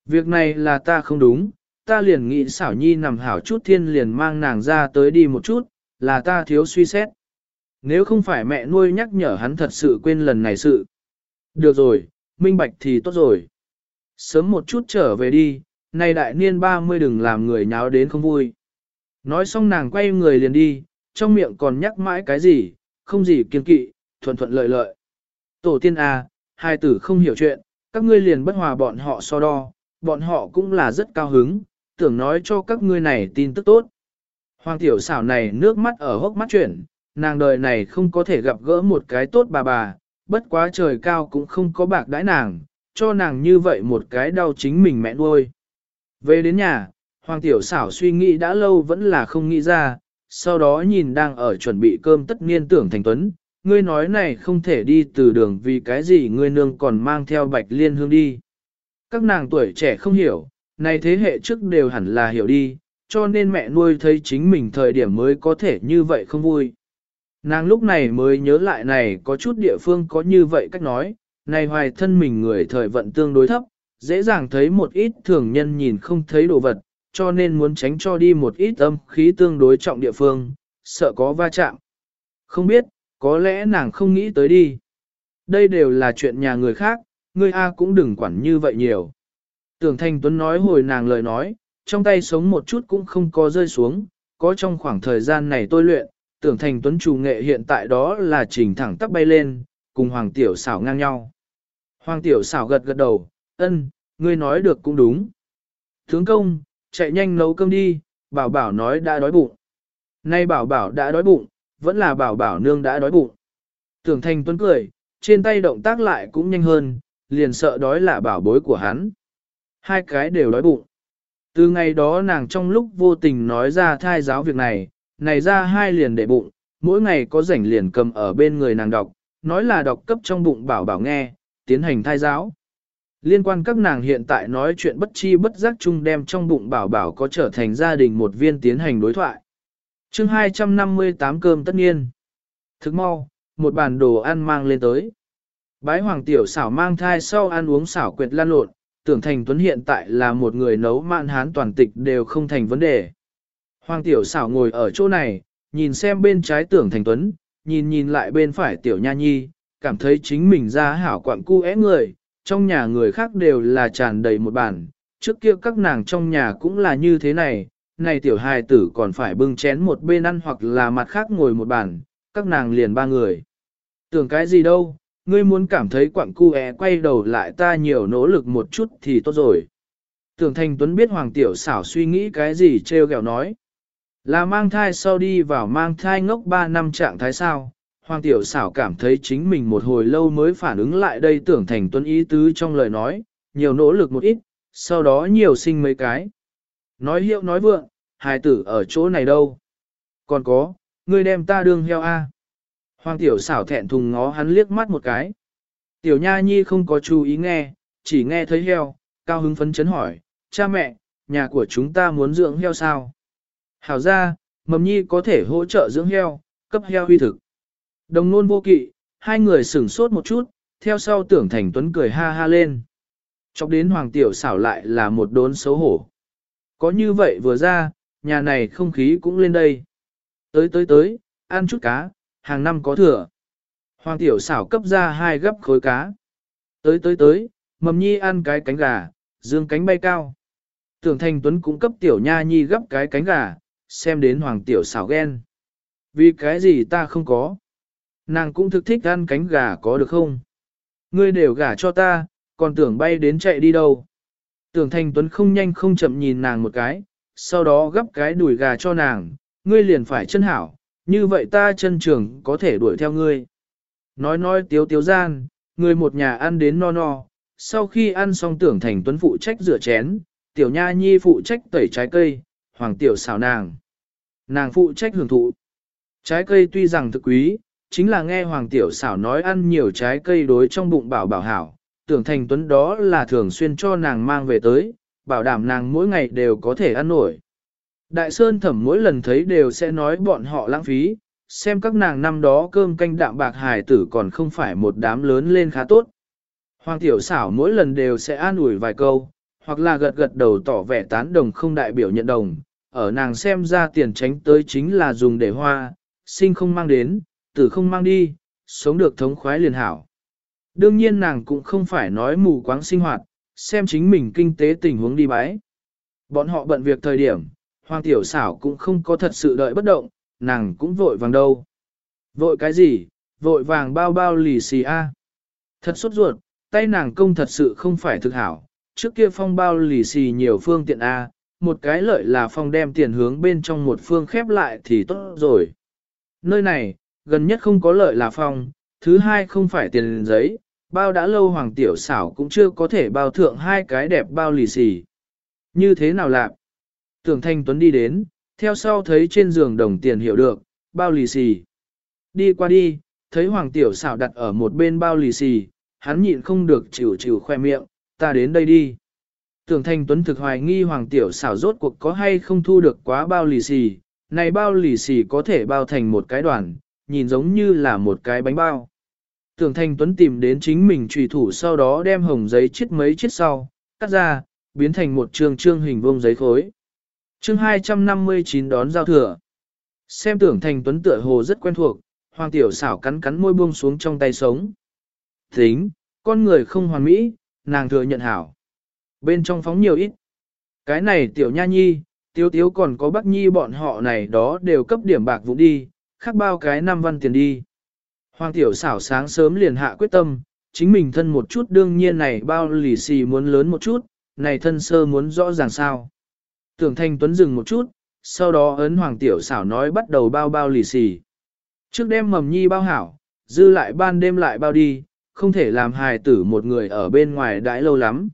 Việc này là ta không đúng, ta liền nghĩ xảo nhi nằm hảo chút thiên liền mang nàng ra tới đi một chút, là ta thiếu suy xét. Nếu không phải mẹ nuôi nhắc nhở hắn thật sự quên lần này sự. Được rồi, minh bạch thì tốt rồi. Sớm một chút trở về đi, này đại niên 30 đừng làm người nháo đến không vui. Nói xong nàng quay người liền đi, trong miệng còn nhắc mãi cái gì, không gì kiên kỵ, thuận thuận lợi lợi. Tổ tiên A, hai tử không hiểu chuyện, các ngươi liền bất hòa bọn họ so đo, bọn họ cũng là rất cao hứng, tưởng nói cho các ngươi này tin tức tốt. Hoàng tiểu xảo này nước mắt ở hốc mắt chuyển, nàng đời này không có thể gặp gỡ một cái tốt bà bà, bất quá trời cao cũng không có bạc đãi nàng, cho nàng như vậy một cái đau chính mình mẹ nuôi. Về đến nhà, Hoàng tiểu xảo suy nghĩ đã lâu vẫn là không nghĩ ra, sau đó nhìn đang ở chuẩn bị cơm tất niên tưởng thành tuấn, ngươi nói này không thể đi từ đường vì cái gì ngươi nương còn mang theo bạch liên hương đi. Các nàng tuổi trẻ không hiểu, này thế hệ trước đều hẳn là hiểu đi, cho nên mẹ nuôi thấy chính mình thời điểm mới có thể như vậy không vui. Nàng lúc này mới nhớ lại này có chút địa phương có như vậy cách nói, này hoài thân mình người thời vận tương đối thấp, dễ dàng thấy một ít thường nhân nhìn không thấy đồ vật, cho nên muốn tránh cho đi một ít âm khí tương đối trọng địa phương, sợ có va chạm. Không biết, có lẽ nàng không nghĩ tới đi. Đây đều là chuyện nhà người khác, ngươi A cũng đừng quản như vậy nhiều. Tưởng Thanh Tuấn nói hồi nàng lời nói, trong tay sống một chút cũng không có rơi xuống, có trong khoảng thời gian này tôi luyện, tưởng Thanh Tuấn chủ nghệ hiện tại đó là chỉnh thẳng tắp bay lên, cùng Hoàng Tiểu xảo ngang nhau. Hoàng Tiểu xảo gật gật đầu, ân, ngươi nói được cũng đúng. Tướng công, chạy nhanh nấu cơm đi, bảo bảo nói đã đói bụng. Nay bảo bảo đã đói bụng, vẫn là bảo bảo nương đã đói bụng. Tưởng Thanh Tuấn cười, trên tay động tác lại cũng nhanh hơn, liền sợ đói là bảo bối của hắn. Hai cái đều đói bụng. Từ ngày đó nàng trong lúc vô tình nói ra thai giáo việc này, này ra hai liền để bụng, mỗi ngày có rảnh liền cầm ở bên người nàng đọc, nói là đọc cấp trong bụng bảo bảo nghe, tiến hành thai giáo. Liên quan các nàng hiện tại nói chuyện bất chi bất giác chung đem trong bụng bảo bảo có trở thành gia đình một viên tiến hành đối thoại chương 258 cơm tất nhiên. Thức mau, một bàn đồ ăn mang lên tới. Bái hoàng tiểu xảo mang thai sau ăn uống xảo quyệt lan lộn, tưởng thành tuấn hiện tại là một người nấu mạn hán toàn tịch đều không thành vấn đề. Hoàng tiểu xảo ngồi ở chỗ này, nhìn xem bên trái tưởng thành tuấn, nhìn nhìn lại bên phải tiểu nha nhi, cảm thấy chính mình ra hảo quặng cu é người, trong nhà người khác đều là tràn đầy một bản, trước kia các nàng trong nhà cũng là như thế này, này tiểu hài tử còn phải bưng chén một bên ăn hoặc là mặt khác ngồi một bàn, các nàng liền ba người. Tưởng cái gì đâu, ngươi muốn cảm thấy quặng cu é quay đầu lại ta nhiều nỗ lực một chút thì tốt rồi. Tưởng Thành Tuấn biết Hoàng Tiểu xảo suy nghĩ cái gì treo gẹo nói. Là mang thai sau đi vào mang thai ngốc 3 năm trạng thái sao, Hoàng Tiểu xảo cảm thấy chính mình một hồi lâu mới phản ứng lại đây tưởng Thành Tuấn ý tứ trong lời nói, nhiều nỗ lực một ít, sau đó nhiều sinh mấy cái. Nói hiệu nói vượng, hài tử ở chỗ này đâu. Còn có, ngươi đem ta đương heo a. Hoàng tiểu xảo thẹn thùng ngó hắn liếc mắt một cái. Tiểu nha nhi không có chú ý nghe, chỉ nghe thấy heo, cao hứng phấn chấn hỏi, cha mẹ, nhà của chúng ta muốn dưỡng heo sao? Hảo ra, mầm nhi có thể hỗ trợ dưỡng heo, cấp heo huy thực. Đồng nôn vô kỵ, hai người sửng sốt một chút, theo sau tưởng thành tuấn cười ha ha lên. Chọc đến hoàng tiểu xảo lại là một đốn xấu hổ. Có như vậy vừa ra, nhà này không khí cũng lên đây. Tới tới tới, ăn chút cá, hàng năm có thừa. Hoàng tiểu xảo cấp ra hai gấp khối cá. Tới tới tới, mầm nhi ăn cái cánh gà, dương cánh bay cao. Tưởng thành tuấn cũng cấp tiểu nha nhi gấp cái cánh gà, xem đến hoàng tiểu xảo ghen. Vì cái gì ta không có. Nàng cũng thực thích ăn cánh gà có được không? Ngươi đều gả cho ta, còn tưởng bay đến chạy đi đâu. Tưởng thành tuấn không nhanh không chậm nhìn nàng một cái, sau đó gấp cái đùi gà cho nàng, ngươi liền phải chân hảo, như vậy ta chân trường có thể đuổi theo ngươi. Nói nói tiếu tiếu gian, người một nhà ăn đến no no, sau khi ăn xong tưởng thành tuấn phụ trách rửa chén, tiểu nha nhi phụ trách tẩy trái cây, hoàng tiểu xào nàng. Nàng phụ trách hưởng thụ. Trái cây tuy rằng thực quý, chính là nghe hoàng tiểu xảo nói ăn nhiều trái cây đối trong bụng bảo bảo hảo, tưởng thành tuấn đó là thường xuyên cho nàng mang về tới, bảo đảm nàng mỗi ngày đều có thể ăn nổi. Đại Sơn thẩm mỗi lần thấy đều sẽ nói bọn họ lãng phí, xem các nàng năm đó cơm canh đạm bạc hài tử còn không phải một đám lớn lên khá tốt. Hoàng tiểu xảo mỗi lần đều sẽ an ủi vài câu, hoặc là gật gật đầu tỏ vẻ tán đồng không đại biểu nhận đồng, ở nàng xem ra tiền tránh tới chính là dùng để hoa, sinh không mang đến, tử không mang đi, sống được thống khoái liền hảo. Đương nhiên nàng cũng không phải nói mù quáng sinh hoạt, xem chính mình kinh tế tình huống đi bái. Bọn họ bận việc thời điểm, hoàng tiểu xảo cũng không có thật sự đợi bất động, nàng cũng vội vàng đâu. Vội cái gì, vội vàng bao bao lì xì a. Thật sốt ruột, tay nàng công thật sự không phải thực hảo, trước kia phong bao lì xì nhiều phương tiện a, một cái lợi là phong đem tiền hướng bên trong một phương khép lại thì tốt rồi. Nơi này, gần nhất không có lợi là phong, thứ hai không phải tiền giấy, bao đã lâu hoàng tiểu xảo cũng chưa có thể bao thượng hai cái đẹp bao lì xì. Như thế nào lạc? Tưởng Thanh Tuấn đi đến, theo sau thấy trên giường đồng tiền hiểu được, bao lì xì. Đi qua đi, thấy hoàng tiểu xảo đặt ở một bên bao lì xì, hắn nhịn không được chịu chịu khoe miệng, ta đến đây đi. Tưởng Thanh Tuấn thực hoài nghi hoàng tiểu xảo rốt cuộc có hay không thu được quá bao lì xì, này bao lì xì có thể bao thành một cái đoàn, nhìn giống như là một cái bánh bao. Tưởng Thanh Tuấn tìm đến chính mình trùy thủ sau đó đem hồng giấy chiết mấy chiết sau, cắt ra, biến thành một trường trương hình vuông giấy khối. chương 259 đón giao thừa. Xem tưởng Thanh Tuấn tựa hồ rất quen thuộc, hoàng tiểu xảo cắn cắn môi buông xuống trong tay sống. Tính, con người không hoàn mỹ, nàng thừa nhận hảo. Bên trong phóng nhiều ít. Cái này tiểu nha nhi, tiếu tiếu còn có bác nhi bọn họ này đó đều cấp điểm bạc vụ đi, khác bao cái năm văn tiền đi. Hoàng tiểu xảo sáng sớm liền hạ quyết tâm, chính mình thân một chút đương nhiên này bao lì xì muốn lớn một chút, này thân sơ muốn rõ ràng sao. Tưởng thanh tuấn dừng một chút, sau đó ấn hoàng tiểu xảo nói bắt đầu bao bao lì xì. Trước đêm mầm nhi bao hảo, dư lại ban đêm lại bao đi, không thể làm hài tử một người ở bên ngoài đãi lâu lắm.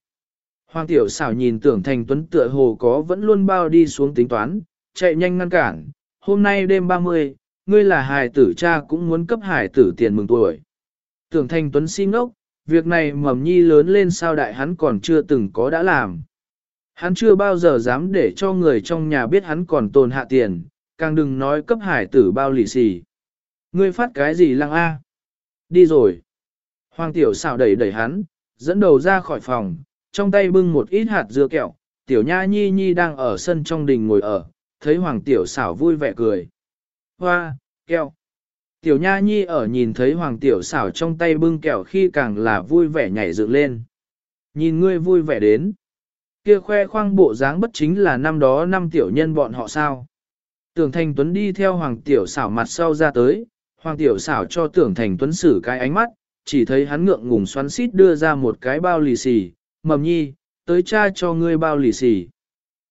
Hoàng tiểu xảo nhìn tưởng thành tuấn tựa hồ có vẫn luôn bao đi xuống tính toán, chạy nhanh ngăn cản, hôm nay đêm 30, ngươi là hài tử cha cũng muốn cấp hài tử tiền mừng tuổi. Tưởng thành tuấn xin ngốc, việc này mầm nhi lớn lên sao đại hắn còn chưa từng có đã làm. Hắn chưa bao giờ dám để cho người trong nhà biết hắn còn tồn hạ tiền, càng đừng nói cấp hải tử bao lì xì. Ngươi phát cái gì lăng a? Đi rồi. Hoàng tiểu xảo đẩy đẩy hắn, dẫn đầu ra khỏi phòng, trong tay bưng một ít hạt dưa kẹo, tiểu nha nhi nhi đang ở sân trong đình ngồi ở, thấy hoàng tiểu xảo vui vẻ cười. Hoa, kẹo. Tiểu nha nhi ở nhìn thấy hoàng tiểu xảo trong tay bưng kẹo khi càng là vui vẻ nhảy dựng lên. Nhìn ngươi vui vẻ đến. Kia khoe khoang bộ dáng bất chính là năm đó năm tiểu nhân bọn họ sao. Tưởng Thành Tuấn đi theo Hoàng Tiểu xảo mặt sau ra tới, Hoàng Tiểu xảo cho Tưởng Thành Tuấn xử cái ánh mắt, chỉ thấy hắn ngượng ngùng xoắn xít đưa ra một cái bao lì xì, mầm nhi, tới cha cho ngươi bao lì xì.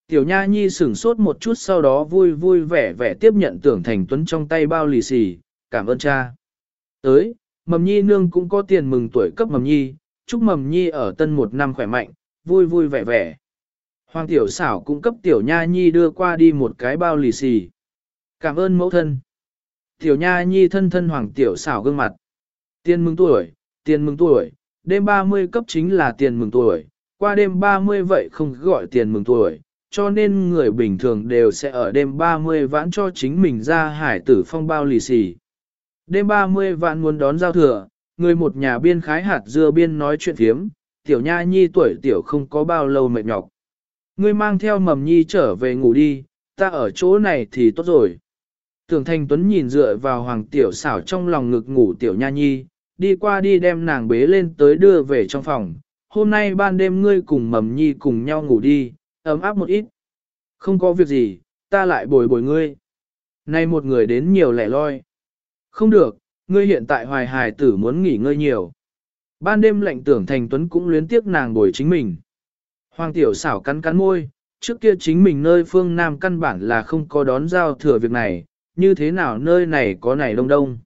Tiểu Nha Nhi sửng sốt một chút sau đó vui vui vẻ vẻ tiếp nhận Tưởng Thành Tuấn trong tay bao lì xì, cảm ơn cha. Tới, Mầm Nhi nương cũng có tiền mừng tuổi cấp Mầm Nhi, chúc Mầm Nhi ở tân một năm khỏe mạnh, vui vui vẻ vẻ. Hoàng Tiểu xảo cũng cấp Tiểu Nha Nhi đưa qua đi một cái bao lì xì. Cảm ơn mẫu thân. Tiểu Nha Nhi thân thân Hoàng Tiểu xảo gương mặt. Tiền mừng tuổi, tiền mừng tuổi, đêm 30 cấp chính là tiền mừng tuổi, qua đêm 30 vậy không gọi tiền mừng tuổi, cho nên người bình thường đều sẽ ở đêm 30 vãn cho chính mình ra hải tử phong bao lì xì. Đêm 30 vãn muốn đón giao thừa, người một nhà biên khái hạt dưa biên nói chuyện thiếm, tiểu nha nhi tuổi tiểu không có bao lâu mệt nhọc. Ngươi mang theo mầm nhi trở về ngủ đi, ta ở chỗ này thì tốt rồi. Tưởng Thanh Tuấn nhìn dựa vào hoàng tiểu xảo trong lòng ngực ngủ tiểu nha nhi, đi qua đi đem nàng bế lên tới đưa về trong phòng. Hôm nay ban đêm ngươi cùng mầm nhi cùng nhau ngủ đi, ấm áp một ít. Không có việc gì, ta lại bồi bồi ngươi. Nay một người đến nhiều lẻ loi. Không được, ngươi hiện tại hoài hài tử muốn nghỉ ngơi nhiều. Ban đêm lệnh tưởng thành tuấn cũng luyến tiếc nàng bồi chính mình. Hoàng tiểu xảo cắn cắn môi, trước kia chính mình nơi phương Nam căn bản là không có đón giao thừa việc này, như thế nào nơi này có này đông đông.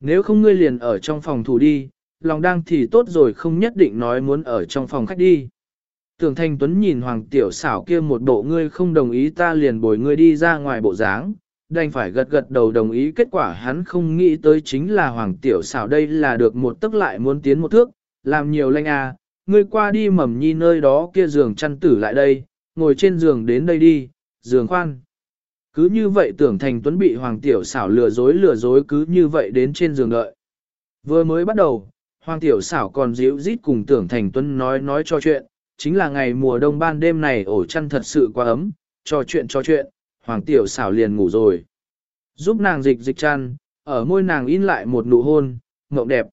Nếu không ngươi liền ở trong phòng thủ đi, lòng đang thì tốt rồi không nhất định nói muốn ở trong phòng khách đi. Tưởng Thanh Tuấn nhìn Hoàng Tiểu xảo kia một bộ ngươi không đồng ý ta liền bồi ngươi đi ra ngoài bộ dáng, đành phải gật gật đầu đồng ý kết quả hắn không nghĩ tới chính là Hoàng Tiểu xảo đây là được một tức lại muốn tiến một thước, làm nhiều lanh à, ngươi qua đi mầm nhi nơi đó kia giường chăn tử lại đây, ngồi trên giường đến đây đi, giường khoan. Cứ như vậy tưởng thành tuấn bị Hoàng Tiểu xảo lừa dối lừa dối cứ như vậy đến trên giường đợi. Vừa mới bắt đầu, Hoàng Tiểu xảo còn dịu rít cùng tưởng thành tuấn nói nói cho chuyện, chính là ngày mùa đông ban đêm này ổ chăn thật sự quá ấm, trò chuyện trò chuyện, hoàng tiểu xảo liền ngủ rồi. Giúp nàng dịch dịch chăn, ở môi nàng in lại một nụ hôn, mộng đẹp.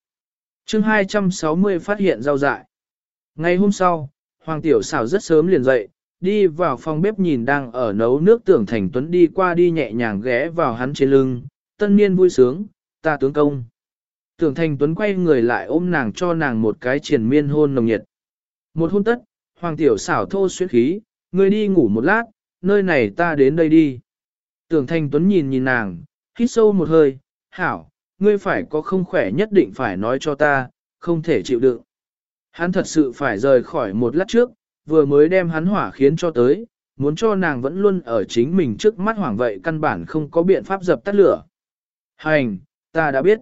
chương 260 phát hiện rau dại. Ngày hôm sau, hoàng tiểu xảo rất sớm liền dậy, đi vào phòng bếp nhìn đang ở nấu nước tưởng thành tuấn đi qua đi nhẹ nhàng ghé vào hắn trên lưng, tân niên vui sướng, ta tướng công. Tưởng thành tuấn quay người lại ôm nàng cho nàng một cái triền miên hôn nồng nhiệt. Một hôn tất, hoàng tiểu xảo thô xuyên khí, ngươi đi ngủ một lát, nơi này ta đến đây đi. Tưởng thành tuấn nhìn nhìn nàng, hít sâu một hơi, hảo, ngươi phải có không khỏe nhất định phải nói cho ta, không thể chịu đựng. Hắn thật sự phải rời khỏi một lát trước, vừa mới đem hắn hỏa khiến cho tới, muốn cho nàng vẫn luôn ở chính mình trước mắt hoảng vậy căn bản không có biện pháp dập tắt lửa. Hành, ta đã biết.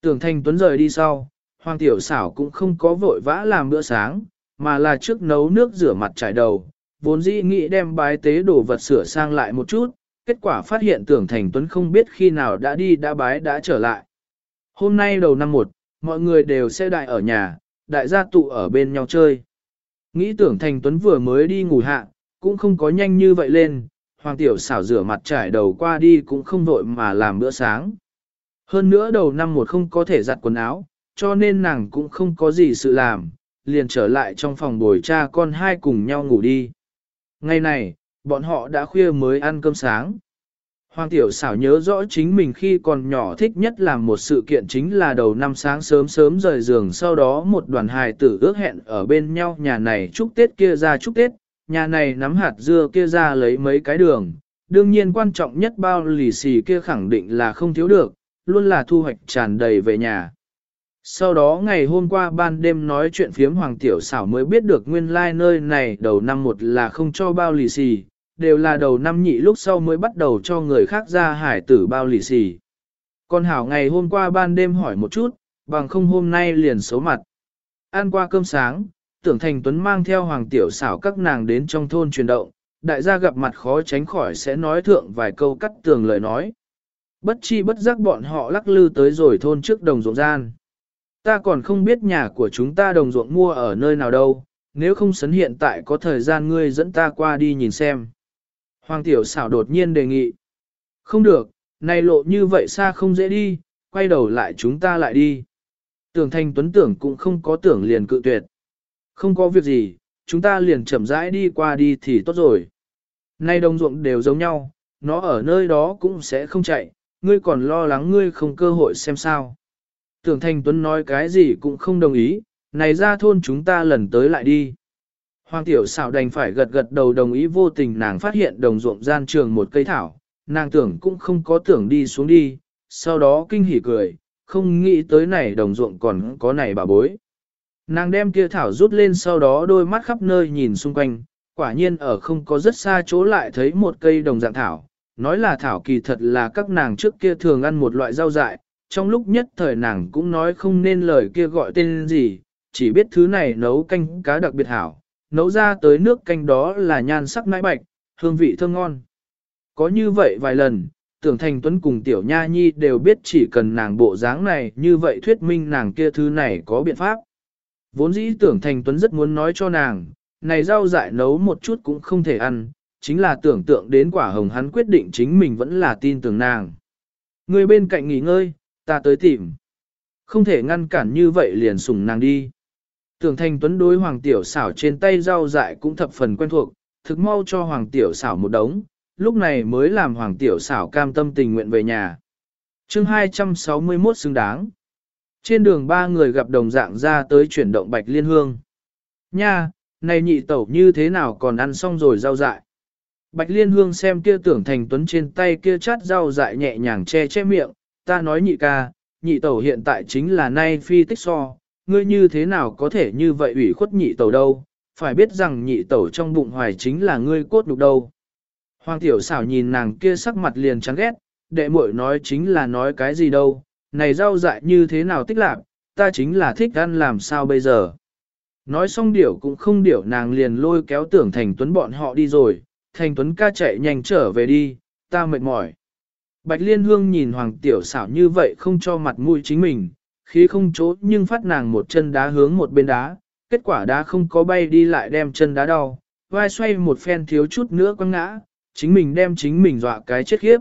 Tưởng Thanh Tuấn rời đi sau, Hoàng Tiểu xảo cũng không có vội vã làm bữa sáng, mà là trước nấu nước rửa mặt trải đầu, vốn dĩ nghĩ đem bái tế đồ vật sửa sang lại một chút, kết quả phát hiện tưởng Thành Tuấn không biết khi nào đã đi đã bái đã trở lại. Hôm nay đầu năm một, mọi người đều sẽ đại ở nhà, đại gia tụ ở bên nhau chơi. Nghĩ tưởng Thành Tuấn vừa mới đi ngủ hạ, cũng không có nhanh như vậy lên, Hoàng Tiểu xảo rửa mặt trải đầu qua đi cũng không vội mà làm bữa sáng. Hơn nữa đầu năm một không có thể giặt quần áo, cho nên nàng cũng không có gì sự làm, liền trở lại trong phòng bồi cha con hai cùng nhau ngủ đi. Ngày này, bọn họ đã khuya mới ăn cơm sáng. Hoàng tiểu xảo nhớ rõ chính mình khi còn nhỏ thích nhất làm một sự kiện chính là đầu năm sáng sớm sớm rời giường sau đó một đoàn hài tử ước hẹn ở bên nhau nhà này chúc Tết kia ra chúc Tết, nhà này nắm hạt dưa kia ra lấy mấy cái đường. Đương nhiên quan trọng nhất bao lì xì kia khẳng định là không thiếu được, luôn là thu hoạch tràn đầy về nhà. Sau đó ngày hôm qua ban đêm nói chuyện phiếm Hoàng Tiểu xảo mới biết được nguyên lai like nơi này đầu năm một là không cho bao lì xì, đều là đầu năm nhị lúc sau mới bắt đầu cho người khác ra hải tử bao lì xì. Con Hảo ngày hôm qua ban đêm hỏi một chút, bằng không hôm nay liền xấu mặt. Ăn qua cơm sáng, tưởng thành tuấn mang theo Hoàng Tiểu xảo các nàng đến trong thôn truyền động, đại gia gặp mặt khó tránh khỏi sẽ nói thượng vài câu cắt tường lời nói. Bất chi bất giác bọn họ lắc lư tới rồi thôn trước đồng ruộng gian. Ta còn không biết nhà của chúng ta đồng ruộng mua ở nơi nào đâu, nếu không sấn hiện tại có thời gian ngươi dẫn ta qua đi nhìn xem. Hoàng tiểu xảo đột nhiên đề nghị. Không được, này lộ như vậy xa không dễ đi, quay đầu lại chúng ta lại đi. Tưởng thanh tuấn tưởng cũng không có tưởng liền cự tuyệt. Không có việc gì, chúng ta liền chậm rãi đi qua đi thì tốt rồi. Nay đồng ruộng đều giống nhau, nó ở nơi đó cũng sẽ không chạy, ngươi còn lo lắng ngươi không cơ hội xem sao. Tưởng Thanh Tuấn nói cái gì cũng không đồng ý, này ra thôn chúng ta lần tới lại đi. Hoàng tiểu xảo đành phải gật gật đầu đồng ý vô tình nàng phát hiện đồng ruộng gian trường một cây thảo, nàng tưởng cũng không có tưởng đi xuống đi, sau đó kinh hỉ cười, không nghĩ tới này đồng ruộng còn có này bà bối. Nàng đem kia thảo rút lên sau đó đôi mắt khắp nơi nhìn xung quanh, quả nhiên ở không có rất xa chỗ lại thấy một cây đồng dạng thảo, nói là thảo kỳ thật là các nàng trước kia thường ăn một loại rau dại, trong lúc nhất thời nàng cũng nói không nên lời kia gọi tên gì, chỉ biết thứ này nấu canh cá đặc biệt hảo, nấu ra tới nước canh đó là nhan sắc nãi bạch, hương vị thơm ngon. Có như vậy vài lần, tưởng thành tuấn cùng tiểu nha nhi đều biết chỉ cần nàng bộ dáng này như vậy thuyết minh nàng kia thứ này có biện pháp. Vốn dĩ tưởng thành tuấn rất muốn nói cho nàng, này rau dại nấu một chút cũng không thể ăn, chính là tưởng tượng đến quả hồng hắn quyết định chính mình vẫn là tin tưởng nàng. Người bên cạnh nghỉ ngơi, ta tới tìm. Không thể ngăn cản như vậy liền sùng nàng đi. Tưởng thành tuấn đối hoàng tiểu xảo trên tay rau dại cũng thập phần quen thuộc, thực mau cho hoàng tiểu xảo một đống, lúc này mới làm hoàng tiểu xảo cam tâm tình nguyện về nhà. chương 261 xứng đáng. Trên đường ba người gặp đồng dạng ra tới chuyển động bạch liên hương. Nha, này nhị tẩu như thế nào còn ăn xong rồi rau dại. Bạch Liên Hương xem kia tưởng thành tuấn trên tay kia chát rau dại nhẹ nhàng che che miệng, ta nói nhị ca, nhị tẩu hiện tại chính là nay phi tích so, ngươi như thế nào có thể như vậy ủy khuất nhị tẩu đâu, phải biết rằng nhị tẩu trong bụng hoài chính là ngươi cốt nhục đâu. Hoàng tiểu xảo nhìn nàng kia sắc mặt liền chán ghét, đệ muội nói chính là nói cái gì đâu, này rau dại như thế nào tích lạc, ta chính là thích ăn làm sao bây giờ. Nói xong điểu cũng không điểu nàng liền lôi kéo tưởng thành tuấn bọn họ đi rồi, thành tuấn ca chạy nhanh trở về đi, ta mệt mỏi. Bạch Liên Hương nhìn Hoàng Tiểu xảo như vậy không cho mặt mũi chính mình, khí không chỗ nhưng phát nàng một chân đá hướng một bên đá, kết quả đá không có bay đi lại đem chân đá đau, vai xoay một phen thiếu chút nữa quăng ngã, chính mình đem chính mình dọa cái chết khiếp.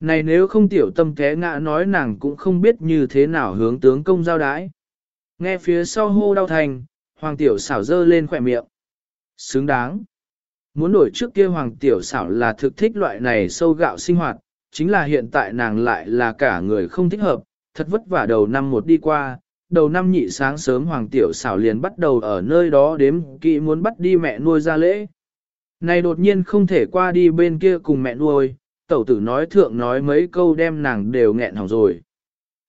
Này nếu không tiểu tâm té ngã nói nàng cũng không biết như thế nào hướng tướng công giao đái. Nghe phía sau hô đau thành, hoàng tiểu xảo dơ lên khỏe miệng. Xứng đáng. Muốn đổi trước kia hoàng tiểu xảo là thực thích loại này sâu gạo sinh hoạt, chính là hiện tại nàng lại là cả người không thích hợp, thật vất vả đầu năm một đi qua, đầu năm nhị sáng sớm hoàng tiểu xảo liền bắt đầu ở nơi đó đếm kỵ muốn bắt đi mẹ nuôi ra lễ. Này đột nhiên không thể qua đi bên kia cùng mẹ nuôi, tẩu tử nói thượng nói mấy câu đem nàng đều nghẹn hỏng rồi.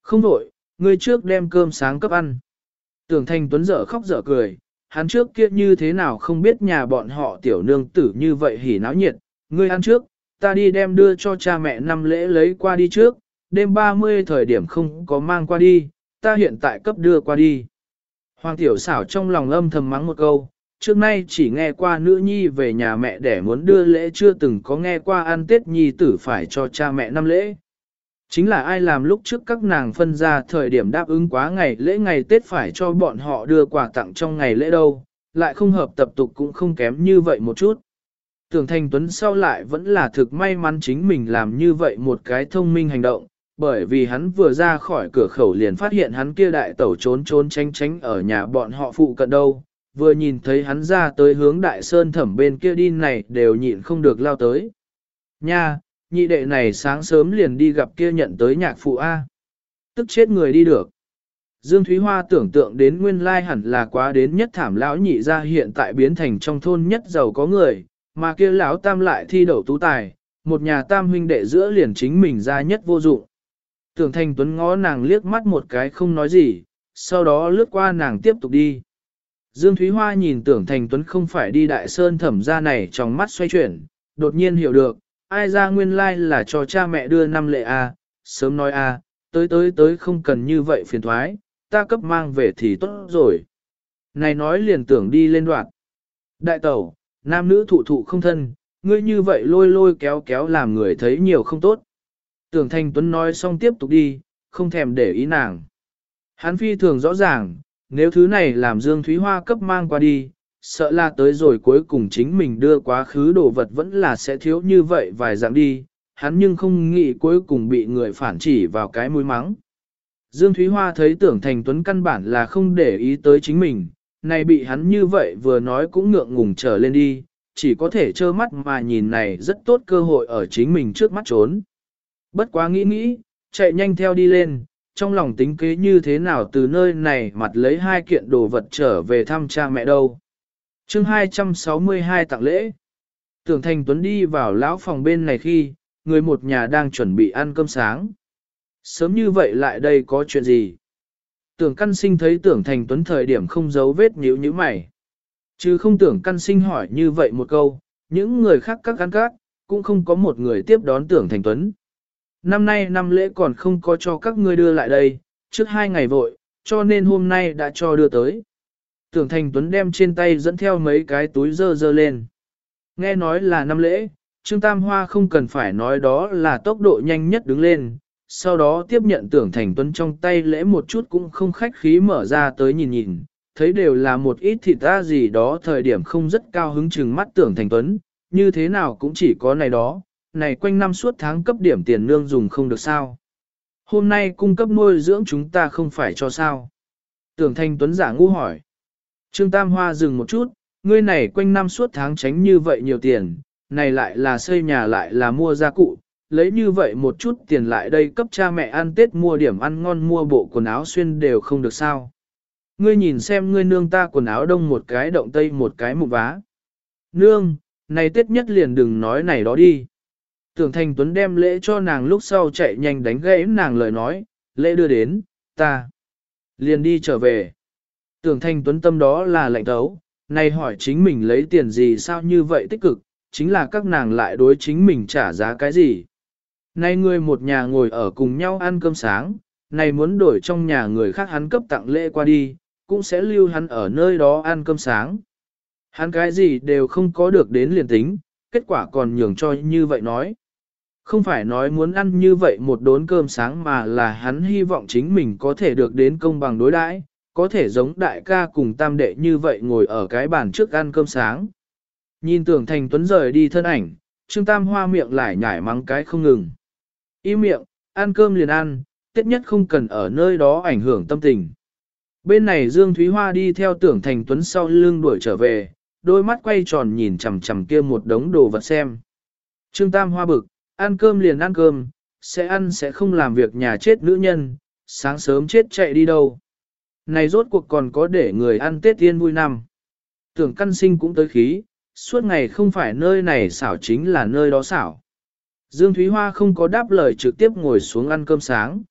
Không đổi, ngươi trước đem cơm sáng cấp ăn. Tưởng thành tuấn dở khóc dở cười, hắn trước kia như thế nào không biết nhà bọn họ tiểu nương tử như vậy hỉ náo nhiệt, ngươi ăn trước, ta đi đem đưa cho cha mẹ năm lễ lấy qua đi trước, đêm 30 thời điểm không có mang qua đi, ta hiện tại cấp đưa qua đi. Hoàng tiểu xảo trong lòng âm thầm mắng một câu, trước nay chỉ nghe qua nữ nhi về nhà mẹ để muốn đưa lễ chưa từng có nghe qua ăn tết nhi tử phải cho cha mẹ năm lễ. Chính là ai làm lúc trước các nàng phân ra thời điểm đáp ứng quá ngày lễ ngày Tết phải cho bọn họ đưa quà tặng trong ngày lễ đâu, lại không hợp tập tục cũng không kém như vậy một chút. Tưởng Thành Tuấn sau lại vẫn là thực may mắn chính mình làm như vậy một cái thông minh hành động, bởi vì hắn vừa ra khỏi cửa khẩu liền phát hiện hắn kia đại tẩu trốn trốn tránh tránh ở nhà bọn họ phụ cận đâu, vừa nhìn thấy hắn ra tới hướng đại sơn thẩm bên kia đi này đều nhịn không được lao tới. Nha, nhị đệ này sáng sớm liền đi gặp kia nhận tới nhạc phụ A. Tức chết người đi được. Dương Thúy Hoa tưởng tượng đến nguyên lai hẳn là quá đến nhất thảm lão nhị ra hiện tại biến thành trong thôn nhất giàu có người, mà kia lão tam lại thi đậu tú tài, một nhà tam huynh đệ giữa liền chính mình ra nhất vô dụng. Tưởng thành tuấn ngó nàng liếc mắt một cái không nói gì, sau đó lướt qua nàng tiếp tục đi. Dương Thúy Hoa nhìn tưởng thành tuấn không phải đi đại sơn thẩm ra này trong mắt xoay chuyển, đột nhiên hiểu được, ai ra nguyên lai like là cho cha mẹ đưa năm lệ a, sớm nói a, tới tới tới không cần như vậy phiền thoái, ta cấp mang về thì tốt rồi. Này nói liền tưởng đi lên đoạn. Đại tẩu, nam nữ thụ thụ không thân, ngươi như vậy lôi lôi kéo kéo làm người thấy nhiều không tốt. Tưởng Thanh Tuấn nói xong tiếp tục đi, không thèm để ý nàng. Hắn phi thường rõ ràng, nếu thứ này làm Dương Thúy Hoa cấp mang qua đi, sợ là tới rồi cuối cùng chính mình đưa quá khứ đồ vật vẫn là sẽ thiếu như vậy vài dạng đi, hắn nhưng không nghĩ cuối cùng bị người phản chỉ vào cái mũi mắng. Dương Thúy Hoa thấy tưởng thành tuấn căn bản là không để ý tới chính mình, này bị hắn như vậy vừa nói cũng ngượng ngùng trở lên đi, chỉ có thể trơ mắt mà nhìn này rất tốt cơ hội ở chính mình trước mắt trốn. Bất quá nghĩ nghĩ, chạy nhanh theo đi lên, trong lòng tính kế như thế nào từ nơi này mặt lấy hai kiện đồ vật trở về thăm cha mẹ đâu chương 262 tặng lễ. Tưởng Thành Tuấn đi vào lão phòng bên này khi, người một nhà đang chuẩn bị ăn cơm sáng. Sớm như vậy lại đây có chuyện gì? Tưởng căn sinh thấy tưởng Thành Tuấn thời điểm không giấu vết nhíu nhíu mày. Chứ không tưởng căn sinh hỏi như vậy một câu, những người khác các ăn các, cũng không có một người tiếp đón tưởng Thành Tuấn. Năm nay năm lễ còn không có cho các ngươi đưa lại đây, trước hai ngày vội, cho nên hôm nay đã cho đưa tới. Tưởng Thành Tuấn đem trên tay dẫn theo mấy cái túi dơ dơ lên. Nghe nói là năm lễ, Trương Tam Hoa không cần phải nói đó là tốc độ nhanh nhất đứng lên, sau đó tiếp nhận Tưởng Thành Tuấn trong tay lễ một chút cũng không khách khí mở ra tới nhìn nhìn, thấy đều là một ít thịt ta gì đó thời điểm không rất cao hứng chừng mắt Tưởng Thành Tuấn, như thế nào cũng chỉ có này đó, này quanh năm suốt tháng cấp điểm tiền nương dùng không được sao. Hôm nay cung cấp nuôi dưỡng chúng ta không phải cho sao. Tưởng Thành Tuấn giả ngu hỏi. Trương Tam Hoa dừng một chút, ngươi này quanh năm suốt tháng tránh như vậy nhiều tiền, này lại là xây nhà lại là mua gia cụ, lấy như vậy một chút tiền lại đây cấp cha mẹ ăn Tết mua điểm ăn ngon mua bộ quần áo xuyên đều không được sao. Ngươi nhìn xem ngươi nương ta quần áo đông một cái động tây một cái mụ vá. Nương, này Tết nhất liền đừng nói này đó đi. Tưởng Thành Tuấn đem lễ cho nàng lúc sau chạy nhanh đánh gãy nàng lời nói, lễ đưa đến, ta. Liền đi trở về. Tưởng thanh tuấn tâm đó là lạnh thấu, này hỏi chính mình lấy tiền gì sao như vậy tích cực, chính là các nàng lại đối chính mình trả giá cái gì nay người một nhà ngồi ở cùng nhau ăn cơm sáng, này muốn đổi trong nhà người khác hắn cấp tặng lễ qua đi, cũng sẽ lưu hắn ở nơi đó ăn cơm sáng. Hắn cái gì đều không có được đến liền tính, kết quả còn nhường cho như vậy nói. Không phải nói muốn ăn như vậy một đốn cơm sáng mà là hắn hy vọng chính mình có thể được đến công bằng đối đãi, có thể giống đại ca cùng tam đệ như vậy ngồi ở cái bàn trước ăn cơm sáng. Nhìn tưởng thành tuấn rời đi thân ảnh, Trương Tam Hoa miệng lại nhảy mắng cái không ngừng. Im miệng, ăn cơm liền ăn, tiết nhất không cần ở nơi đó ảnh hưởng tâm tình. Bên này Dương Thúy Hoa đi theo tưởng thành tuấn sau lưng đuổi trở về, đôi mắt quay tròn nhìn chằm chằm kia một đống đồ vật xem. Trương Tam Hoa bực, ăn cơm liền ăn cơm, sẽ ăn sẽ không làm việc nhà chết nữ nhân, sáng sớm chết chạy đi đâu. Này rốt cuộc còn có để người ăn Tết Tiên vui năm. Tưởng căn sinh cũng tới khí, suốt ngày không phải nơi này xảo chính là nơi đó xảo. Dương Thúy Hoa không có đáp lời trực tiếp ngồi xuống ăn cơm sáng.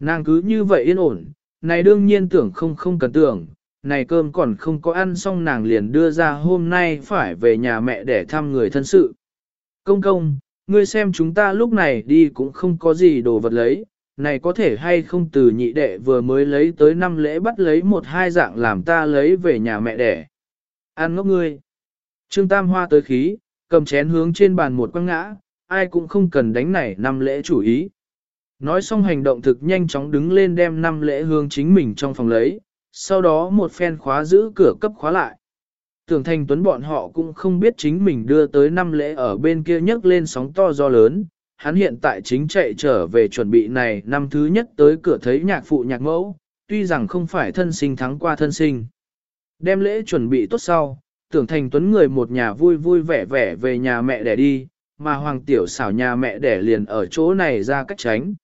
Nàng cứ như vậy yên ổn, này đương nhiên tưởng không không cần tưởng, này cơm còn không có ăn xong nàng liền đưa ra hôm nay phải về nhà mẹ để thăm người thân sự. Công công, ngươi xem chúng ta lúc này đi cũng không có gì đồ vật lấy, này có thể hay không từ nhị đệ vừa mới lấy tới năm lễ bắt lấy một hai dạng làm ta lấy về nhà mẹ đẻ. Ăn ngốc ngươi. Trương Tam Hoa tới khí, cầm chén hướng trên bàn một quăng ngã, ai cũng không cần đánh này năm lễ chủ ý. Nói xong hành động thực nhanh chóng đứng lên đem năm lễ hương chính mình trong phòng lấy, sau đó một phen khóa giữ cửa cấp khóa lại. Tưởng thành tuấn bọn họ cũng không biết chính mình đưa tới năm lễ ở bên kia nhấc lên sóng to do lớn, hắn hiện tại chính chạy trở về chuẩn bị này năm thứ nhất tới cửa thấy nhạc phụ nhạc mẫu, tuy rằng không phải thân sinh thắng qua thân sinh. Đem lễ chuẩn bị tốt sau, tưởng thành tuấn người một nhà vui vui vẻ vẻ về nhà mẹ đẻ đi, mà hoàng tiểu xảo nhà mẹ đẻ liền ở chỗ này ra cách tránh.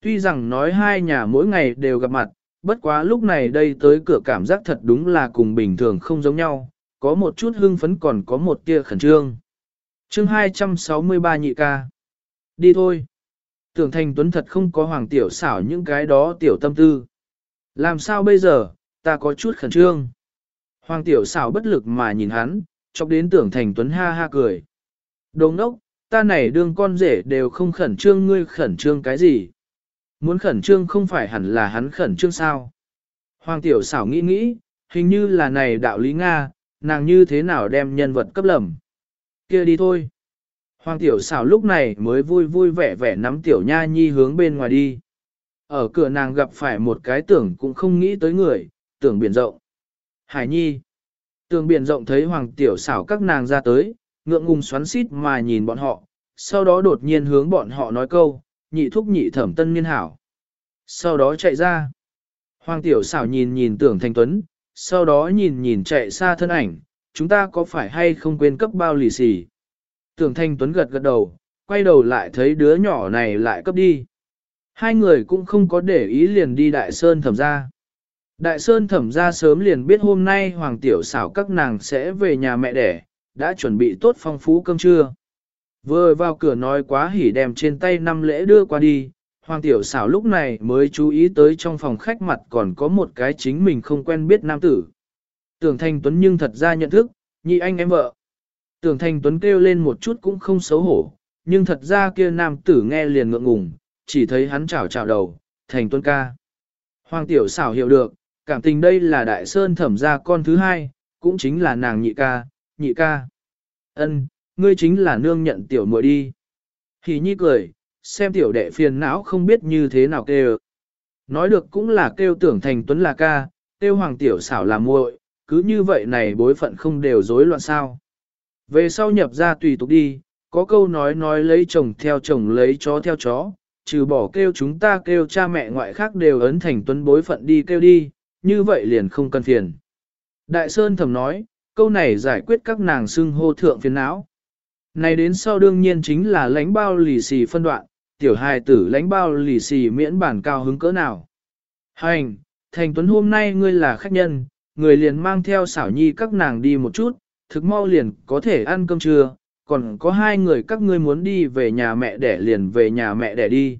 Tuy rằng nói hai nhà mỗi ngày đều gặp mặt, bất quá lúc này đây tới cửa cảm giác thật đúng là cùng bình thường không giống nhau, có một chút hưng phấn còn có một tia khẩn trương. chương 263 nhị ca. Đi thôi. Tưởng thành tuấn thật không có hoàng tiểu xảo những cái đó tiểu tâm tư. Làm sao bây giờ, ta có chút khẩn trương. Hoàng tiểu xảo bất lực mà nhìn hắn, chọc đến tưởng thành tuấn ha ha cười. Đồng đốc, ta này đương con rể đều không khẩn trương ngươi khẩn trương cái gì. Muốn khẩn trương không phải hẳn là hắn khẩn trương sao. Hoàng tiểu xảo nghĩ nghĩ, hình như là này đạo lý Nga, nàng như thế nào đem nhân vật cấp lầm. kia đi thôi. Hoàng tiểu xảo lúc này mới vui vui vẻ vẻ nắm tiểu nha nhi hướng bên ngoài đi. Ở cửa nàng gặp phải một cái tưởng cũng không nghĩ tới người, tưởng biển rộng. Hải nhi. Tưởng biển rộng thấy hoàng tiểu xảo các nàng ra tới, ngượng ngùng xoắn xít mà nhìn bọn họ, sau đó đột nhiên hướng bọn họ nói câu, nhị thúc nhị thẩm tân niên hảo. Sau đó chạy ra. Hoàng tiểu xảo nhìn nhìn tưởng thanh tuấn, sau đó nhìn nhìn chạy xa thân ảnh, chúng ta có phải hay không quên cấp bao lì xì. Tưởng thanh tuấn gật gật đầu, quay đầu lại thấy đứa nhỏ này lại cấp đi. Hai người cũng không có để ý liền đi đại sơn thẩm ra. Đại sơn thẩm ra sớm liền biết hôm nay hoàng tiểu xảo các nàng sẽ về nhà mẹ đẻ, đã chuẩn bị tốt phong phú cơm trưa. Vừa vào cửa nói quá hỉ đem trên tay năm lễ đưa qua đi, Hoàng tiểu xảo lúc này mới chú ý tới trong phòng khách mặt còn có một cái chính mình không quen biết nam tử. Tưởng Thanh Tuấn nhưng thật ra nhận thức, nhị anh em vợ. Tưởng Thanh Tuấn kêu lên một chút cũng không xấu hổ, nhưng thật ra kia nam tử nghe liền ngượng ngùng, chỉ thấy hắn chào chào đầu, Thành Tuấn ca. Hoàng tiểu xảo hiểu được, cảm tình đây là đại sơn thẩm gia con thứ hai, cũng chính là nàng nhị ca, nhị ca. Ân, ngươi chính là nương nhận tiểu muội đi. Hỉ nhi cười, xem tiểu đệ phiền não không biết như thế nào kêu. Nói được cũng là kêu tưởng thành tuấn là ca, kêu hoàng tiểu xảo là muội, cứ như vậy này bối phận không đều rối loạn sao. Về sau nhập ra tùy tục đi, có câu nói nói lấy chồng theo chồng lấy chó theo chó, trừ bỏ kêu chúng ta kêu cha mẹ ngoại khác đều ấn thành tuấn bối phận đi kêu đi, như vậy liền không cần phiền. Đại Sơn thầm nói, câu này giải quyết các nàng xưng hô thượng phiền não. Này đến sau đương nhiên chính là lãnh bao lì xì phân đoạn, tiểu hài tử lãnh bao lì xì miễn bản cao hứng cỡ nào. Hành, thành tuấn hôm nay ngươi là khách nhân, người liền mang theo xảo nhi các nàng đi một chút, thực mau liền có thể ăn cơm trưa, còn có hai người các ngươi muốn đi về nhà mẹ đẻ liền về nhà mẹ đẻ đi.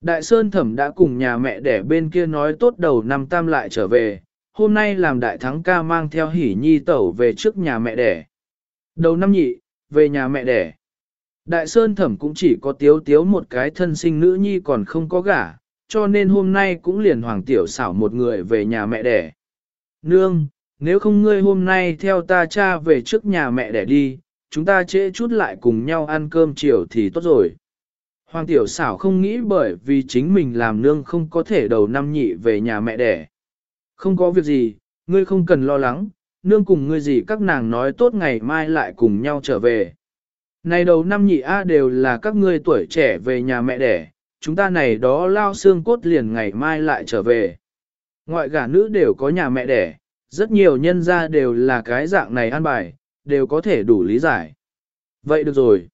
Đại Sơn Thẩm đã cùng nhà mẹ đẻ bên kia nói tốt đầu năm tam lại trở về, hôm nay làm đại thắng ca mang theo hỉ nhi tẩu về trước nhà mẹ đẻ. Đầu năm nhị, về nhà mẹ đẻ. Đại Sơn Thẩm cũng chỉ có tiếu tiếu một cái thân sinh nữ nhi còn không có gả, cho nên hôm nay cũng liền hoàng tiểu xảo một người về nhà mẹ đẻ. Nương, nếu không ngươi hôm nay theo ta cha về trước nhà mẹ đẻ đi, chúng ta trễ chút lại cùng nhau ăn cơm chiều thì tốt rồi. Hoàng tiểu xảo không nghĩ bởi vì chính mình làm nương không có thể đầu năm nhị về nhà mẹ đẻ. Không có việc gì, ngươi không cần lo lắng, nương cùng ngươi gì các nàng nói tốt ngày mai lại cùng nhau trở về. Này đầu năm nhị A đều là các ngươi tuổi trẻ về nhà mẹ đẻ, chúng ta này đó lao xương cốt liền ngày mai lại trở về. Ngoại gả nữ đều có nhà mẹ đẻ, rất nhiều nhân gia đều là cái dạng này an bài, đều có thể đủ lý giải. Vậy được rồi.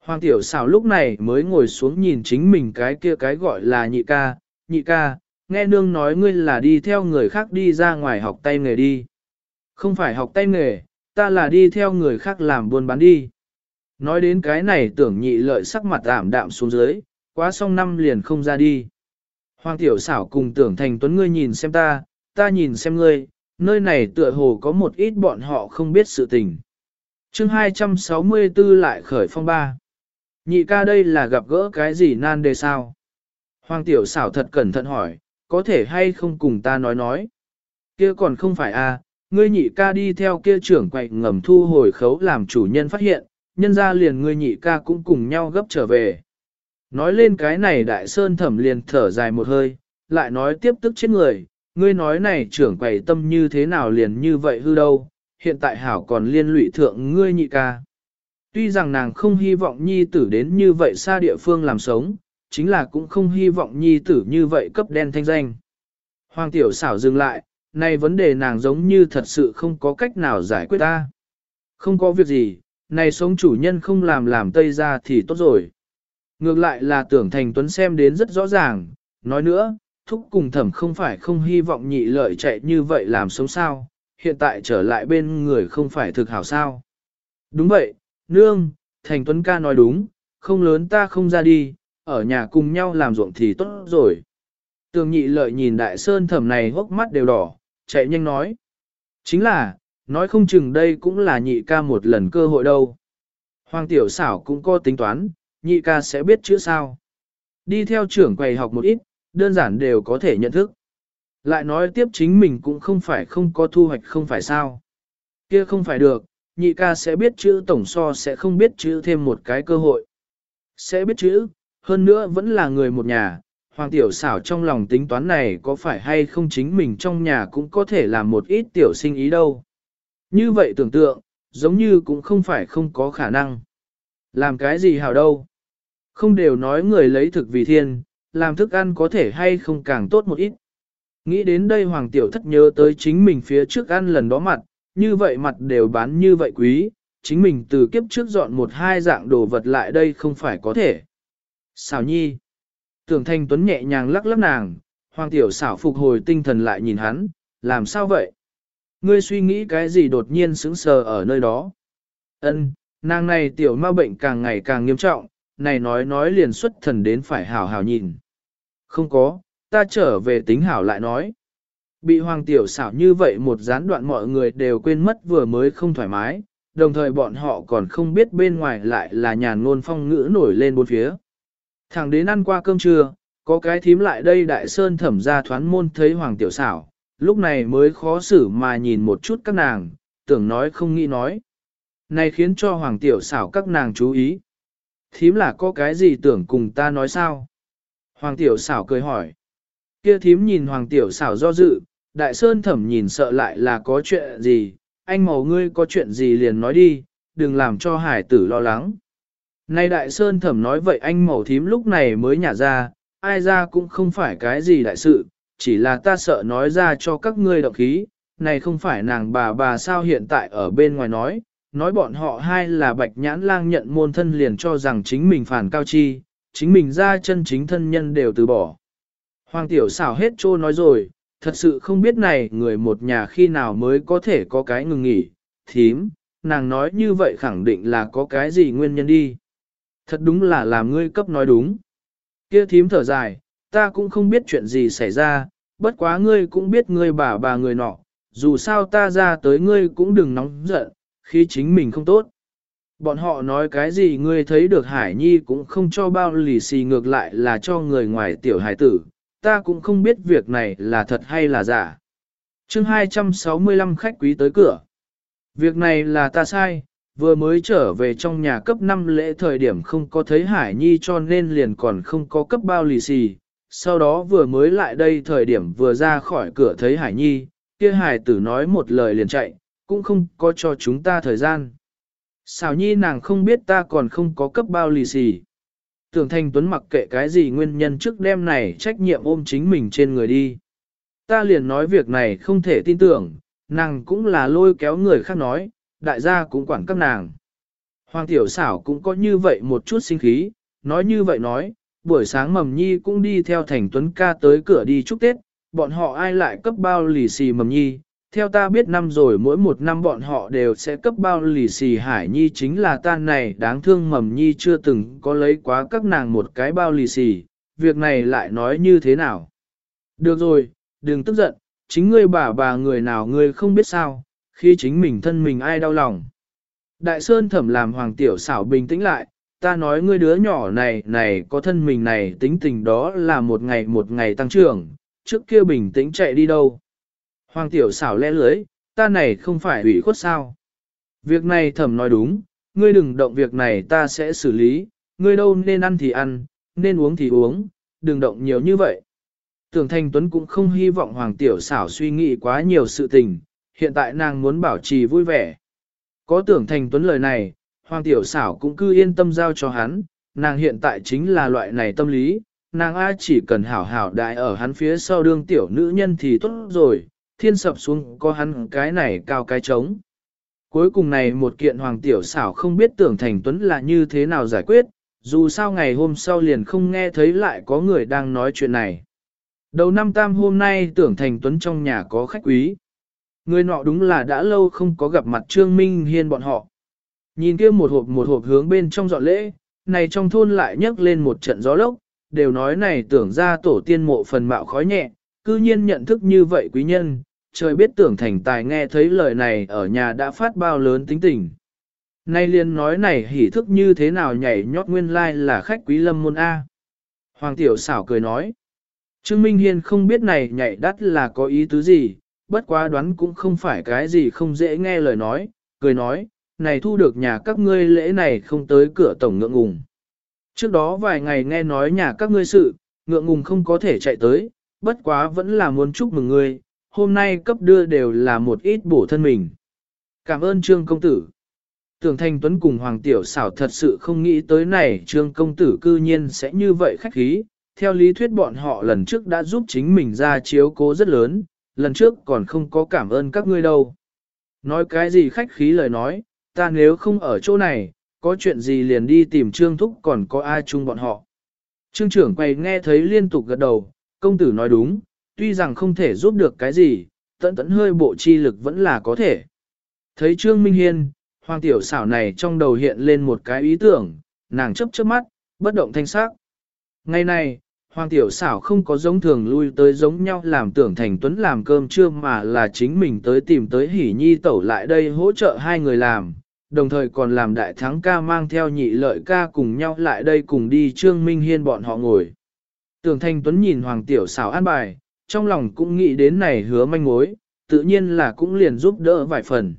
Hoàng tiểu xảo lúc này mới ngồi xuống nhìn chính mình cái kia cái gọi là nhị ca, nhị ca, nghe nương nói ngươi là đi theo người khác đi ra ngoài học tay nghề đi. Không phải học tay nghề, ta là đi theo người khác làm buôn bán đi. Nói đến cái này tưởng nhị lợi sắc mặt ảm đạm xuống dưới, quá xong năm liền không ra đi. Hoàng tiểu xảo cùng tưởng thành tuấn ngươi nhìn xem ta, ta nhìn xem ngươi, nơi này tựa hồ có một ít bọn họ không biết sự tình. chương 264 lại khởi phong ba. Nhị ca đây là gặp gỡ cái gì nan đề sao? Hoàng tiểu xảo thật cẩn thận hỏi, có thể hay không cùng ta nói nói. Kia còn không phải a, à, ngươi nhị ca đi theo kia trưởng quậy ngầm thu hồi khấu làm chủ nhân phát hiện, nhân ra liền ngươi nhị ca cũng cùng nhau gấp trở về. Nói lên cái này đại sơn thẩm liền thở dài một hơi, lại nói tiếp tức chết người, ngươi nói này trưởng quầy tâm như thế nào liền như vậy hư đâu, hiện tại hảo còn liên lụy thượng ngươi nhị ca. Tuy rằng nàng không hy vọng nhi tử đến như vậy xa địa phương làm sống, chính là cũng không hy vọng nhi tử như vậy cấp đen thanh danh. Hoàng tiểu xảo dừng lại, này vấn đề nàng giống như thật sự không có cách nào giải quyết ta. Không có việc gì, này sống chủ nhân không làm làm tây ra thì tốt rồi. Ngược lại là tưởng thành tuấn xem đến rất rõ ràng, nói nữa, thúc cùng thẩm không phải không hy vọng nhị lợi chạy như vậy làm sống sao, hiện tại trở lại bên người không phải thực hảo sao. Đúng vậy, nương, thành tuấn ca nói đúng, không lớn ta không ra đi, ở nhà cùng nhau làm ruộng thì tốt rồi. Tường nhị lợi nhìn đại sơn thẩm này hốc mắt đều đỏ, chạy nhanh nói. Chính là, nói không chừng đây cũng là nhị ca một lần cơ hội đâu. Hoàng tiểu xảo cũng có tính toán, nhị ca sẽ biết chữ sao. Đi theo trưởng quầy học một ít, đơn giản đều có thể nhận thức. Lại nói tiếp chính mình cũng không phải không có thu hoạch không phải sao. Kia không phải được, nhị ca sẽ biết chữ tổng so sẽ không biết chữ thêm một cái cơ hội. Sẽ biết chữ, hơn nữa vẫn là người một nhà, Hoàng tiểu xảo trong lòng tính toán này có phải hay không chính mình trong nhà cũng có thể làm một ít tiểu sinh ý đâu. Như vậy tưởng tượng, giống như cũng không phải không có khả năng. Làm cái gì hảo đâu. Không đều nói người lấy thực vì thiên, làm thức ăn có thể hay không càng tốt một ít. Nghĩ đến đây Hoàng Tiểu Thất nhớ tới chính mình phía trước ăn lần đó mặt, như vậy mặt đều bán như vậy quý, chính mình từ kiếp trước dọn một hai dạng đồ vật lại đây không phải có thể. Xảo nhi. Tưởng thanh tuấn nhẹ nhàng lắc lắc nàng, Hoàng Tiểu xảo phục hồi tinh thần lại nhìn hắn, làm sao vậy? Ngươi suy nghĩ cái gì đột nhiên sững sờ ở nơi đó? Ân, nàng này tiểu ma bệnh càng ngày càng nghiêm trọng, này nói nói liền xuất thần đến phải hảo hảo nhìn. Không có, ta trở về tính hảo lại nói. Bị hoàng tiểu xảo như vậy một gián đoạn mọi người đều quên mất vừa mới không thoải mái, đồng thời bọn họ còn không biết bên ngoài lại là nhàn ngôn phong ngữ nổi lên bốn phía. Thẳng đến ăn qua cơm trưa, có cái thím lại đây đại sơn thẩm ra thoán môn thấy hoàng tiểu xảo, lúc này mới khó xử mà nhìn một chút các nàng, tưởng nói không nghĩ nói. Này khiến cho hoàng tiểu xảo các nàng chú ý. Thím là có cái gì tưởng cùng ta nói sao? Hoàng tiểu xảo cười hỏi. Kia thím nhìn hoàng tiểu xảo do dự, đại sơn thẩm nhìn sợ lại là có chuyện gì, anh màu ngươi có chuyện gì liền nói đi, đừng làm cho hải tử lo lắng. Nay đại sơn thẩm nói vậy anh màu thím lúc này mới nhả ra, ai ra cũng không phải cái gì đại sự, chỉ là ta sợ nói ra cho các ngươi động khí, này không phải nàng bà bà sao hiện tại ở bên ngoài nói, nói bọn họ hai là bạch nhãn lang nhận môn thân liền cho rằng chính mình phản cao chi, chính mình ra chân chính thân nhân đều từ bỏ. Hoàng tiểu xảo hết trô nói rồi, thật sự không biết này người một nhà khi nào mới có thể có cái ngừng nghỉ, thím, nàng nói như vậy khẳng định là có cái gì nguyên nhân đi. Thật đúng là làm ngươi cấp nói đúng. Kia thím thở dài, ta cũng không biết chuyện gì xảy ra, bất quá ngươi cũng biết ngươi bà bà người nọ, dù sao ta ra tới ngươi cũng đừng nóng giận, khi chính mình không tốt. Bọn họ nói cái gì ngươi thấy được Hải Nhi cũng không cho bao lì xì ngược lại là cho người ngoài tiểu hải tử, ta cũng không biết việc này là thật hay là giả. chương 265 khách quý tới cửa. Việc này là ta sai, vừa mới trở về trong nhà cấp 5 lễ thời điểm không có thấy Hải Nhi cho nên liền còn không có cấp bao lì xì, sau đó vừa mới lại đây thời điểm vừa ra khỏi cửa thấy Hải Nhi, kia Hải tử nói một lời liền chạy, cũng không có cho chúng ta thời gian. Xảo Nhi nàng không biết ta còn không có cấp bao lì xì. Tưởng Thanh Tuấn mặc kệ cái gì nguyên nhân trước đêm này trách nhiệm ôm chính mình trên người đi. Ta liền nói việc này không thể tin tưởng, nàng cũng là lôi kéo người khác nói, đại gia cũng quản các nàng. Hoàng tiểu xảo cũng có như vậy một chút sinh khí, nói như vậy nói, buổi sáng mầm nhi cũng đi theo thành tuấn ca tới cửa đi chúc Tết, bọn họ ai lại cấp bao lì xì mầm nhi. Theo ta biết năm rồi mỗi một năm bọn họ đều sẽ cấp bao lì xì hải nhi chính là tan này đáng thương mầm nhi chưa từng có lấy quá các nàng một cái bao lì xì, việc này lại nói như thế nào. Được rồi, đừng tức giận, chính ngươi bà bà người nào ngươi không biết sao, khi chính mình thân mình ai đau lòng. Đại Sơn thẩm làm hoàng tiểu xảo bình tĩnh lại, ta nói ngươi đứa nhỏ này này có thân mình này tính tình đó là một ngày một ngày tăng trưởng, trước kia bình tĩnh chạy đi đâu. Hoàng tiểu xảo lẽ lưới, ta này không phải ủy khuất sao. Việc này thẩm nói đúng, ngươi đừng động việc này ta sẽ xử lý, ngươi đâu nên ăn thì ăn, nên uống thì uống, đừng động nhiều như vậy. Tưởng Thanh Tuấn cũng không hy vọng Hoàng Tiểu xảo suy nghĩ quá nhiều sự tình, hiện tại nàng muốn bảo trì vui vẻ. Có tưởng Thành Tuấn lời này, Hoàng Tiểu xảo cũng cứ yên tâm giao cho hắn, nàng hiện tại chính là loại này tâm lý, nàng A chỉ cần hảo hảo đại ở hắn phía sau đương tiểu nữ nhân thì tốt rồi, thiên sập xuống có hắn cái này cao cái trống. Cuối cùng này một kiện Hoàng Tiểu xảo không biết tưởng Thành Tuấn là như thế nào giải quyết, dù sao ngày hôm sau liền không nghe thấy lại có người đang nói chuyện này. Đầu năm tam hôm nay tưởng thành tuấn trong nhà có khách quý. Người nọ đúng là đã lâu không có gặp mặt Trương Minh Hiên bọn họ. Nhìn kia một hộp một hộp hướng bên trong dọn lễ, này trong thôn lại nhấc lên một trận gió lốc, đều nói này tưởng ra tổ tiên mộ phần mạo khói nhẹ, cư nhiên nhận thức như vậy quý nhân, trời biết tưởng thành tài nghe thấy lời này ở nhà đã phát bao lớn tính tình. Nay liền nói này hỉ thức như thế nào nhảy nhót nguyên lai là khách quý lâm môn A. Hoàng tiểu xảo cười nói. Trương Minh Hiên không biết này nhảy đắt là có ý tứ gì, bất quá đoán cũng không phải cái gì không dễ nghe lời nói, cười nói, này thu được nhà các ngươi lễ này không tới cửa tổng ngượng ngùng. Trước đó vài ngày nghe nói nhà các ngươi sự, ngượng ngùng không có thể chạy tới, bất quá vẫn là muốn chúc mừng ngươi, hôm nay cấp đưa đều là một ít bổ thân mình. Cảm ơn Trương Công Tử. Tưởng Thanh Tuấn cùng Hoàng Tiểu xảo thật sự không nghĩ tới này Trương Công Tử cư nhiên sẽ như vậy khách khí, theo lý thuyết bọn họ lần trước đã giúp chính mình ra chiếu cố rất lớn, lần trước còn không có cảm ơn các ngươi đâu. Nói cái gì khách khí lời nói, ta nếu không ở chỗ này, có chuyện gì liền đi tìm Trương Thúc còn có ai chung bọn họ. Trương trưởng quay nghe thấy liên tục gật đầu, công tử nói đúng, tuy rằng không thể giúp được cái gì, tận tận hơi bộ chi lực vẫn là có thể. Thấy Trương Minh Hiên, hoàng tiểu xảo này trong đầu hiện lên một cái ý tưởng, nàng chấp chớp mắt, bất động thanh sắc. Ngày này, Hoàng Tiểu xảo không có giống thường lui tới giống nhau làm tưởng thành tuấn làm cơm trưa mà là chính mình tới tìm tới hỉ nhi tẩu lại đây hỗ trợ hai người làm, đồng thời còn làm đại thắng ca mang theo nhị lợi ca cùng nhau lại đây cùng đi Trương Minh Hiên bọn họ ngồi. Tưởng thành tuấn nhìn Hoàng Tiểu xảo an bài, trong lòng cũng nghĩ đến này hứa manh mối, tự nhiên là cũng liền giúp đỡ vài phần.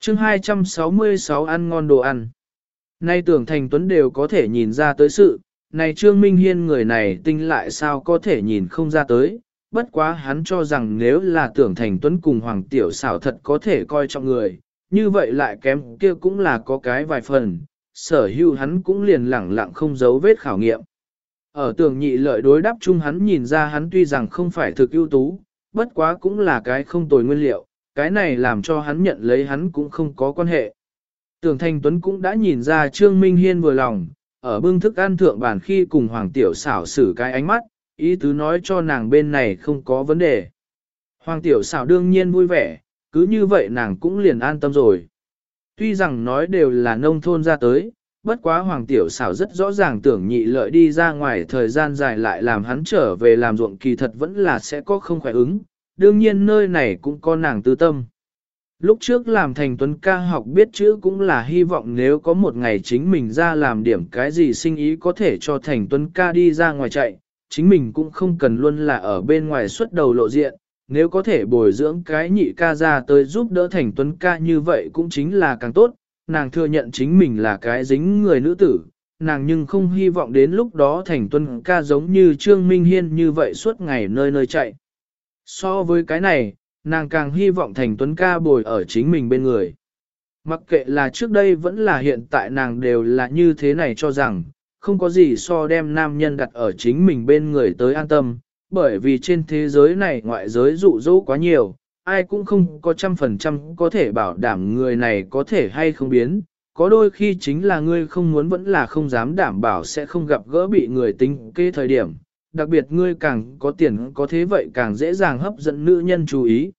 chương 266 ăn ngon đồ ăn. Nay tưởng thành tuấn đều có thể nhìn ra tới sự, này Trương Minh Hiên người này tinh lại sao có thể nhìn không ra tới, bất quá hắn cho rằng nếu là tưởng thành tuấn cùng Hoàng Tiểu xảo thật có thể coi trọng người, như vậy lại kém kia cũng là có cái vài phần, sở hữu hắn cũng liền lẳng lặng không giấu vết khảo nghiệm. Ở tưởng nhị lợi đối đáp chung hắn nhìn ra hắn tuy rằng không phải thực ưu tú, bất quá cũng là cái không tồi nguyên liệu, cái này làm cho hắn nhận lấy hắn cũng không có quan hệ. Tưởng Thành Tuấn cũng đã nhìn ra Trương Minh Hiên vừa lòng, ở bưng thức ăn thượng bàn khi cùng Hoàng Tiểu xảo xử cái ánh mắt, ý tứ nói cho nàng bên này không có vấn đề. Hoàng Tiểu xảo đương nhiên vui vẻ, cứ như vậy nàng cũng liền an tâm rồi. Tuy rằng nói đều là nông thôn ra tới, bất quá Hoàng Tiểu xảo rất rõ ràng tưởng nhị lợi đi ra ngoài thời gian dài lại làm hắn trở về làm ruộng kỳ thật vẫn là sẽ có không khỏe ứng, đương nhiên nơi này cũng có nàng tư tâm. Lúc trước làm thành tuấn ca học biết chữ cũng là hy vọng nếu có một ngày chính mình ra làm điểm cái gì sinh ý có thể cho thành tuấn ca đi ra ngoài chạy, chính mình cũng không cần luôn là ở bên ngoài xuất đầu lộ diện, nếu có thể bồi dưỡng cái nhị ca ra tới giúp đỡ thành tuấn ca như vậy cũng chính là càng tốt, nàng thừa nhận chính mình là cái dính người nữ tử, nàng nhưng không hy vọng đến lúc đó thành tuấn ca giống như Trương Minh Hiên như vậy suốt ngày nơi nơi chạy. So với cái này, nàng càng hy vọng thành tuấn ca bồi ở chính mình bên người. Mặc kệ là trước đây vẫn là hiện tại nàng đều là như thế này cho rằng, không có gì so đem nam nhân đặt ở chính mình bên người tới an tâm, bởi vì trên thế giới này ngoại giới dụ dỗ quá nhiều, ai cũng không có trăm phần trăm có thể bảo đảm người này có thể hay không biến, có đôi khi chính là ngươi không muốn vẫn là không dám đảm bảo sẽ không gặp gỡ bị người tính kế thời điểm, đặc biệt ngươi càng có tiền có thế vậy càng dễ dàng hấp dẫn nữ nhân chú ý.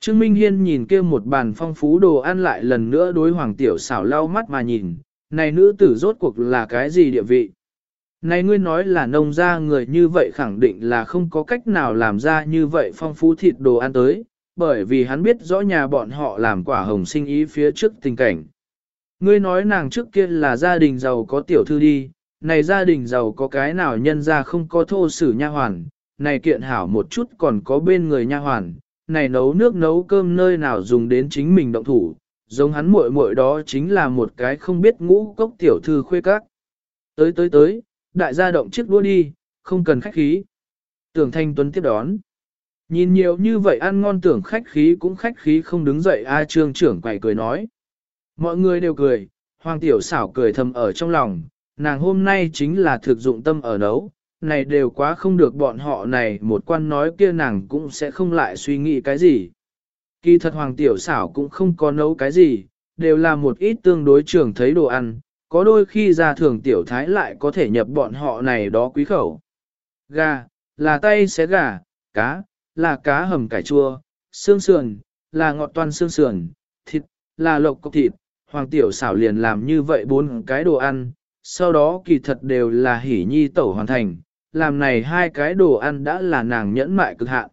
Trương Minh Hiên nhìn kia một bàn phong phú đồ ăn lại lần nữa đối hoàng tiểu xảo lau mắt mà nhìn, này nữ tử rốt cuộc là cái gì địa vị? Này ngươi nói là nông gia người như vậy khẳng định là không có cách nào làm ra như vậy phong phú thịt đồ ăn tới, bởi vì hắn biết rõ nhà bọn họ làm quả hồng sinh ý phía trước tình cảnh. Ngươi nói nàng trước kia là gia đình giàu có tiểu thư đi, này gia đình giàu có cái nào nhân ra không có thô sử nha hoàn, này kiện hảo một chút còn có bên người nha hoàn, này nấu nước nấu cơm nơi nào dùng đến chính mình động thủ, giống hắn muội muội đó chính là một cái không biết ngũ cốc tiểu thư khuê các. Tới tới tới, đại gia động chiếc đua đi, không cần khách khí. Tưởng Thanh Tuấn tiếp đón. Nhìn nhiều như vậy ăn ngon tưởng khách khí cũng khách khí không đứng dậy A trương trưởng quầy cười nói. Mọi người đều cười, hoàng tiểu xảo cười thầm ở trong lòng, nàng hôm nay chính là thực dụng tâm ở nấu, này đều quá không được bọn họ này một quan nói kia nàng cũng sẽ không lại suy nghĩ cái gì. Kỳ thật hoàng tiểu xảo cũng không có nấu cái gì, đều là một ít tương đối trường thấy đồ ăn, có đôi khi ra thường tiểu thái lại có thể nhập bọn họ này đó quý khẩu. Gà, là tay xé gà, cá, là cá hầm cải chua, xương sườn, là ngọt toan xương sườn, thịt, là lộc cốc thịt, hoàng tiểu xảo liền làm như vậy bốn cái đồ ăn, sau đó kỳ thật đều là hỉ nhi tẩu hoàn thành, làm này hai cái đồ ăn đã là nàng nhẫn mại cực hạn.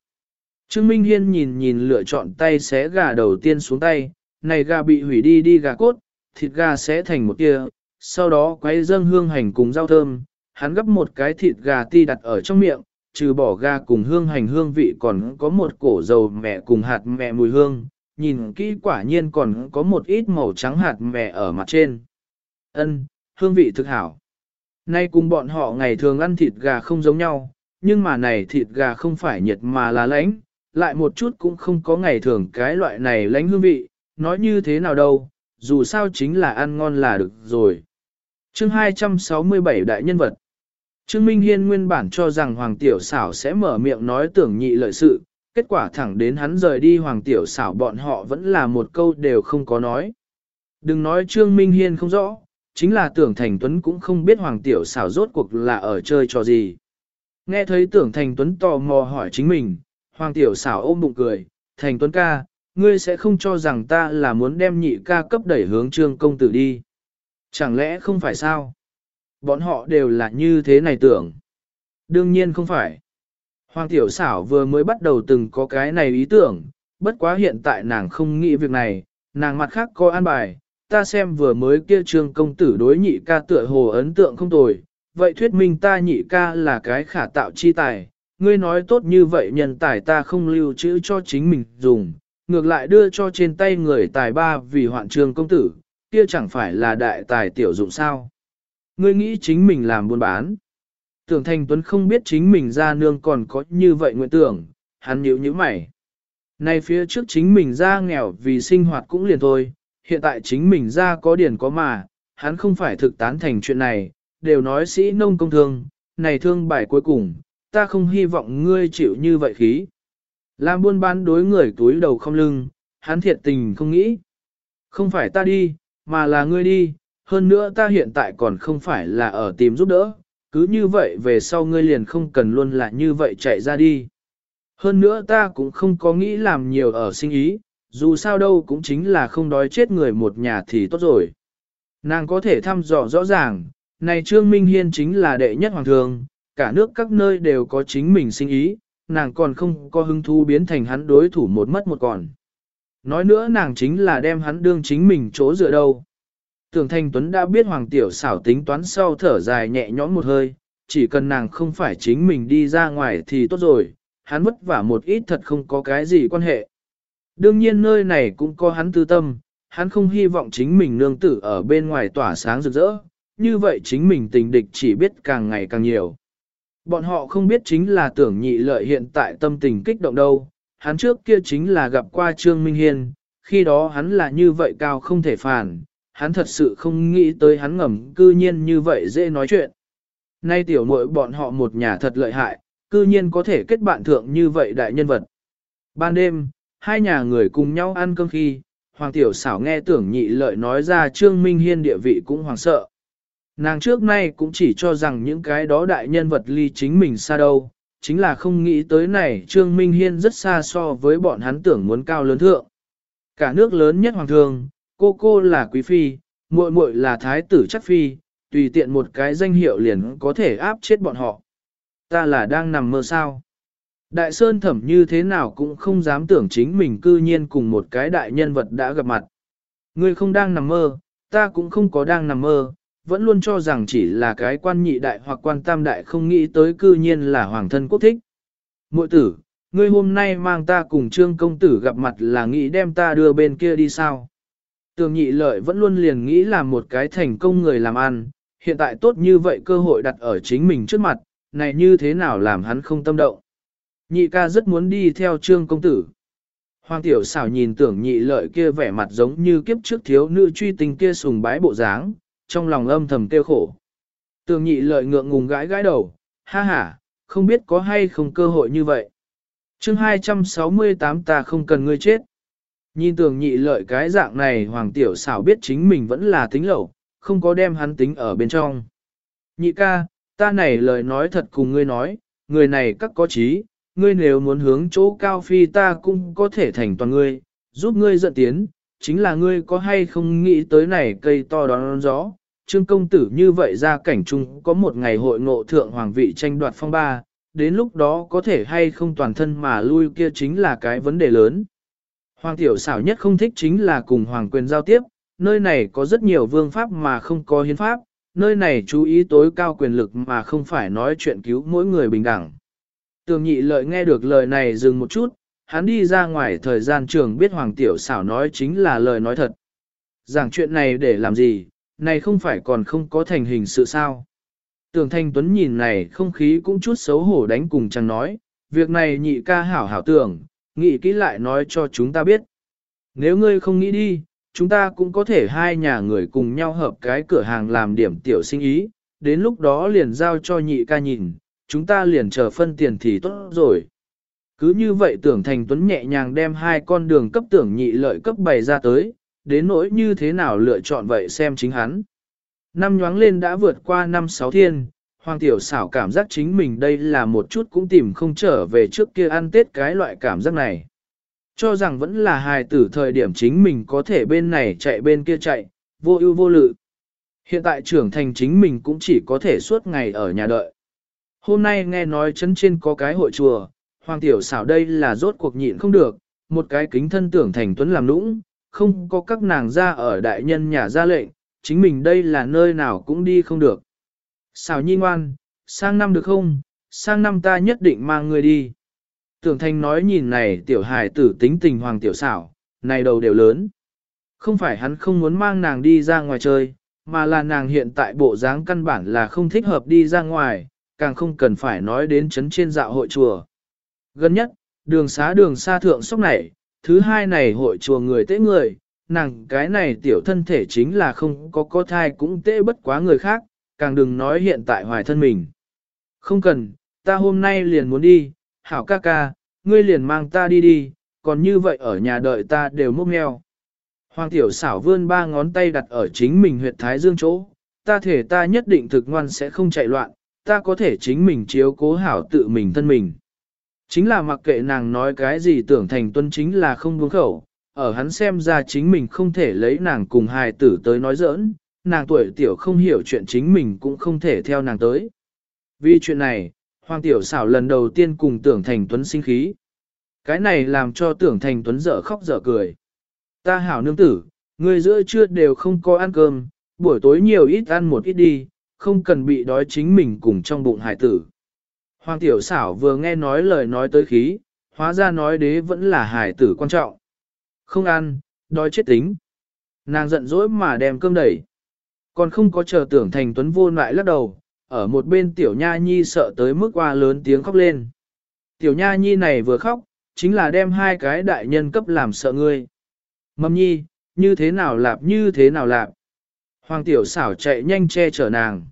Trương Minh Hiên nhìn nhìn lựa chọn tay xé gà đầu tiên xuống tay, này gà bị hủy đi đi gà cốt, thịt gà xé thành một tia, sau đó quay dâng hương hành cùng rau thơm, hắn gấp một cái thịt gà ti đặt ở trong miệng, trừ bỏ gà cùng hương hành hương vị còn có một cổ dầu mẹ cùng hạt mẹ mùi hương, nhìn kỹ quả nhiên còn có một ít màu trắng hạt mẹ ở mặt trên. Ân, hương vị thực hảo. Nay cùng bọn họ ngày thường ăn thịt gà không giống nhau, nhưng mà này thịt gà không phải nhiệt mà là lãnh, lại một chút cũng không có ngày thường cái loại này lãnh hương vị, nói như thế nào đâu, dù sao chính là ăn ngon là được rồi. Chương 267 Đại Nhân Vật Trương Minh Hiên nguyên bản cho rằng Hoàng Tiểu Xảo sẽ mở miệng nói tưởng nhị lợi sự, kết quả thẳng đến hắn rời đi Hoàng Tiểu Xảo bọn họ vẫn là một câu đều không có nói. Đừng nói Trương Minh Hiên không rõ, chính là tưởng Thành Tuấn cũng không biết Hoàng Tiểu xảo rốt cuộc là ở chơi trò gì. Nghe thấy tưởng Thành Tuấn tò mò hỏi chính mình, Hoàng Tiểu xảo ôm bụng cười, Thành Tuấn ca, ngươi sẽ không cho rằng ta là muốn đem nhị ca cấp đẩy hướng trương công tử đi. Chẳng lẽ không phải sao? Bọn họ đều là như thế này tưởng. Đương nhiên không phải. Hoàng Tiểu xảo vừa mới bắt đầu từng có cái này ý tưởng, bất quá hiện tại nàng không nghĩ việc này, nàng mặt khác có an bài, ta xem vừa mới kia trương công tử đối nhị ca tựa hồ ấn tượng không tồi, vậy thuyết minh ta nhị ca là cái khả tạo chi tài, ngươi nói tốt như vậy nhân tài ta không lưu trữ cho chính mình dùng, ngược lại đưa cho trên tay người tài ba vì hoạn trương công tử, kia chẳng phải là đại tài tiểu dụng sao. Ngươi nghĩ chính mình làm buôn bán. Tưởng Thành Tuấn không biết chính mình ra nương còn có như vậy nguyện tưởng, hắn nhíu như mày. Này phía trước chính mình ra nghèo vì sinh hoạt cũng liền thôi, hiện tại chính mình ra có điển có mà, hắn không phải thực tán thành chuyện này, đều nói sĩ nông công thương, này thương bài cuối cùng, ta không hy vọng ngươi chịu như vậy khí. Làm buôn bán đối người túi đầu không lưng, hắn thiệt tình không nghĩ. Không phải ta đi, mà là ngươi đi, hơn nữa ta hiện tại còn không phải là ở tìm giúp đỡ, cứ như vậy về sau ngươi liền không cần luôn là như vậy chạy ra đi. Hơn nữa ta cũng không có nghĩ làm nhiều ở sinh ý, dù sao đâu cũng chính là không đói chết người một nhà thì tốt rồi. Nàng có thể thăm dò rõ ràng, này Trương Minh Hiên chính là đệ nhất hoàng thường, cả nước các nơi đều có chính mình sinh ý, nàng còn không có hứng thú biến thành hắn đối thủ một mất một còn. Nói nữa nàng chính là đem hắn đương chính mình chỗ dựa đâu. Tưởng Thanh Tuấn đã biết Hoàng Tiểu xảo tính toán sau thở dài nhẹ nhõm một hơi, chỉ cần nàng không phải chính mình đi ra ngoài thì tốt rồi, hắn vất vả một ít thật không có cái gì quan hệ. Đương nhiên nơi này cũng có hắn tư tâm, hắn không hy vọng chính mình nương tử ở bên ngoài tỏa sáng rực rỡ, như vậy chính mình tình địch chỉ biết càng ngày càng nhiều. Bọn họ không biết chính là tưởng nhị lợi hiện tại tâm tình kích động đâu, hắn trước kia chính là gặp qua Trương Minh Hiên, khi đó hắn là như vậy cao không thể phản, hắn thật sự không nghĩ tới hắn ngầm cư nhiên như vậy dễ nói chuyện. Nay tiểu muội bọn họ một nhà thật lợi hại, cư nhiên có thể kết bạn thượng như vậy đại nhân vật. Ban đêm, hai nhà người cùng nhau ăn cơm khi, Hoàng tiểu xảo nghe tưởng nhị lợi nói ra Trương Minh Hiên địa vị cũng hoàng sợ. Nàng trước nay cũng chỉ cho rằng những cái đó đại nhân vật ly chính mình xa đâu, chính là không nghĩ tới này Trương Minh Hiên rất xa so với bọn hắn tưởng muốn cao lớn thượng. Cả nước lớn nhất hoàng Thường, cô cô là quý phi, muội muội là thái tử chắc phi, tùy tiện một cái danh hiệu liền có thể áp chết bọn họ. Ta là đang nằm mơ sao? Đại Sơn thẩm như thế nào cũng không dám tưởng chính mình cư nhiên cùng một cái đại nhân vật đã gặp mặt. Ngươi không đang nằm mơ, ta cũng không có đang nằm mơ, vẫn luôn cho rằng chỉ là cái quan nhị đại hoặc quan tam đại không nghĩ tới cư nhiên là hoàng thân quốc thích. Mội tử, ngươi hôm nay mang ta cùng trương công tử gặp mặt là nghĩ đem ta đưa bên kia đi sao? Tường nhị lợi vẫn luôn liền nghĩ là một cái thành công người làm ăn, hiện tại tốt như vậy cơ hội đặt ở chính mình trước mặt, này như thế nào làm hắn không tâm động. Nhị ca rất muốn đi theo trương công tử. Hoàng tiểu xảo nhìn tưởng nhị lợi kia vẻ mặt giống như kiếp trước thiếu nữ truy tình kia sùng bái bộ dáng, trong lòng âm thầm tiêu khổ. Tưởng nhị lợi ngượng ngùng gãi gãi đầu, ha ha, không biết có hay không cơ hội như vậy. chương 268 ta không cần ngươi chết. Nhìn tưởng nhị lợi cái dạng này hoàng tiểu xảo biết chính mình vẫn là tính lẩu, không có đem hắn tính ở bên trong. Nhị ca, ta này lời nói thật cùng ngươi nói, người này các có trí, ngươi nếu muốn hướng chỗ cao phi ta cũng có thể thành toàn ngươi, giúp ngươi dẫn tiến, chính là ngươi có hay không nghĩ tới này cây to đón gió. Trương công tử như vậy ra cảnh chung có một ngày hội ngộ thượng hoàng vị tranh đoạt phong ba, đến lúc đó có thể hay không toàn thân mà lui kia chính là cái vấn đề lớn. Hoàng tiểu xảo nhất không thích chính là cùng hoàng quyền giao tiếp, nơi này có rất nhiều vương pháp mà không có hiến pháp, nơi này chú ý tối cao quyền lực mà không phải nói chuyện cứu mỗi người bình đẳng. Tường nhị lợi nghe được lời này dừng một chút, hắn đi ra ngoài thời gian trường biết Hoàng Tiểu xảo nói chính là lời nói thật. Giảng chuyện này để làm gì, này không phải còn không có thành hình sự sao. Tường Thanh Tuấn nhìn này không khí cũng chút xấu hổ đánh cùng chẳng nói, việc này nhị ca hảo hảo tưởng, nghĩ kỹ lại nói cho chúng ta biết. Nếu ngươi không nghĩ đi, chúng ta cũng có thể hai nhà người cùng nhau hợp cái cửa hàng làm điểm tiểu sinh ý, đến lúc đó liền giao cho nhị ca nhìn, chúng ta liền chờ phân tiền thì tốt rồi. Cứ như vậy tưởng thành tuấn nhẹ nhàng đem hai con đường cấp tưởng nhị lợi cấp bày ra tới, đến nỗi như thế nào lựa chọn vậy xem chính hắn. Năm nhoáng lên đã vượt qua năm sáu thiên, Hoàng Tiểu xảo cảm giác chính mình đây là một chút cũng tìm không trở về trước kia ăn tết cái loại cảm giác này. Cho rằng vẫn là hài tử thời điểm chính mình có thể bên này chạy bên kia chạy, vô ưu vô lự. Hiện tại trưởng thành chính mình cũng chỉ có thể suốt ngày ở nhà đợi. Hôm nay nghe nói chân trên có cái hội chùa, Hoàng tiểu xảo đây là rốt cuộc nhịn không được, một cái kính thân tưởng thành tuấn làm nũng, không có các nàng ra ở đại nhân nhà ra lệnh, chính mình đây là nơi nào cũng đi không được. Xảo nhi ngoan, sang năm được không, sang năm ta nhất định mang người đi. Tưởng thanh nói nhìn này tiểu hài tử tính tình hoàng tiểu xảo, này đầu đều lớn. Không phải hắn không muốn mang nàng đi ra ngoài chơi, mà là nàng hiện tại bộ dáng căn bản là không thích hợp đi ra ngoài, càng không cần phải nói đến chấn trên dạo hội chùa. Gần nhất, đường xá đường xa thượng sóc này, thứ hai này hội chùa người tế người, nàng cái này tiểu thân thể chính là không có có thai cũng tế bất quá người khác, càng đừng nói hiện tại hoài thân mình. Không cần, ta hôm nay liền muốn đi, hảo ca ca, ngươi liền mang ta đi đi, còn như vậy ở nhà đợi ta đều mốc mèo. Hoàng tiểu xảo vươn ba ngón tay đặt ở chính mình huyệt thái dương chỗ, ta thể ta nhất định thực ngoan sẽ không chạy loạn, ta có thể chính mình chiếu cố hảo tự mình thân mình. Chính là mặc kệ nàng nói cái gì tưởng thành tuân chính là không buông khẩu, ở hắn xem ra chính mình không thể lấy nàng cùng hài tử tới nói giỡn, nàng tuổi tiểu không hiểu chuyện chính mình cũng không thể theo nàng tới. Vì chuyện này, Hoàng tiểu xảo lần đầu tiên cùng tưởng thành tuấn sinh khí. Cái này làm cho tưởng thành tuấn dở khóc dở cười. Ta hảo nương tử, người giữa trưa đều không có ăn cơm, buổi tối nhiều ít ăn một ít đi, không cần bị đói chính mình cùng trong bụng hải tử. Hoàng tiểu xảo vừa nghe nói lời nói tới khí, hóa ra nói đế vẫn là hải tử quan trọng. Không ăn, đói chết tính. Nàng giận dỗi mà đem cơm đẩy. Còn không có chờ tưởng thành tuấn vô lại lắc đầu, ở một bên tiểu nha nhi sợ tới mức qua lớn tiếng khóc lên. Tiểu nha nhi này vừa khóc, chính là đem hai cái đại nhân cấp làm sợ ngươi. Mầm nhi, như thế nào lạp như thế nào lạp. Hoàng tiểu xảo chạy nhanh che chở nàng.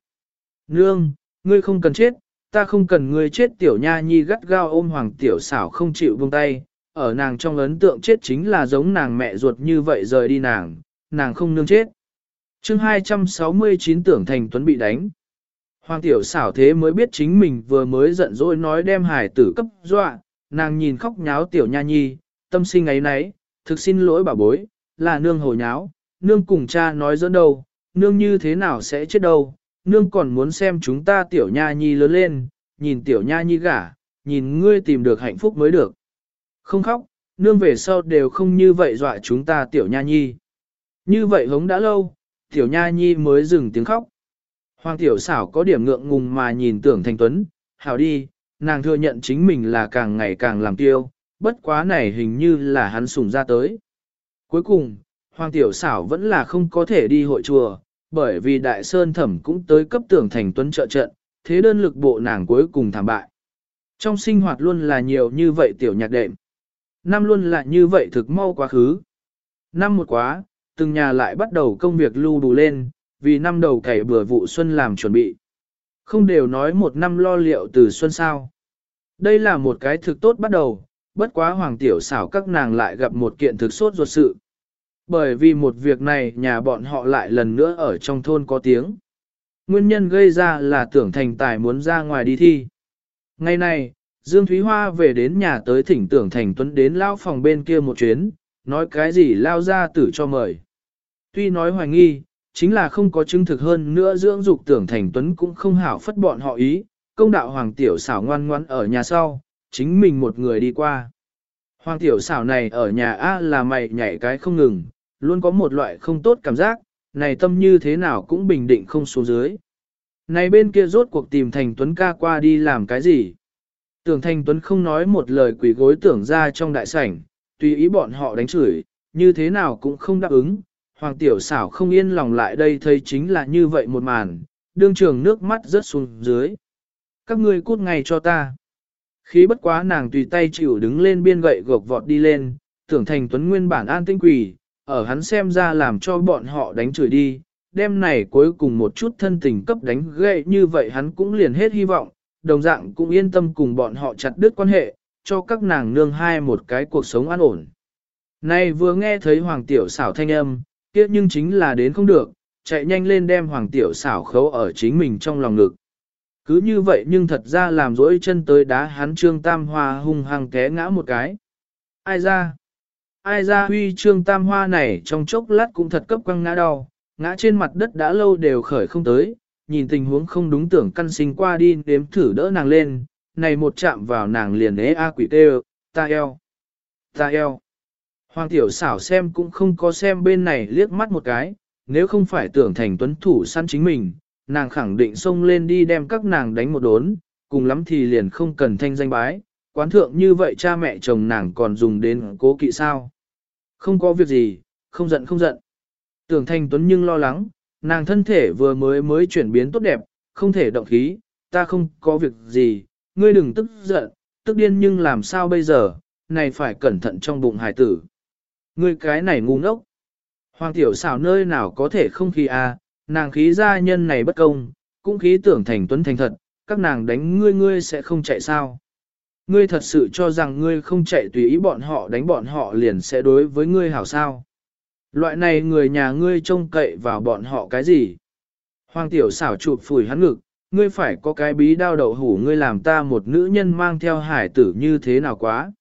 Nương, ngươi không cần chết, ta không cần ngươi chết tiểu nha nhi gắt gao ôm hoàng tiểu xảo không chịu buông tay. Ở nàng trong ấn tượng chết chính là giống nàng mẹ ruột như vậy rời đi nàng, nàng không nương chết. chương 269 tưởng thành tuấn bị đánh. Hoàng tiểu xảo thế mới biết chính mình vừa mới giận dỗi nói đem hải tử cấp dọa, nàng nhìn khóc nháo tiểu nha nhi, tâm sinh ấy nấy, thực xin lỗi bà bối, là nương hồ nháo, nương cùng cha nói dẫn đâu, nương như thế nào sẽ chết đâu, nương còn muốn xem chúng ta tiểu nha nhi lớn lên, nhìn tiểu nha nhi gả, nhìn ngươi tìm được hạnh phúc mới được. Không khóc, nương về sau đều không như vậy dọa chúng ta tiểu nha nhi. Như vậy hống đã lâu, tiểu nha nhi mới dừng tiếng khóc. Hoàng tiểu xảo có điểm ngượng ngùng mà nhìn tưởng thành tuấn, hảo đi, nàng thừa nhận chính mình là càng ngày càng làm tiêu, bất quá này hình như là hắn sùng ra tới. Cuối cùng, Hoàng tiểu xảo vẫn là không có thể đi hội chùa, bởi vì đại sơn thẩm cũng tới cấp tưởng thành tuấn trợ trận, thế đơn lực bộ nàng cuối cùng thảm bại. Trong sinh hoạt luôn là nhiều như vậy tiểu nhạc đệm. Năm luôn là như vậy thực mau quá khứ. Năm một quá, từng nhà lại bắt đầu công việc lưu đủ lên, vì năm đầu cày bừa vụ xuân làm chuẩn bị. Không đều nói một năm lo liệu từ xuân sao. Đây là một cái thực tốt bắt đầu, bất quá hoàng tiểu xảo các nàng lại gặp một kiện thực sốt ruột sự. Bởi vì một việc này nhà bọn họ lại lần nữa ở trong thôn có tiếng. Nguyên nhân gây ra là tưởng thành tài muốn ra ngoài đi thi. Ngày này, Dương Thúy Hoa về đến nhà tới thỉnh tưởng thành tuấn đến lao phòng bên kia một chuyến, nói cái gì lao ra tử cho mời. Tuy nói hoài nghi, chính là không có chứng thực hơn nữa dưỡng dục tưởng thành tuấn cũng không hảo phất bọn họ ý, công đạo hoàng tiểu xảo ngoan ngoan ở nhà sau, chính mình một người đi qua. Hoàng tiểu xảo này ở nhà A là mày nhảy cái không ngừng, luôn có một loại không tốt cảm giác, này tâm như thế nào cũng bình định không xuống dưới. Này bên kia rốt cuộc tìm Thành Tuấn ca qua đi làm cái gì? Tưởng Thành Tuấn không nói một lời quỷ gối tưởng ra trong đại sảnh, tùy ý bọn họ đánh chửi, như thế nào cũng không đáp ứng. Hoàng tiểu xảo không yên lòng lại đây thấy chính là như vậy một màn, đương trường nước mắt rớt xuống dưới. Các ngươi cút ngay cho ta. Khí bất quá nàng tùy tay chịu đứng lên biên gậy gộc vọt đi lên, tưởng thành tuấn nguyên bản an tinh quỷ, ở hắn xem ra làm cho bọn họ đánh chửi đi, đêm này cuối cùng một chút thân tình cấp đánh gậy như vậy hắn cũng liền hết hy vọng, đồng dạng cũng yên tâm cùng bọn họ chặt đứt quan hệ, cho các nàng nương hai một cái cuộc sống an ổn. Này vừa nghe thấy hoàng tiểu xảo thanh âm, tiếc nhưng chính là đến không được, chạy nhanh lên đem hoàng tiểu xảo khấu ở chính mình trong lòng ngực. Cứ như vậy nhưng thật ra làm dỗi chân tới đá hắn trương tam hoa hung hăng té ngã một cái. Ai ra? Ai ra huy trương tam hoa này trong chốc lát cũng thật cấp quăng ngã đau, ngã trên mặt đất đã lâu đều khởi không tới, nhìn tình huống không đúng tưởng căn sinh qua đi nếm thử đỡ nàng lên, này một chạm vào nàng liền ế a quỷ tê ta eo, ta eo. Hoàng tiểu xảo xem cũng không có xem bên này liếc mắt một cái, nếu không phải tưởng thành tuấn thủ săn chính mình, nàng khẳng định xông lên đi đem các nàng đánh một đốn, cùng lắm thì liền không cần thanh danh bái, quán thượng như vậy cha mẹ chồng nàng còn dùng đến cố kỵ sao. Không có việc gì, không giận không giận. Tưởng thanh tuấn nhưng lo lắng, nàng thân thể vừa mới mới chuyển biến tốt đẹp, không thể động khí, ta không có việc gì, ngươi đừng tức giận, tức điên nhưng làm sao bây giờ, này phải cẩn thận trong bụng hài tử. Ngươi cái này ngu ngốc. Hoàng tiểu xảo nơi nào có thể không khí a à, nàng khí gia nhân này bất công, cũng khí tưởng thành tuấn thành thật, các nàng đánh ngươi ngươi sẽ không chạy sao. Ngươi thật sự cho rằng ngươi không chạy tùy ý bọn họ đánh bọn họ liền sẽ đối với ngươi hảo sao. Loại này người nhà ngươi trông cậy vào bọn họ cái gì? Hoàng tiểu xảo chụp phủi hắn ngực, ngươi phải có cái bí đao đậu hủ ngươi làm ta một nữ nhân mang theo hải tử như thế nào quá.